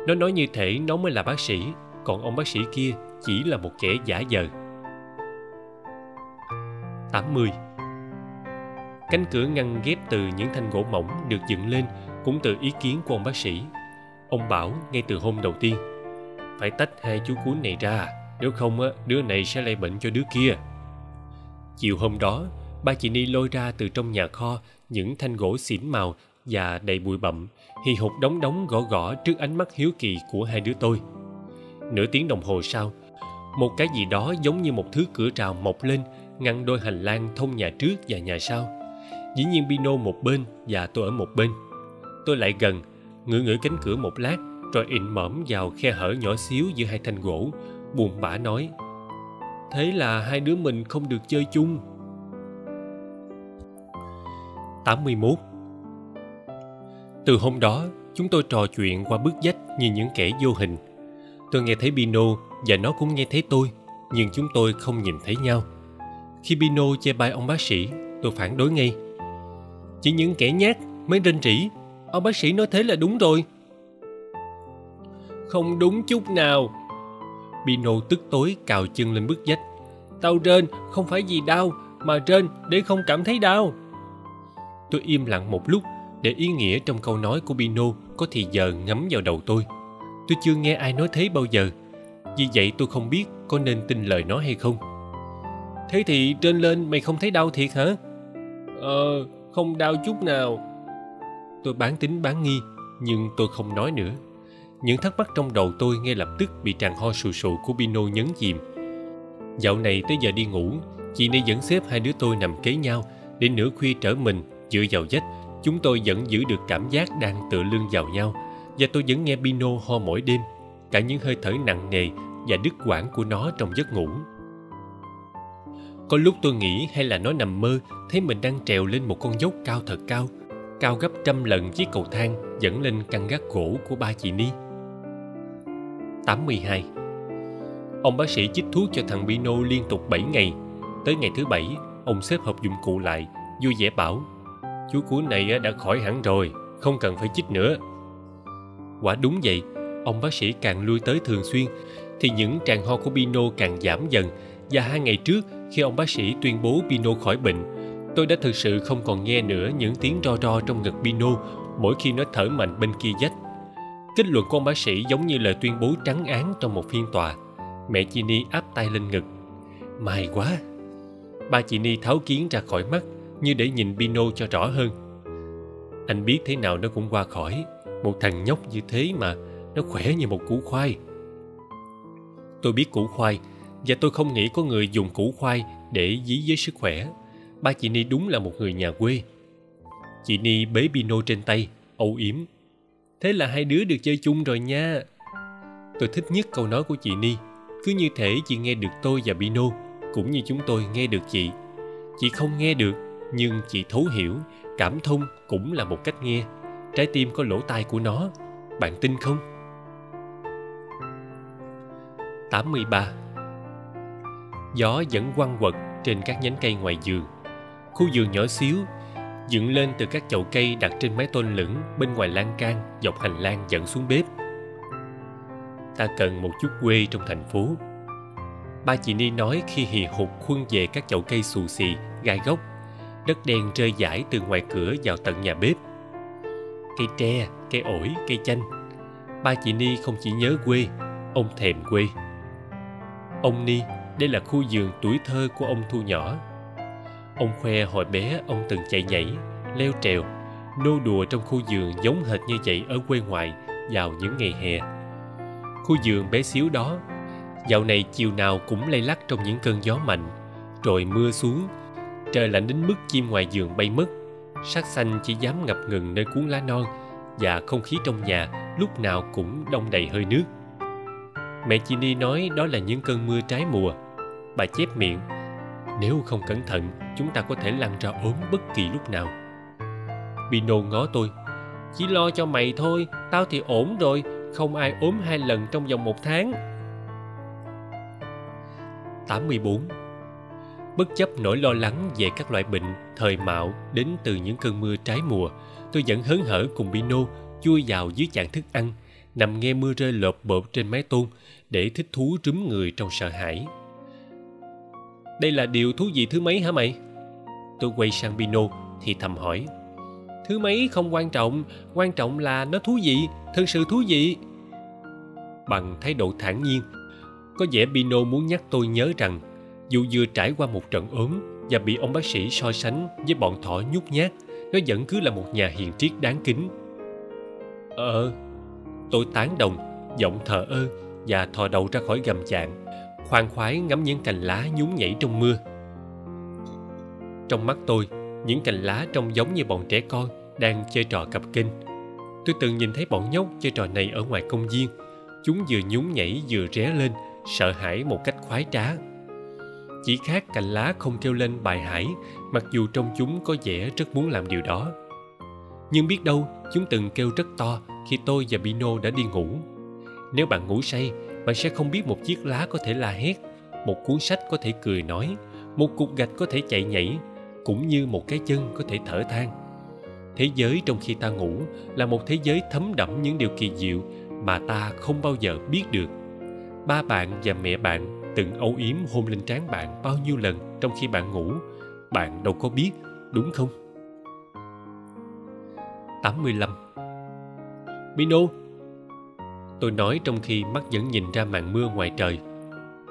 Nó nói như thể nó mới là bác sĩ, còn ông bác sĩ kia chỉ là một kẻ giả dờ 80 Cánh cửa ngăn ghép từ những thanh gỗ mỏng được dựng lên cũng từ ý kiến của ông bác sĩ. Ông bảo ngay từ hôm đầu tiên phải tách hai chú cuốn này ra nếu không á, đứa này sẽ lây bệnh cho đứa kia. Chiều hôm đó, ba chị Ni lôi ra từ trong nhà kho những thanh gỗ xỉn màu và đầy bụi bặm, hì hục đóng đóng gõ gõ trước ánh mắt hiếu kỳ của hai đứa tôi. Nửa tiếng đồng hồ sau, một cái gì đó giống như một thứ cửa trào mọc lên ngăn đôi hành lang thông nhà trước và nhà sau. Dĩ nhiên Pino một bên và tôi ở một bên. Tôi lại gần, ngửi ngửi cánh cửa một lát, rồi ịn mõm vào khe hở nhỏ xíu giữa hai thanh gỗ, buồn bã nói. Thế là hai đứa mình không được chơi chung. 81 Từ hôm đó, chúng tôi trò chuyện qua bức dách như những kẻ vô hình. Tôi nghe thấy Pino và nó cũng nghe thấy tôi, nhưng chúng tôi không nhìn thấy nhau. Khi Pino che bai ông bác sĩ, tôi phản đối ngay. Chỉ những kẻ nhát mới rên rỉ. Ông bác sĩ nói thế là đúng rồi. Không đúng chút nào. Pino tức tối cào chân lên bức dách. Tao rên không phải vì đau, mà rên để không cảm thấy đau. Tôi im lặng một lúc để ý nghĩa trong câu nói của Pino có thì giờ ngấm vào đầu tôi. Tôi chưa nghe ai nói thế bao giờ. Vì vậy tôi không biết có nên tin lời nó hay không. Thế thì trên lên mày không thấy đau thiệt hả? Ờ, không đau chút nào. Tôi bán tính bán nghi, nhưng tôi không nói nữa. Những thắc mắc trong đầu tôi ngay lập tức bị tràn ho sù sù của Pino nhấn chìm. Dạo này tới giờ đi ngủ, chị này vẫn xếp hai đứa tôi nằm kế nhau để nửa khuya trở mình dựa vào vách. Chúng tôi vẫn giữ được cảm giác đang tựa lưng vào nhau và tôi vẫn nghe Pino ho mỗi đêm, cả những hơi thở nặng nề và đứt quãng của nó trong giấc ngủ. Có lúc tôi nghĩ hay là nó nằm mơ thấy mình đang trèo lên một con dốc cao thật cao, cao gấp trăm lần chiếc cầu thang dẫn lên căn gác gỗ của ba chị Ni. 82. Ông bác sĩ chích thuốc cho thằng Bino liên tục 7 ngày. Tới ngày thứ bảy, ông xếp hộp dụng cụ lại, vui vẻ bảo Chú cú này đã khỏi hẳn rồi, không cần phải chích nữa. Quả đúng vậy, ông bác sĩ càng lui tới thường xuyên, thì những tràng ho của Bino càng giảm dần và hai ngày trước khi ông bác sĩ tuyên bố Pino khỏi bệnh, tôi đã thực sự không còn nghe nữa những tiếng ro ro trong ngực Pino mỗi khi nó thở mạnh bên kia dách. Kết luận của ông bác sĩ giống như lời tuyên bố trắng án trong một phiên tòa. Mẹ Chini áp tay lên ngực. May quá! Ba chị Ni tháo kiến ra khỏi mắt như để nhìn Pino cho rõ hơn. Anh biết thế nào nó cũng qua khỏi. Một thằng nhóc như thế mà nó khỏe như một củ khoai. Tôi biết củ khoai và tôi không nghĩ có người dùng củ khoai để dí với sức khỏe. Ba chị Ni đúng là một người nhà quê. Chị Ni bế Pino trên tay, âu yếm. Thế là hai đứa được chơi chung rồi nha. Tôi thích nhất câu nói của chị Ni. Cứ như thể chị nghe được tôi và Pino, cũng như chúng tôi nghe được chị. Chị không nghe được, nhưng chị thấu hiểu, cảm thông cũng là một cách nghe. Trái tim có lỗ tai của nó. Bạn tin không? 83 Gió vẫn quăng quật trên các nhánh cây ngoài giường. Khu vườn nhỏ xíu, dựng lên từ các chậu cây đặt trên mái tôn lửng bên ngoài lan can dọc hành lang dẫn xuống bếp. Ta cần một chút quê trong thành phố. Ba chị ni nói khi hì hục khuân về các chậu cây xù xì gai gốc đất đen rơi rải từ ngoài cửa vào tận nhà bếp. Cây tre cây ổi cây chanh. Ba chị ni không chỉ nhớ quê ông thèm quê. Ông ni đây là khu vườn tuổi thơ của ông thu nhỏ. Ông khoe hồi bé ông từng chạy nhảy, leo trèo, nô đùa trong khu vườn giống hệt như vậy ở quê ngoại vào những ngày hè. Khu vườn bé xíu đó, dạo này chiều nào cũng lay lắc trong những cơn gió mạnh, rồi mưa xuống, trời lạnh đến mức chim ngoài giường bay mất. Sắc xanh chỉ dám ngập ngừng nơi cuốn lá non và không khí trong nhà lúc nào cũng đông đầy hơi nước. Mẹ chị ni nói đó là những cơn mưa trái mùa bà chép miệng. Nếu không cẩn thận chúng ta có thể lăn ra ốm bất kỳ lúc nào. Pino ngó tôi. Chỉ lo cho mày thôi tao thì ổn rồi không ai ốm hai lần trong vòng một tháng. 84 Bất chấp nỗi lo lắng về các loại bệnh thời mạo đến từ những cơn mưa trái mùa, tôi vẫn hớn hở cùng bino chui vào dưới chạn thức ăn, nằm nghe mưa rơi lộp bộp trên mái tôn để thích thú trúm người trong sợ hãi. Đây là điều thú vị thứ mấy hả mày? Tôi quay sang Pino thì thầm hỏi. Thứ mấy không quan trọng, quan trọng là nó thú vị, thật sự thú vị. Bằng thái độ thản nhiên, có vẻ Pino muốn nhắc tôi nhớ rằng dù vừa trải qua một trận ốm và bị ông bác sĩ so sánh với bọn thỏ nhút nhát, nó vẫn cứ là một nhà hiền triết đáng kính. Ờ, tôi tán đồng, giọng thờ ơ và thò đầu ra khỏi gầm chạng, khoan khoái ngắm những cành lá nhún nhảy trong mưa. Trong mắt tôi, những cành lá trông giống như bọn trẻ con đang chơi trò cặp kênh. Tôi từng nhìn thấy bọn nhóc chơi trò này ở ngoài công viên. Chúng vừa nhún nhảy vừa ré lên, sợ hãi một cách khoái trá. Chỉ khác cành lá không kêu lên bài hải, mặc dù trong chúng có vẻ rất muốn làm điều đó. Nhưng biết đâu, chúng từng kêu rất to khi tôi và Bino đã đi ngủ. Nếu bạn ngủ say, bạn sẽ không biết một chiếc lá có thể la hét, một cuốn sách có thể cười nói, một cục gạch có thể chạy nhảy, cũng như một cái chân có thể thở than. Thế giới trong khi ta ngủ là một thế giới thấm đẫm những điều kỳ diệu mà ta không bao giờ biết được. Ba bạn và mẹ bạn từng âu yếm hôn lên trán bạn bao nhiêu lần trong khi bạn ngủ, bạn đâu có biết, đúng không? 85 Mino Tôi nói trong khi mắt vẫn nhìn ra màn mưa ngoài trời.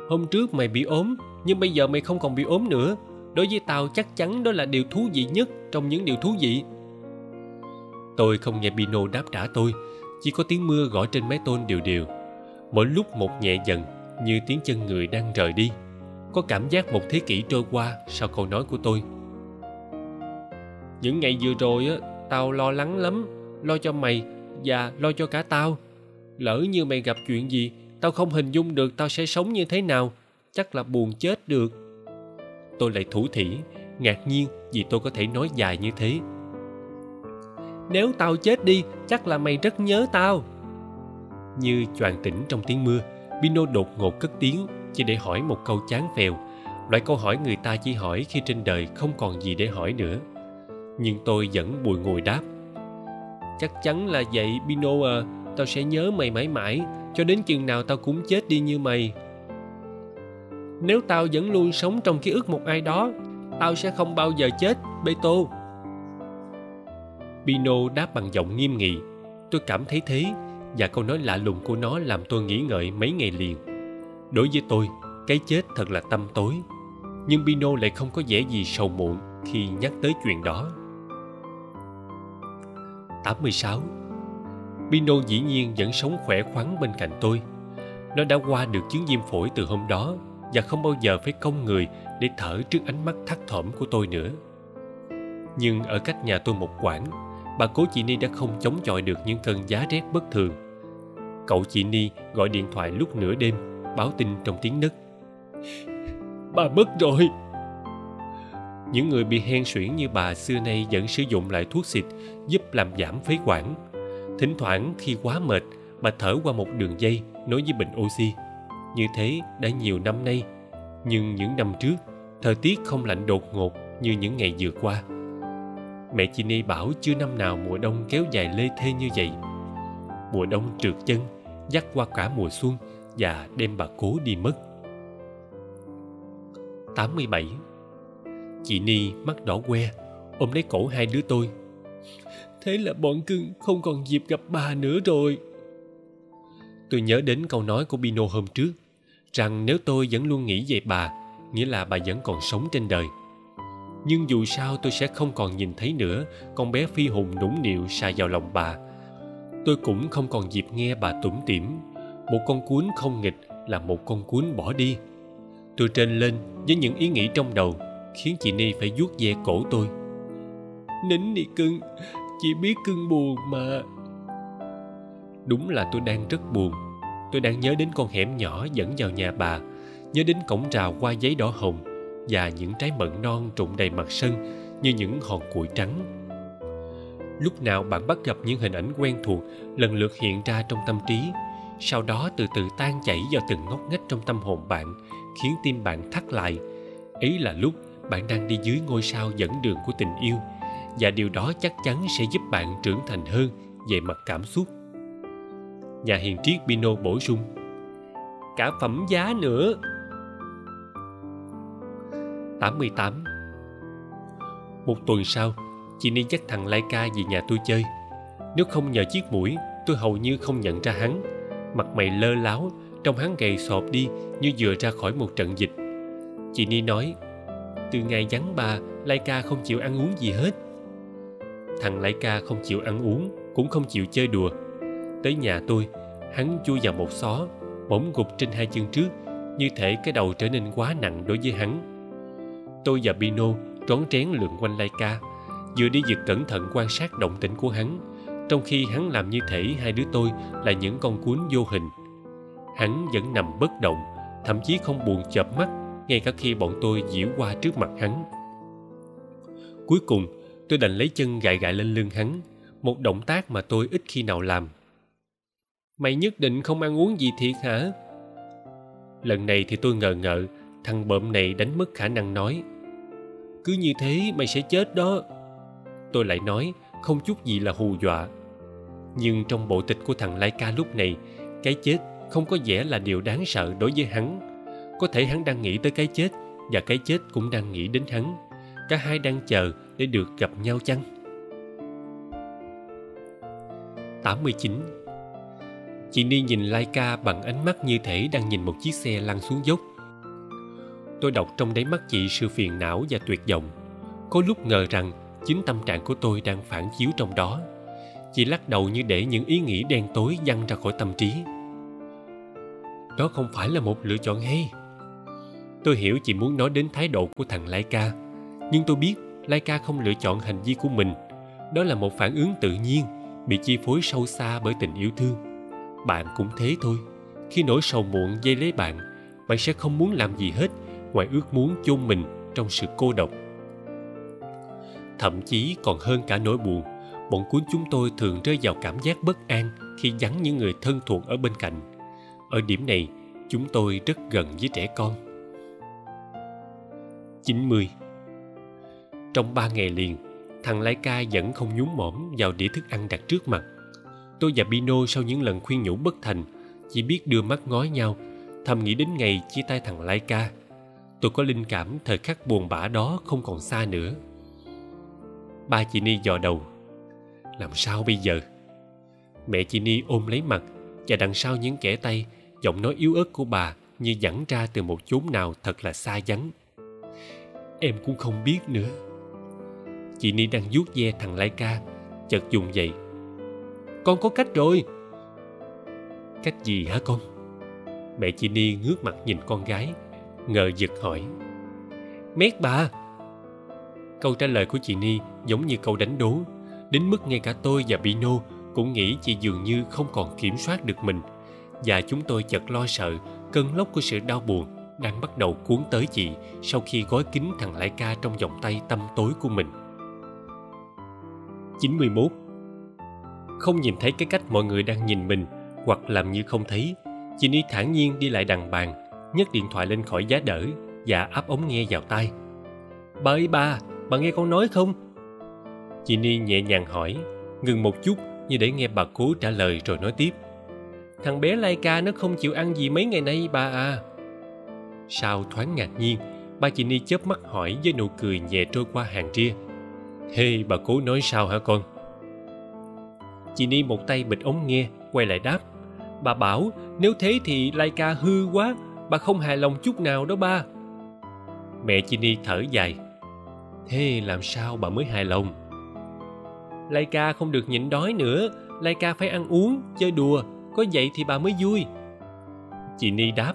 Hôm trước mày bị ốm, Nhưng bây giờ mày không còn bị ốm nữa. Đối với tao chắc chắn đó là điều thú vị nhất Trong những điều thú vị. Tôi không nghe Pino đáp trả tôi, Chỉ có tiếng mưa gõ trên mái tôn đều đều. Mỗi lúc một nhẹ dần, Như tiếng chân người đang rời đi. Có cảm giác một thế kỷ trôi qua Sau câu nói của tôi. Những ngày vừa rồi á, Tao lo lắng lắm, Lo cho mày Và lo cho cả tao. Lỡ như mày gặp chuyện gì, Tao không hình dung được tao sẽ sống như thế nào. Chắc là buồn chết được. Tôi lại thủ thỉ, Ngạc nhiên vì tôi có thể nói dài như thế. Nếu tao chết đi, Chắc là mày rất nhớ tao. Như choàng tỉnh trong tiếng mưa, Pino đột ngột cất tiếng Chỉ để hỏi một câu chán phèo. Loại câu hỏi người ta chỉ hỏi khi trên đời không còn gì để hỏi nữa. Nhưng tôi vẫn bùi ngùi đáp. Chắc chắn là vậy, Pino à. Tao sẽ nhớ mày mãi mãi, Cho đến chừng nào tao cũng chết đi như mày. Nếu tao vẫn luôn sống trong ký ức một ai đó, Tao sẽ không bao giờ chết Bê tô Pino đáp bằng giọng nghiêm nghị. Tôi cảm thấy thế, Và câu nói lạ lùng của nó làm tôi nghĩ ngợi mấy ngày liền. Đối với tôi, Cái chết thật là tâm tối. Nhưng Pino lại không có vẻ gì sầu muộn Khi nhắc tới chuyện đó. 86 Pino dĩ nhiên vẫn sống khỏe khoắn bên cạnh tôi. Nó đã qua được chứng viêm phổi từ hôm đó và không bao giờ phải cong người để thở trước ánh mắt thắt thỏm của tôi nữa. Nhưng ở cách nhà tôi một quãng, bà cố chị Ni đã không chống chọi được những cơn giá rét bất thường. Cậu chị Ni gọi điện thoại lúc nửa đêm, báo tin trong tiếng nấc. Bà mất rồi! Những người bị hen suyễn như bà xưa nay vẫn sử dụng lại thuốc xịt giúp làm giảm phế quản Thỉnh thoảng khi quá mệt, bà thở qua một đường dây nối với bình oxy. Như thế đã nhiều năm nay. Nhưng những năm trước, thời tiết không lạnh đột ngột như những ngày vừa qua. Mẹ chị Ni bảo chưa năm nào mùa đông kéo dài lê thê như vậy. Mùa đông trượt chân, dắt qua cả mùa xuân và đem bà cố đi mất. 87 Chị Ni mắt đỏ que, ôm lấy cổ hai đứa tôi. Thế là bọn cưng không còn dịp gặp bà nữa rồi. Tôi nhớ đến câu nói của Bino hôm trước, rằng nếu tôi vẫn luôn nghĩ về bà, nghĩa là bà vẫn còn sống trên đời. Nhưng dù sao tôi sẽ không còn nhìn thấy nữa con bé phi hùng nũng nịu xà vào lòng bà. Tôi cũng không còn dịp nghe bà tủm tỉm. Một con cuốn không nghịch là một con cuốn bỏ đi. Tôi trên lên với những ý nghĩ trong đầu khiến chị Ni phải vuốt ve cổ tôi. Nín đi cưng, chỉ biết cưng buồn mà. Đúng là tôi đang rất buồn. Tôi đang nhớ đến con hẻm nhỏ dẫn vào nhà bà, nhớ đến cổng rào qua giấy đỏ hồng và những trái mận non trụng đầy mặt sân như những hòn củi trắng. Lúc nào bạn bắt gặp những hình ảnh quen thuộc lần lượt hiện ra trong tâm trí, sau đó từ từ tan chảy vào từng ngóc ngách trong tâm hồn bạn, khiến tim bạn thắt lại. Ấy là lúc bạn đang đi dưới ngôi sao dẫn đường của tình yêu, và điều đó chắc chắn sẽ giúp bạn trưởng thành hơn về mặt cảm xúc. Nhà hiền triết Pino bổ sung Cả phẩm giá nữa 88 Một tuần sau, chị Ni dắt thằng Laika về nhà tôi chơi. Nếu không nhờ chiếc mũi, tôi hầu như không nhận ra hắn. Mặt mày lơ láo, trông hắn gầy sọp đi như vừa ra khỏi một trận dịch. Chị Ni nói, từ ngày vắng bà, Laika không chịu ăn uống gì hết. Thằng Lai Ca không chịu ăn uống, cũng không chịu chơi đùa. Tới nhà tôi, hắn chui vào một xó, bỗng gục trên hai chân trước, như thể cái đầu trở nên quá nặng đối với hắn tôi và Pino trón trén lượn quanh Lai Ca, vừa đi vừa cẩn thận quan sát động tĩnh của hắn, trong khi hắn làm như thể hai đứa tôi là những con cuốn vô hình. Hắn vẫn nằm bất động, thậm chí không buồn chợp mắt ngay cả khi bọn tôi diễu qua trước mặt hắn. Cuối cùng, tôi đành lấy chân gại gại lên lưng hắn, một động tác mà tôi ít khi nào làm. Mày nhất định không ăn uống gì thiệt hả? Lần này thì tôi ngờ ngợ, thằng bợm này đánh mất khả năng nói. Cứ như thế mày sẽ chết đó. Tôi lại nói không chút gì là hù dọa. Nhưng trong bộ tịch của thằng lai ca lúc này cái chết không có vẻ là điều đáng sợ đối với hắn. Có thể hắn đang nghĩ tới cái chết và cái chết cũng đang nghĩ đến hắn. Cả hai đang chờ để được gặp nhau chăng? 89 Chị Ni nhìn Laika bằng ánh mắt như thể đang nhìn một chiếc xe lăn xuống dốc. Tôi đọc trong đáy mắt chị sự phiền não và tuyệt vọng. Có lúc ngờ rằng chính tâm trạng của tôi đang phản chiếu trong đó. Chị lắc đầu như để những ý nghĩ đen tối văng ra khỏi tâm trí. Đó không phải là một lựa chọn hay. Tôi hiểu chị muốn nói đến thái độ của thằng Laika, nhưng tôi biết lai ca không lựa chọn hành vi của mình. Đó là một phản ứng tự nhiên, bị chi phối sâu xa bởi tình yêu thương. Bạn cũng thế thôi. Khi nỗi sầu muộn dây lấy bạn bạn sẽ không muốn làm gì hết ngoài ước muốn chôn mình trong sự cô độc. Thậm chí còn hơn cả nỗi buồn, bọn cuốn chúng tôi thường rơi vào cảm giác bất an khi vắng những người thân thuộc ở bên cạnh. Ở điểm này, chúng tôi rất gần với trẻ con. 90 trong ba ngày liền, thằng Lai Ca vẫn không nhúng mõm vào đĩa thức ăn đặt trước mặt. Tôi và Bino sau những lần khuyên nhủ bất thành, chỉ biết đưa mắt ngó nhau, thầm nghĩ đến ngày chia tay thằng Lai Ca. Tôi có linh cảm thời khắc buồn bã đó không còn xa nữa. Ba chị ni dò đầu. Làm sao bây giờ? Mẹ chị ni ôm lấy mặt và đằng sau những kẻ tay giọng nói yếu ớt của bà như dẫn ra từ một chốn nào thật là xa vắng. Em cũng không biết nữa chị ni đang vuốt ve thằng lai ca, chợt dùng dậy. Con có cách rồi. Cách gì hả con? Mẹ chị ni ngước mặt nhìn con gái, ngờ giật hỏi. Mét bà. Câu trả lời của chị ni giống như câu đánh đố, đến mức ngay cả tôi và bino cũng nghĩ chị dường như không còn kiểm soát được mình, và chúng tôi chợt lo sợ cơn lốc của sự đau buồn đang bắt đầu cuốn tới chị sau khi gói kín thằng lai ca trong vòng tay tâm tối của mình. 91 Không nhìn thấy cái cách mọi người đang nhìn mình hoặc làm như không thấy, chị Ni thản nhiên đi lại đằng bàn nhấc điện thoại lên khỏi giá đỡ và áp ống nghe vào tai. Bà ơi bà bà nghe con nói không? Chị ni nhẹ nhàng hỏi ngừng một chút như để nghe bà cố trả lời rồi nói tiếp. Thằng bé Laika nó không chịu ăn gì mấy ngày nay bà à. Sao thoáng ngạc nhiên ba chị ni chớp mắt hỏi với nụ cười nhẹ trôi qua hàng ria hê hey, bà cố nói sao hả con? Chị ni một tay bịt ống nghe quay lại đáp. Bà bảo nếu thế thì lai ca hư quá bà không hài lòng chút nào đó ba. Mẹ chị ni thở dài. Thế làm sao bà mới hài lòng? Lai ca không được nhịn đói nữa lai ca phải ăn uống chơi đùa có vậy thì bà mới vui. Chị ni đáp.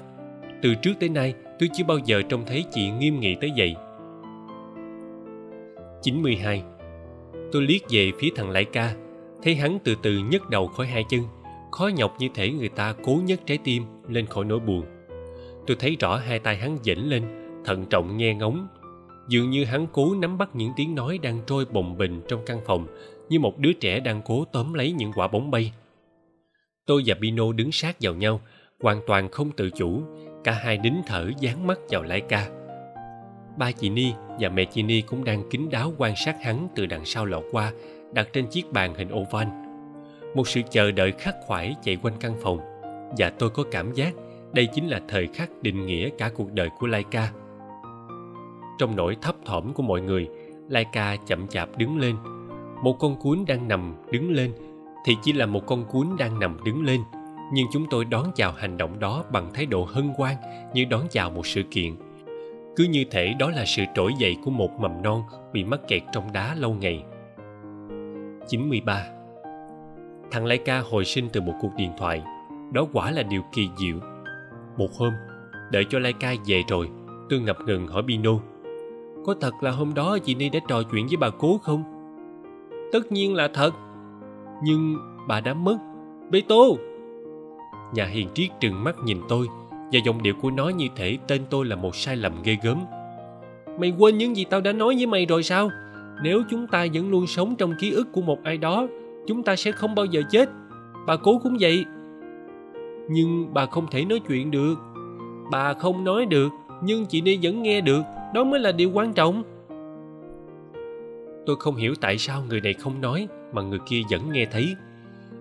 Từ trước tới nay tôi chưa bao giờ trông thấy chị nghiêm nghị tới vậy. 92 tôi liếc về phía thằng lại ca, thấy hắn từ từ nhấc đầu khỏi hai chân. Khó nhọc như thể người ta cố nhấc trái tim lên khỏi nỗi buồn. Tôi thấy rõ hai tay hắn dễnh lên, thận trọng nghe ngóng. Dường như hắn cố nắm bắt những tiếng nói đang trôi bồng bềnh trong căn phòng, như một đứa trẻ đang cố tóm lấy những quả bóng bay. Tôi và pino đứng sát vào nhau, hoàn toàn không tự chủ. Cả hai nín thở dán mắt vào lai ca ba chị ni và mẹ chị ni cũng đang kín đáo quan sát hắn từ đằng sau lọt qua, đặt trên chiếc bàn hình oval. Một sự chờ đợi khắc khoải chạy quanh căn phòng, và tôi có cảm giác đây chính là thời khắc định nghĩa cả cuộc đời của laika. Trong nỗi thấp thỏm của mọi người, laika chậm chạp đứng lên. Một con cuốn đang nằm đứng lên thì chỉ là một con cuốn đang nằm đứng lên, nhưng chúng tôi đón chào hành động đó bằng thái độ hân hoan như đón chào một sự kiện cứ như thể đó là sự trỗi dậy của một mầm non bị mắc kẹt trong đá lâu ngày. 93 Thằng Lai Ca hồi sinh từ một cuộc điện thoại. Đó quả là điều kỳ diệu. Một hôm, Đợi cho Lai Ca về rồi, Tôi ngập ngừng hỏi Bino, Có thật là hôm đó chị Ni đã trò chuyện với bà cố không? Tất nhiên là thật. Nhưng bà đã mất Bê tô. Nhà hiền triết trừng mắt nhìn tôi và giọng điệu của nó như thể tên tôi là một sai lầm ghê gớm. Mày quên những gì tao đã nói với mày rồi sao? Nếu chúng ta vẫn luôn sống trong ký ức của một ai đó, Chúng ta sẽ không bao giờ chết. Bà cố cũng vậy. Nhưng bà không thể nói chuyện được. Bà không nói được, Nhưng chị Ni vẫn nghe được. Đó mới là điều quan trọng. Tôi không hiểu tại sao người này không nói, Mà người kia vẫn nghe thấy.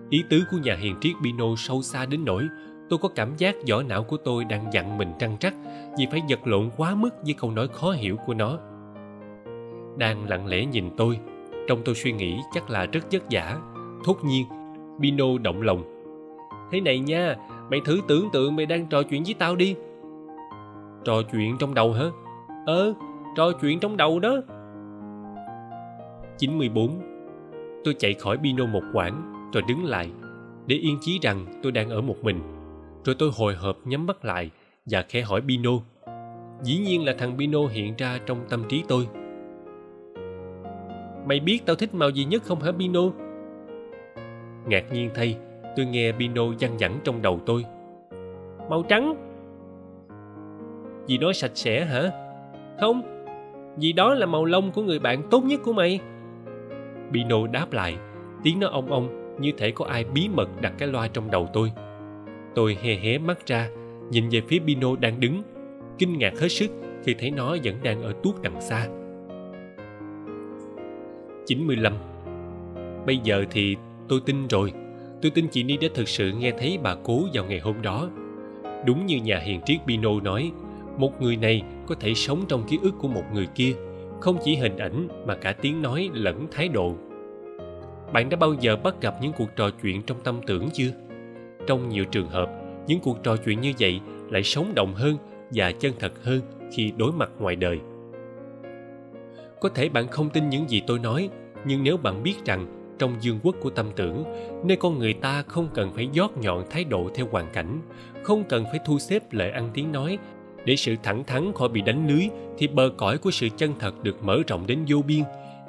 Ý tứ của nhà hiền triết Pino sâu xa đến nỗi tôi có cảm giác vỏ não của tôi đang dặn mình trăng trắc vì phải vật lộn quá mức với câu nói khó hiểu của nó. Đang lặng lẽ nhìn tôi, trong tôi suy nghĩ chắc là rất vất vả. Thốt nhiên, Pino động lòng. Thế này nha, mày thử tưởng tượng mày đang trò chuyện với tao đi. Trò chuyện trong đầu hả? Ờ, trò chuyện trong đầu đó. 94 Tôi chạy khỏi Pino một quãng rồi đứng lại để yên chí rằng tôi đang ở một mình rồi tôi hồi hộp nhắm mắt lại và khẽ hỏi Bino. Dĩ nhiên là thằng Bino hiện ra trong tâm trí tôi. Mày biết tao thích màu gì nhất không hả Bino? Ngạc nhiên thay, tôi nghe Bino văng vẳng trong đầu tôi. Màu trắng. Vì nó sạch sẽ hả? Không, vì đó là màu lông của người bạn tốt nhất của mày. Bino đáp lại, tiếng nó ong ong như thể có ai bí mật đặt cái loa trong đầu tôi tôi hé hé mắt ra, nhìn về phía pino đang đứng. Kinh ngạc hết sức khi thấy nó vẫn đang ở tuốt đằng xa. 95 Bây giờ thì tôi tin rồi. Tôi tin chị Ni đã thực sự nghe thấy bà cố vào ngày hôm đó. Đúng như nhà hiền triết Pino nói, Một người này có thể sống trong ký ức của một người kia, Không chỉ hình ảnh mà cả tiếng nói lẫn thái độ. Bạn đã bao giờ bắt gặp những cuộc trò chuyện trong tâm tưởng chưa? Trong nhiều trường hợp, những cuộc trò chuyện như vậy lại sống động hơn và chân thật hơn khi đối mặt ngoài đời có thể bạn không tin những gì tôi nói, nhưng nếu bạn biết rằng trong dương quốc của tâm tưởng, nơi con người ta không cần phải dót nhọn thái độ theo hoàn cảnh, không cần phải thu xếp lời ăn tiếng nói, để sự thẳng thắn khỏi bị đánh lưới thì bờ cõi của sự chân thật được mở rộng đến vô biên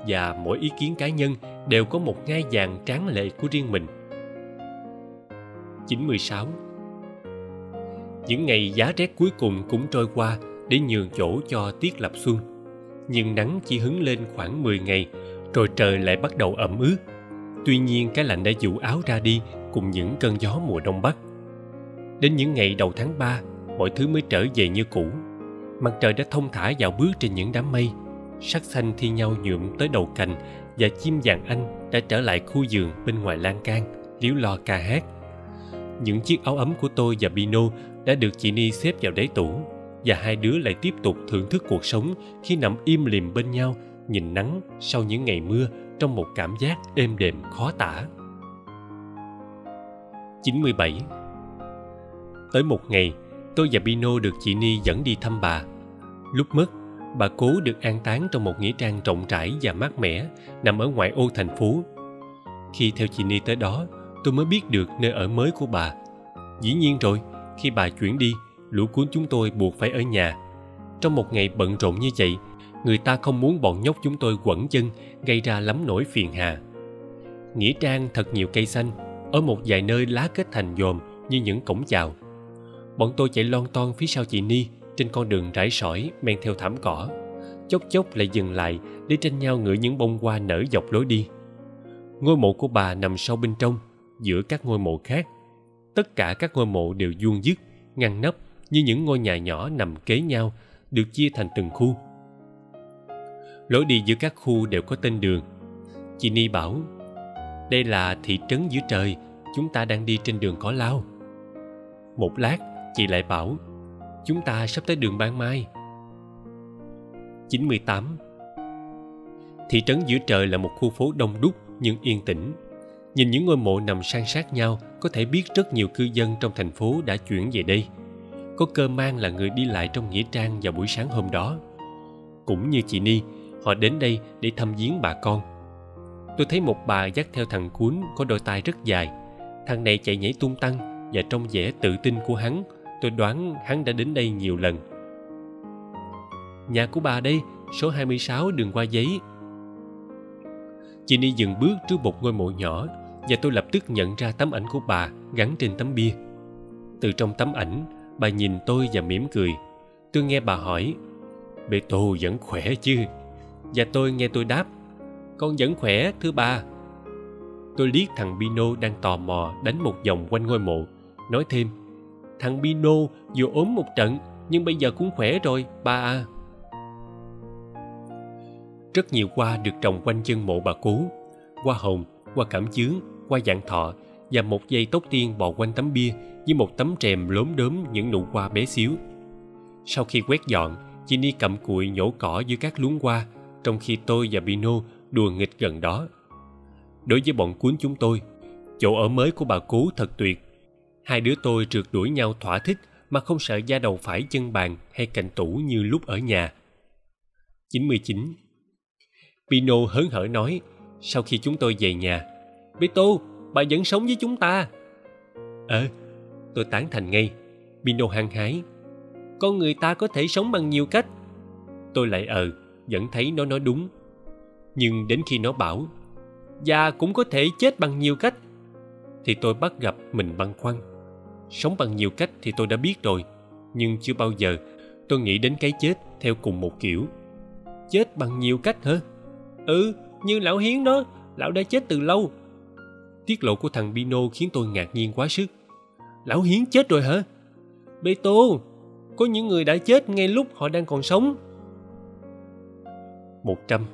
và mỗi ý kiến cá nhân đều có một ngai vàng tráng lệ của riêng mình. 96 Những ngày giá rét cuối cùng cũng trôi qua để nhường chỗ cho tiết lập xuân. Nhưng nắng chỉ hứng lên khoảng 10 ngày, rồi trời lại bắt đầu ẩm ướt. Tuy nhiên cái lạnh đã dụ áo ra đi cùng những cơn gió mùa đông bắc. Đến những ngày đầu tháng 3, mọi thứ mới trở về như cũ. Mặt trời đã thông thả dạo bước trên những đám mây, sắc xanh thi nhau nhuộm tới đầu cành và chim vàng anh đã trở lại khu giường bên ngoài lan can liếu lo ca hát những chiếc áo ấm của tôi và Bino đã được chị Ni xếp vào đáy tủ và hai đứa lại tiếp tục thưởng thức cuộc sống khi nằm im lìm bên nhau nhìn nắng sau những ngày mưa trong một cảm giác êm đềm khó tả. 97 Tới một ngày, tôi và Bino được chị Ni dẫn đi thăm bà. Lúc mất, bà cố được an táng trong một nghĩa trang rộng rãi và mát mẻ nằm ở ngoại ô thành phố. Khi theo chị Ni tới đó, tôi mới biết được nơi ở mới của bà. Dĩ nhiên rồi, khi bà chuyển đi, lũ cuốn chúng tôi buộc phải ở nhà. Trong một ngày bận rộn như vậy, người ta không muốn bọn nhóc chúng tôi quẩn chân gây ra lắm nỗi phiền hà. Nghĩa trang thật nhiều cây xanh, ở một vài nơi lá kết thành dòm như những cổng chào. Bọn tôi chạy lon ton phía sau chị Ni trên con đường rải sỏi men theo thảm cỏ. Chốc chốc lại dừng lại để tranh nhau ngửi những bông hoa nở dọc lối đi. Ngôi mộ của bà nằm sâu bên trong, giữa các ngôi mộ khác. Tất cả các ngôi mộ đều vuông dứt, ngăn nắp như những ngôi nhà nhỏ nằm kế nhau, được chia thành từng khu. Lối đi giữa các khu đều có tên đường. Chị Ni bảo, đây là thị trấn dưới trời, chúng ta đang đi trên đường cỏ lao. Một lát, chị lại bảo, chúng ta sắp tới đường Ban Mai. 98 Thị trấn giữa trời là một khu phố đông đúc nhưng yên tĩnh. Nhìn những ngôi mộ nằm san sát nhau, có thể biết rất nhiều cư dân trong thành phố đã chuyển về đây. Có cơ mang là người đi lại trong nghĩa trang vào buổi sáng hôm đó. Cũng như chị Ni, họ đến đây để thăm viếng bà con. Tôi thấy một bà dắt theo thằng cuốn có đôi tai rất dài. Thằng này chạy nhảy tung tăng và trong vẻ tự tin của hắn, tôi đoán hắn đã đến đây nhiều lần. Nhà của bà đây, số 26 đường qua giấy. Chị Ni dừng bước trước một ngôi mộ nhỏ và tôi lập tức nhận ra tấm ảnh của bà gắn trên tấm bia. Từ trong tấm ảnh, bà nhìn tôi và mỉm cười. Tôi nghe bà hỏi, Bê Tô vẫn khỏe chứ? Và tôi nghe tôi đáp, con vẫn khỏe, thưa bà. Tôi liếc thằng Bino đang tò mò đánh một vòng quanh ngôi mộ, nói thêm, thằng Bino vừa ốm một trận nhưng bây giờ cũng khỏe rồi, ba à. Rất nhiều hoa được trồng quanh chân mộ bà cố, hoa hồng, hoa cảm chướng, qua dạng thọ và một dây tóc tiên bò quanh tấm bia như một tấm rèm lốm đốm những nụ hoa bé xíu. Sau khi quét dọn, chị Ni cầm cụi nhổ cỏ dưới các luống hoa, trong khi tôi và Bino đùa nghịch gần đó. Đối với bọn cuốn chúng tôi, chỗ ở mới của bà cố thật tuyệt. Hai đứa tôi trượt đuổi nhau thỏa thích mà không sợ da đầu phải chân bàn hay cạnh tủ như lúc ở nhà. 99. Pino hớn hở nói, sau khi chúng tôi về nhà, Bito, bà vẫn sống với chúng ta. Ờ, tôi tán thành ngay. Bino hăng hái. Con người ta có thể sống bằng nhiều cách. Tôi lại ờ, vẫn thấy nó nói đúng. Nhưng đến khi nó bảo, và cũng có thể chết bằng nhiều cách, thì tôi bắt gặp mình băn khoăn. Sống bằng nhiều cách thì tôi đã biết rồi, nhưng chưa bao giờ tôi nghĩ đến cái chết theo cùng một kiểu. Chết bằng nhiều cách hả? Ừ, như lão Hiến đó, lão đã chết từ lâu. Tiết lộ của thằng Bino khiến tôi ngạc nhiên quá sức. Lão Hiến chết rồi hả? Bê tô, có những người đã chết ngay lúc họ đang còn sống. Một trăm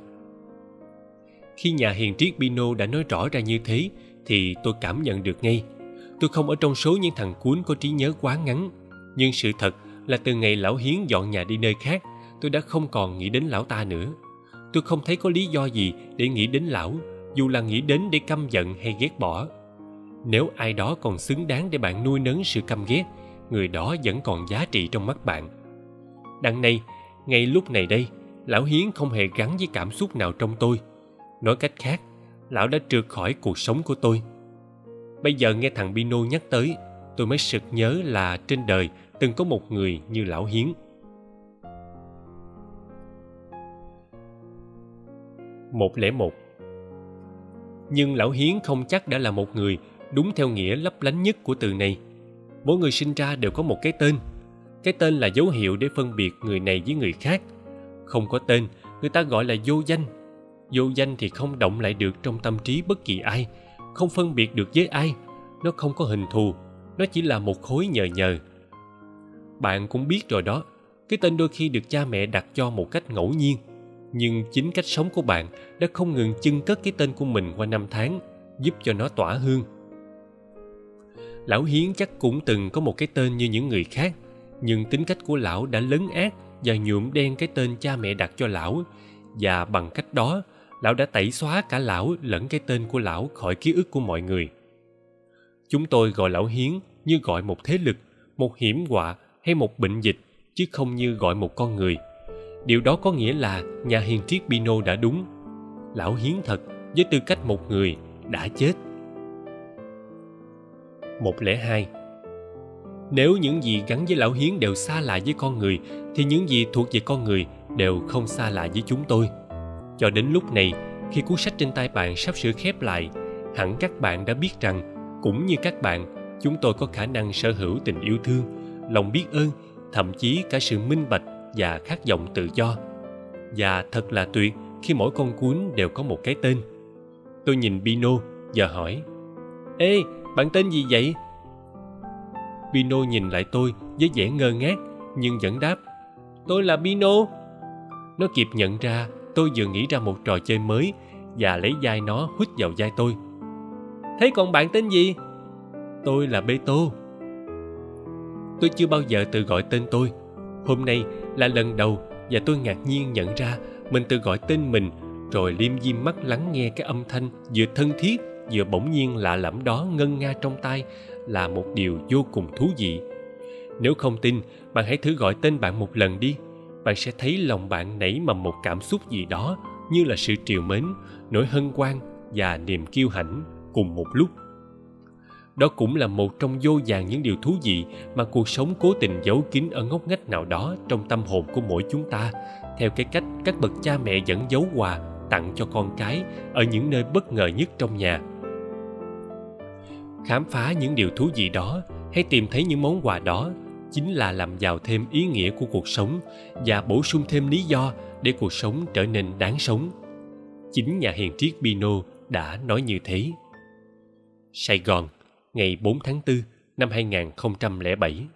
Khi nhà hiền triết Bino đã nói rõ ra như thế, thì tôi cảm nhận được ngay. Tôi không ở trong số những thằng cuốn có trí nhớ quá ngắn. Nhưng sự thật là từ ngày lão Hiến dọn nhà đi nơi khác, tôi đã không còn nghĩ đến lão ta nữa. Tôi không thấy có lý do gì để nghĩ đến lão, dù là nghĩ đến để căm giận hay ghét bỏ. Nếu ai đó còn xứng đáng để bạn nuôi nấng sự căm ghét, người đó vẫn còn giá trị trong mắt bạn. Đằng này, ngay lúc này đây, lão Hiến không hề gắn với cảm xúc nào trong tôi. Nói cách khác, lão đã trượt khỏi cuộc sống của tôi. Bây giờ nghe thằng Pino nhắc tới, tôi mới sực nhớ là trên đời từng có một người như lão Hiến. một lẻ một nhưng lão Hiến không chắc đã là một người đúng theo nghĩa lấp lánh nhất của từ này. Mỗi người sinh ra đều có một cái tên. Cái tên là dấu hiệu để phân biệt người này với người khác. Không có tên, người ta gọi là vô danh. Vô danh thì không động lại được trong tâm trí bất kỳ ai, không phân biệt được với ai. Nó không có hình thù, nó chỉ là một khối nhờ nhờ. Bạn cũng biết rồi đó, cái tên đôi khi được cha mẹ đặt cho một cách ngẫu nhiên nhưng chính cách sống của bạn đã không ngừng chưng cất cái tên của mình qua năm tháng, giúp cho nó tỏa hương. Lão hiến chắc cũng từng có một cái tên như những người khác, nhưng tính cách của lão đã lấn át và nhuộm đen cái tên cha mẹ đặt cho lão. Và bằng cách đó, lão đã tẩy xóa cả lão lẫn cái tên của lão khỏi ký ức của mọi người. Chúng tôi gọi lão hiến như gọi một thế lực, một hiểm họa hay một bệnh dịch, chứ không như gọi một con người điều đó có nghĩa là nhà hiền triết pino đã đúng. Lão hiến thật với tư cách một người đã chết. 102 Nếu những gì gắn với lão hiến đều xa lạ với con người thì những gì thuộc về con người đều không xa lạ với chúng tôi. Cho đến lúc này, khi cuốn sách trên tay bạn sắp sửa khép lại, hẳn các bạn đã biết rằng cũng như các bạn, chúng tôi có khả năng sở hữu tình yêu thương, lòng biết ơn, thậm chí cả sự minh bạch và khát vọng tự do. Và thật là tuyệt khi mỗi con cuốn đều có một cái tên. Tôi nhìn Pino và hỏi Ê, bạn tên gì vậy? Pino nhìn lại tôi với vẻ ngơ ngác nhưng vẫn đáp Tôi là Pino. Nó kịp nhận ra tôi vừa nghĩ ra một trò chơi mới và lấy vai nó hút vào vai tôi. Thế còn bạn tên gì? Tôi là Beto. Tôi chưa bao giờ tự gọi tên tôi. Hôm nay là lần đầu và tôi ngạc nhiên nhận ra mình tự gọi tên mình, rồi liêm diêm mắt lắng nghe cái âm thanh vừa thân thiết, vừa bỗng nhiên lạ lẫm đó ngân nga trong tai là một điều vô cùng thú vị. Nếu không tin, bạn hãy thử gọi tên bạn một lần đi. Bạn sẽ thấy lòng bạn nảy mầm một cảm xúc gì đó như là sự triều mến, nỗi hân hoan và niềm kiêu hãnh cùng một lúc đó cũng là một trong vô vàn những điều thú vị mà cuộc sống cố tình giấu kín ở ngóc ngách nào đó trong tâm hồn của mỗi chúng ta theo cái cách các bậc cha mẹ vẫn giấu quà tặng cho con cái ở những nơi bất ngờ nhất trong nhà khám phá những điều thú vị đó hay tìm thấy những món quà đó chính là làm giàu thêm ý nghĩa của cuộc sống và bổ sung thêm lý do để cuộc sống trở nên đáng sống. Chính nhà hiền triết Pino đã nói như thế. Sài Gòn, ngày 4 tháng 4 năm 2007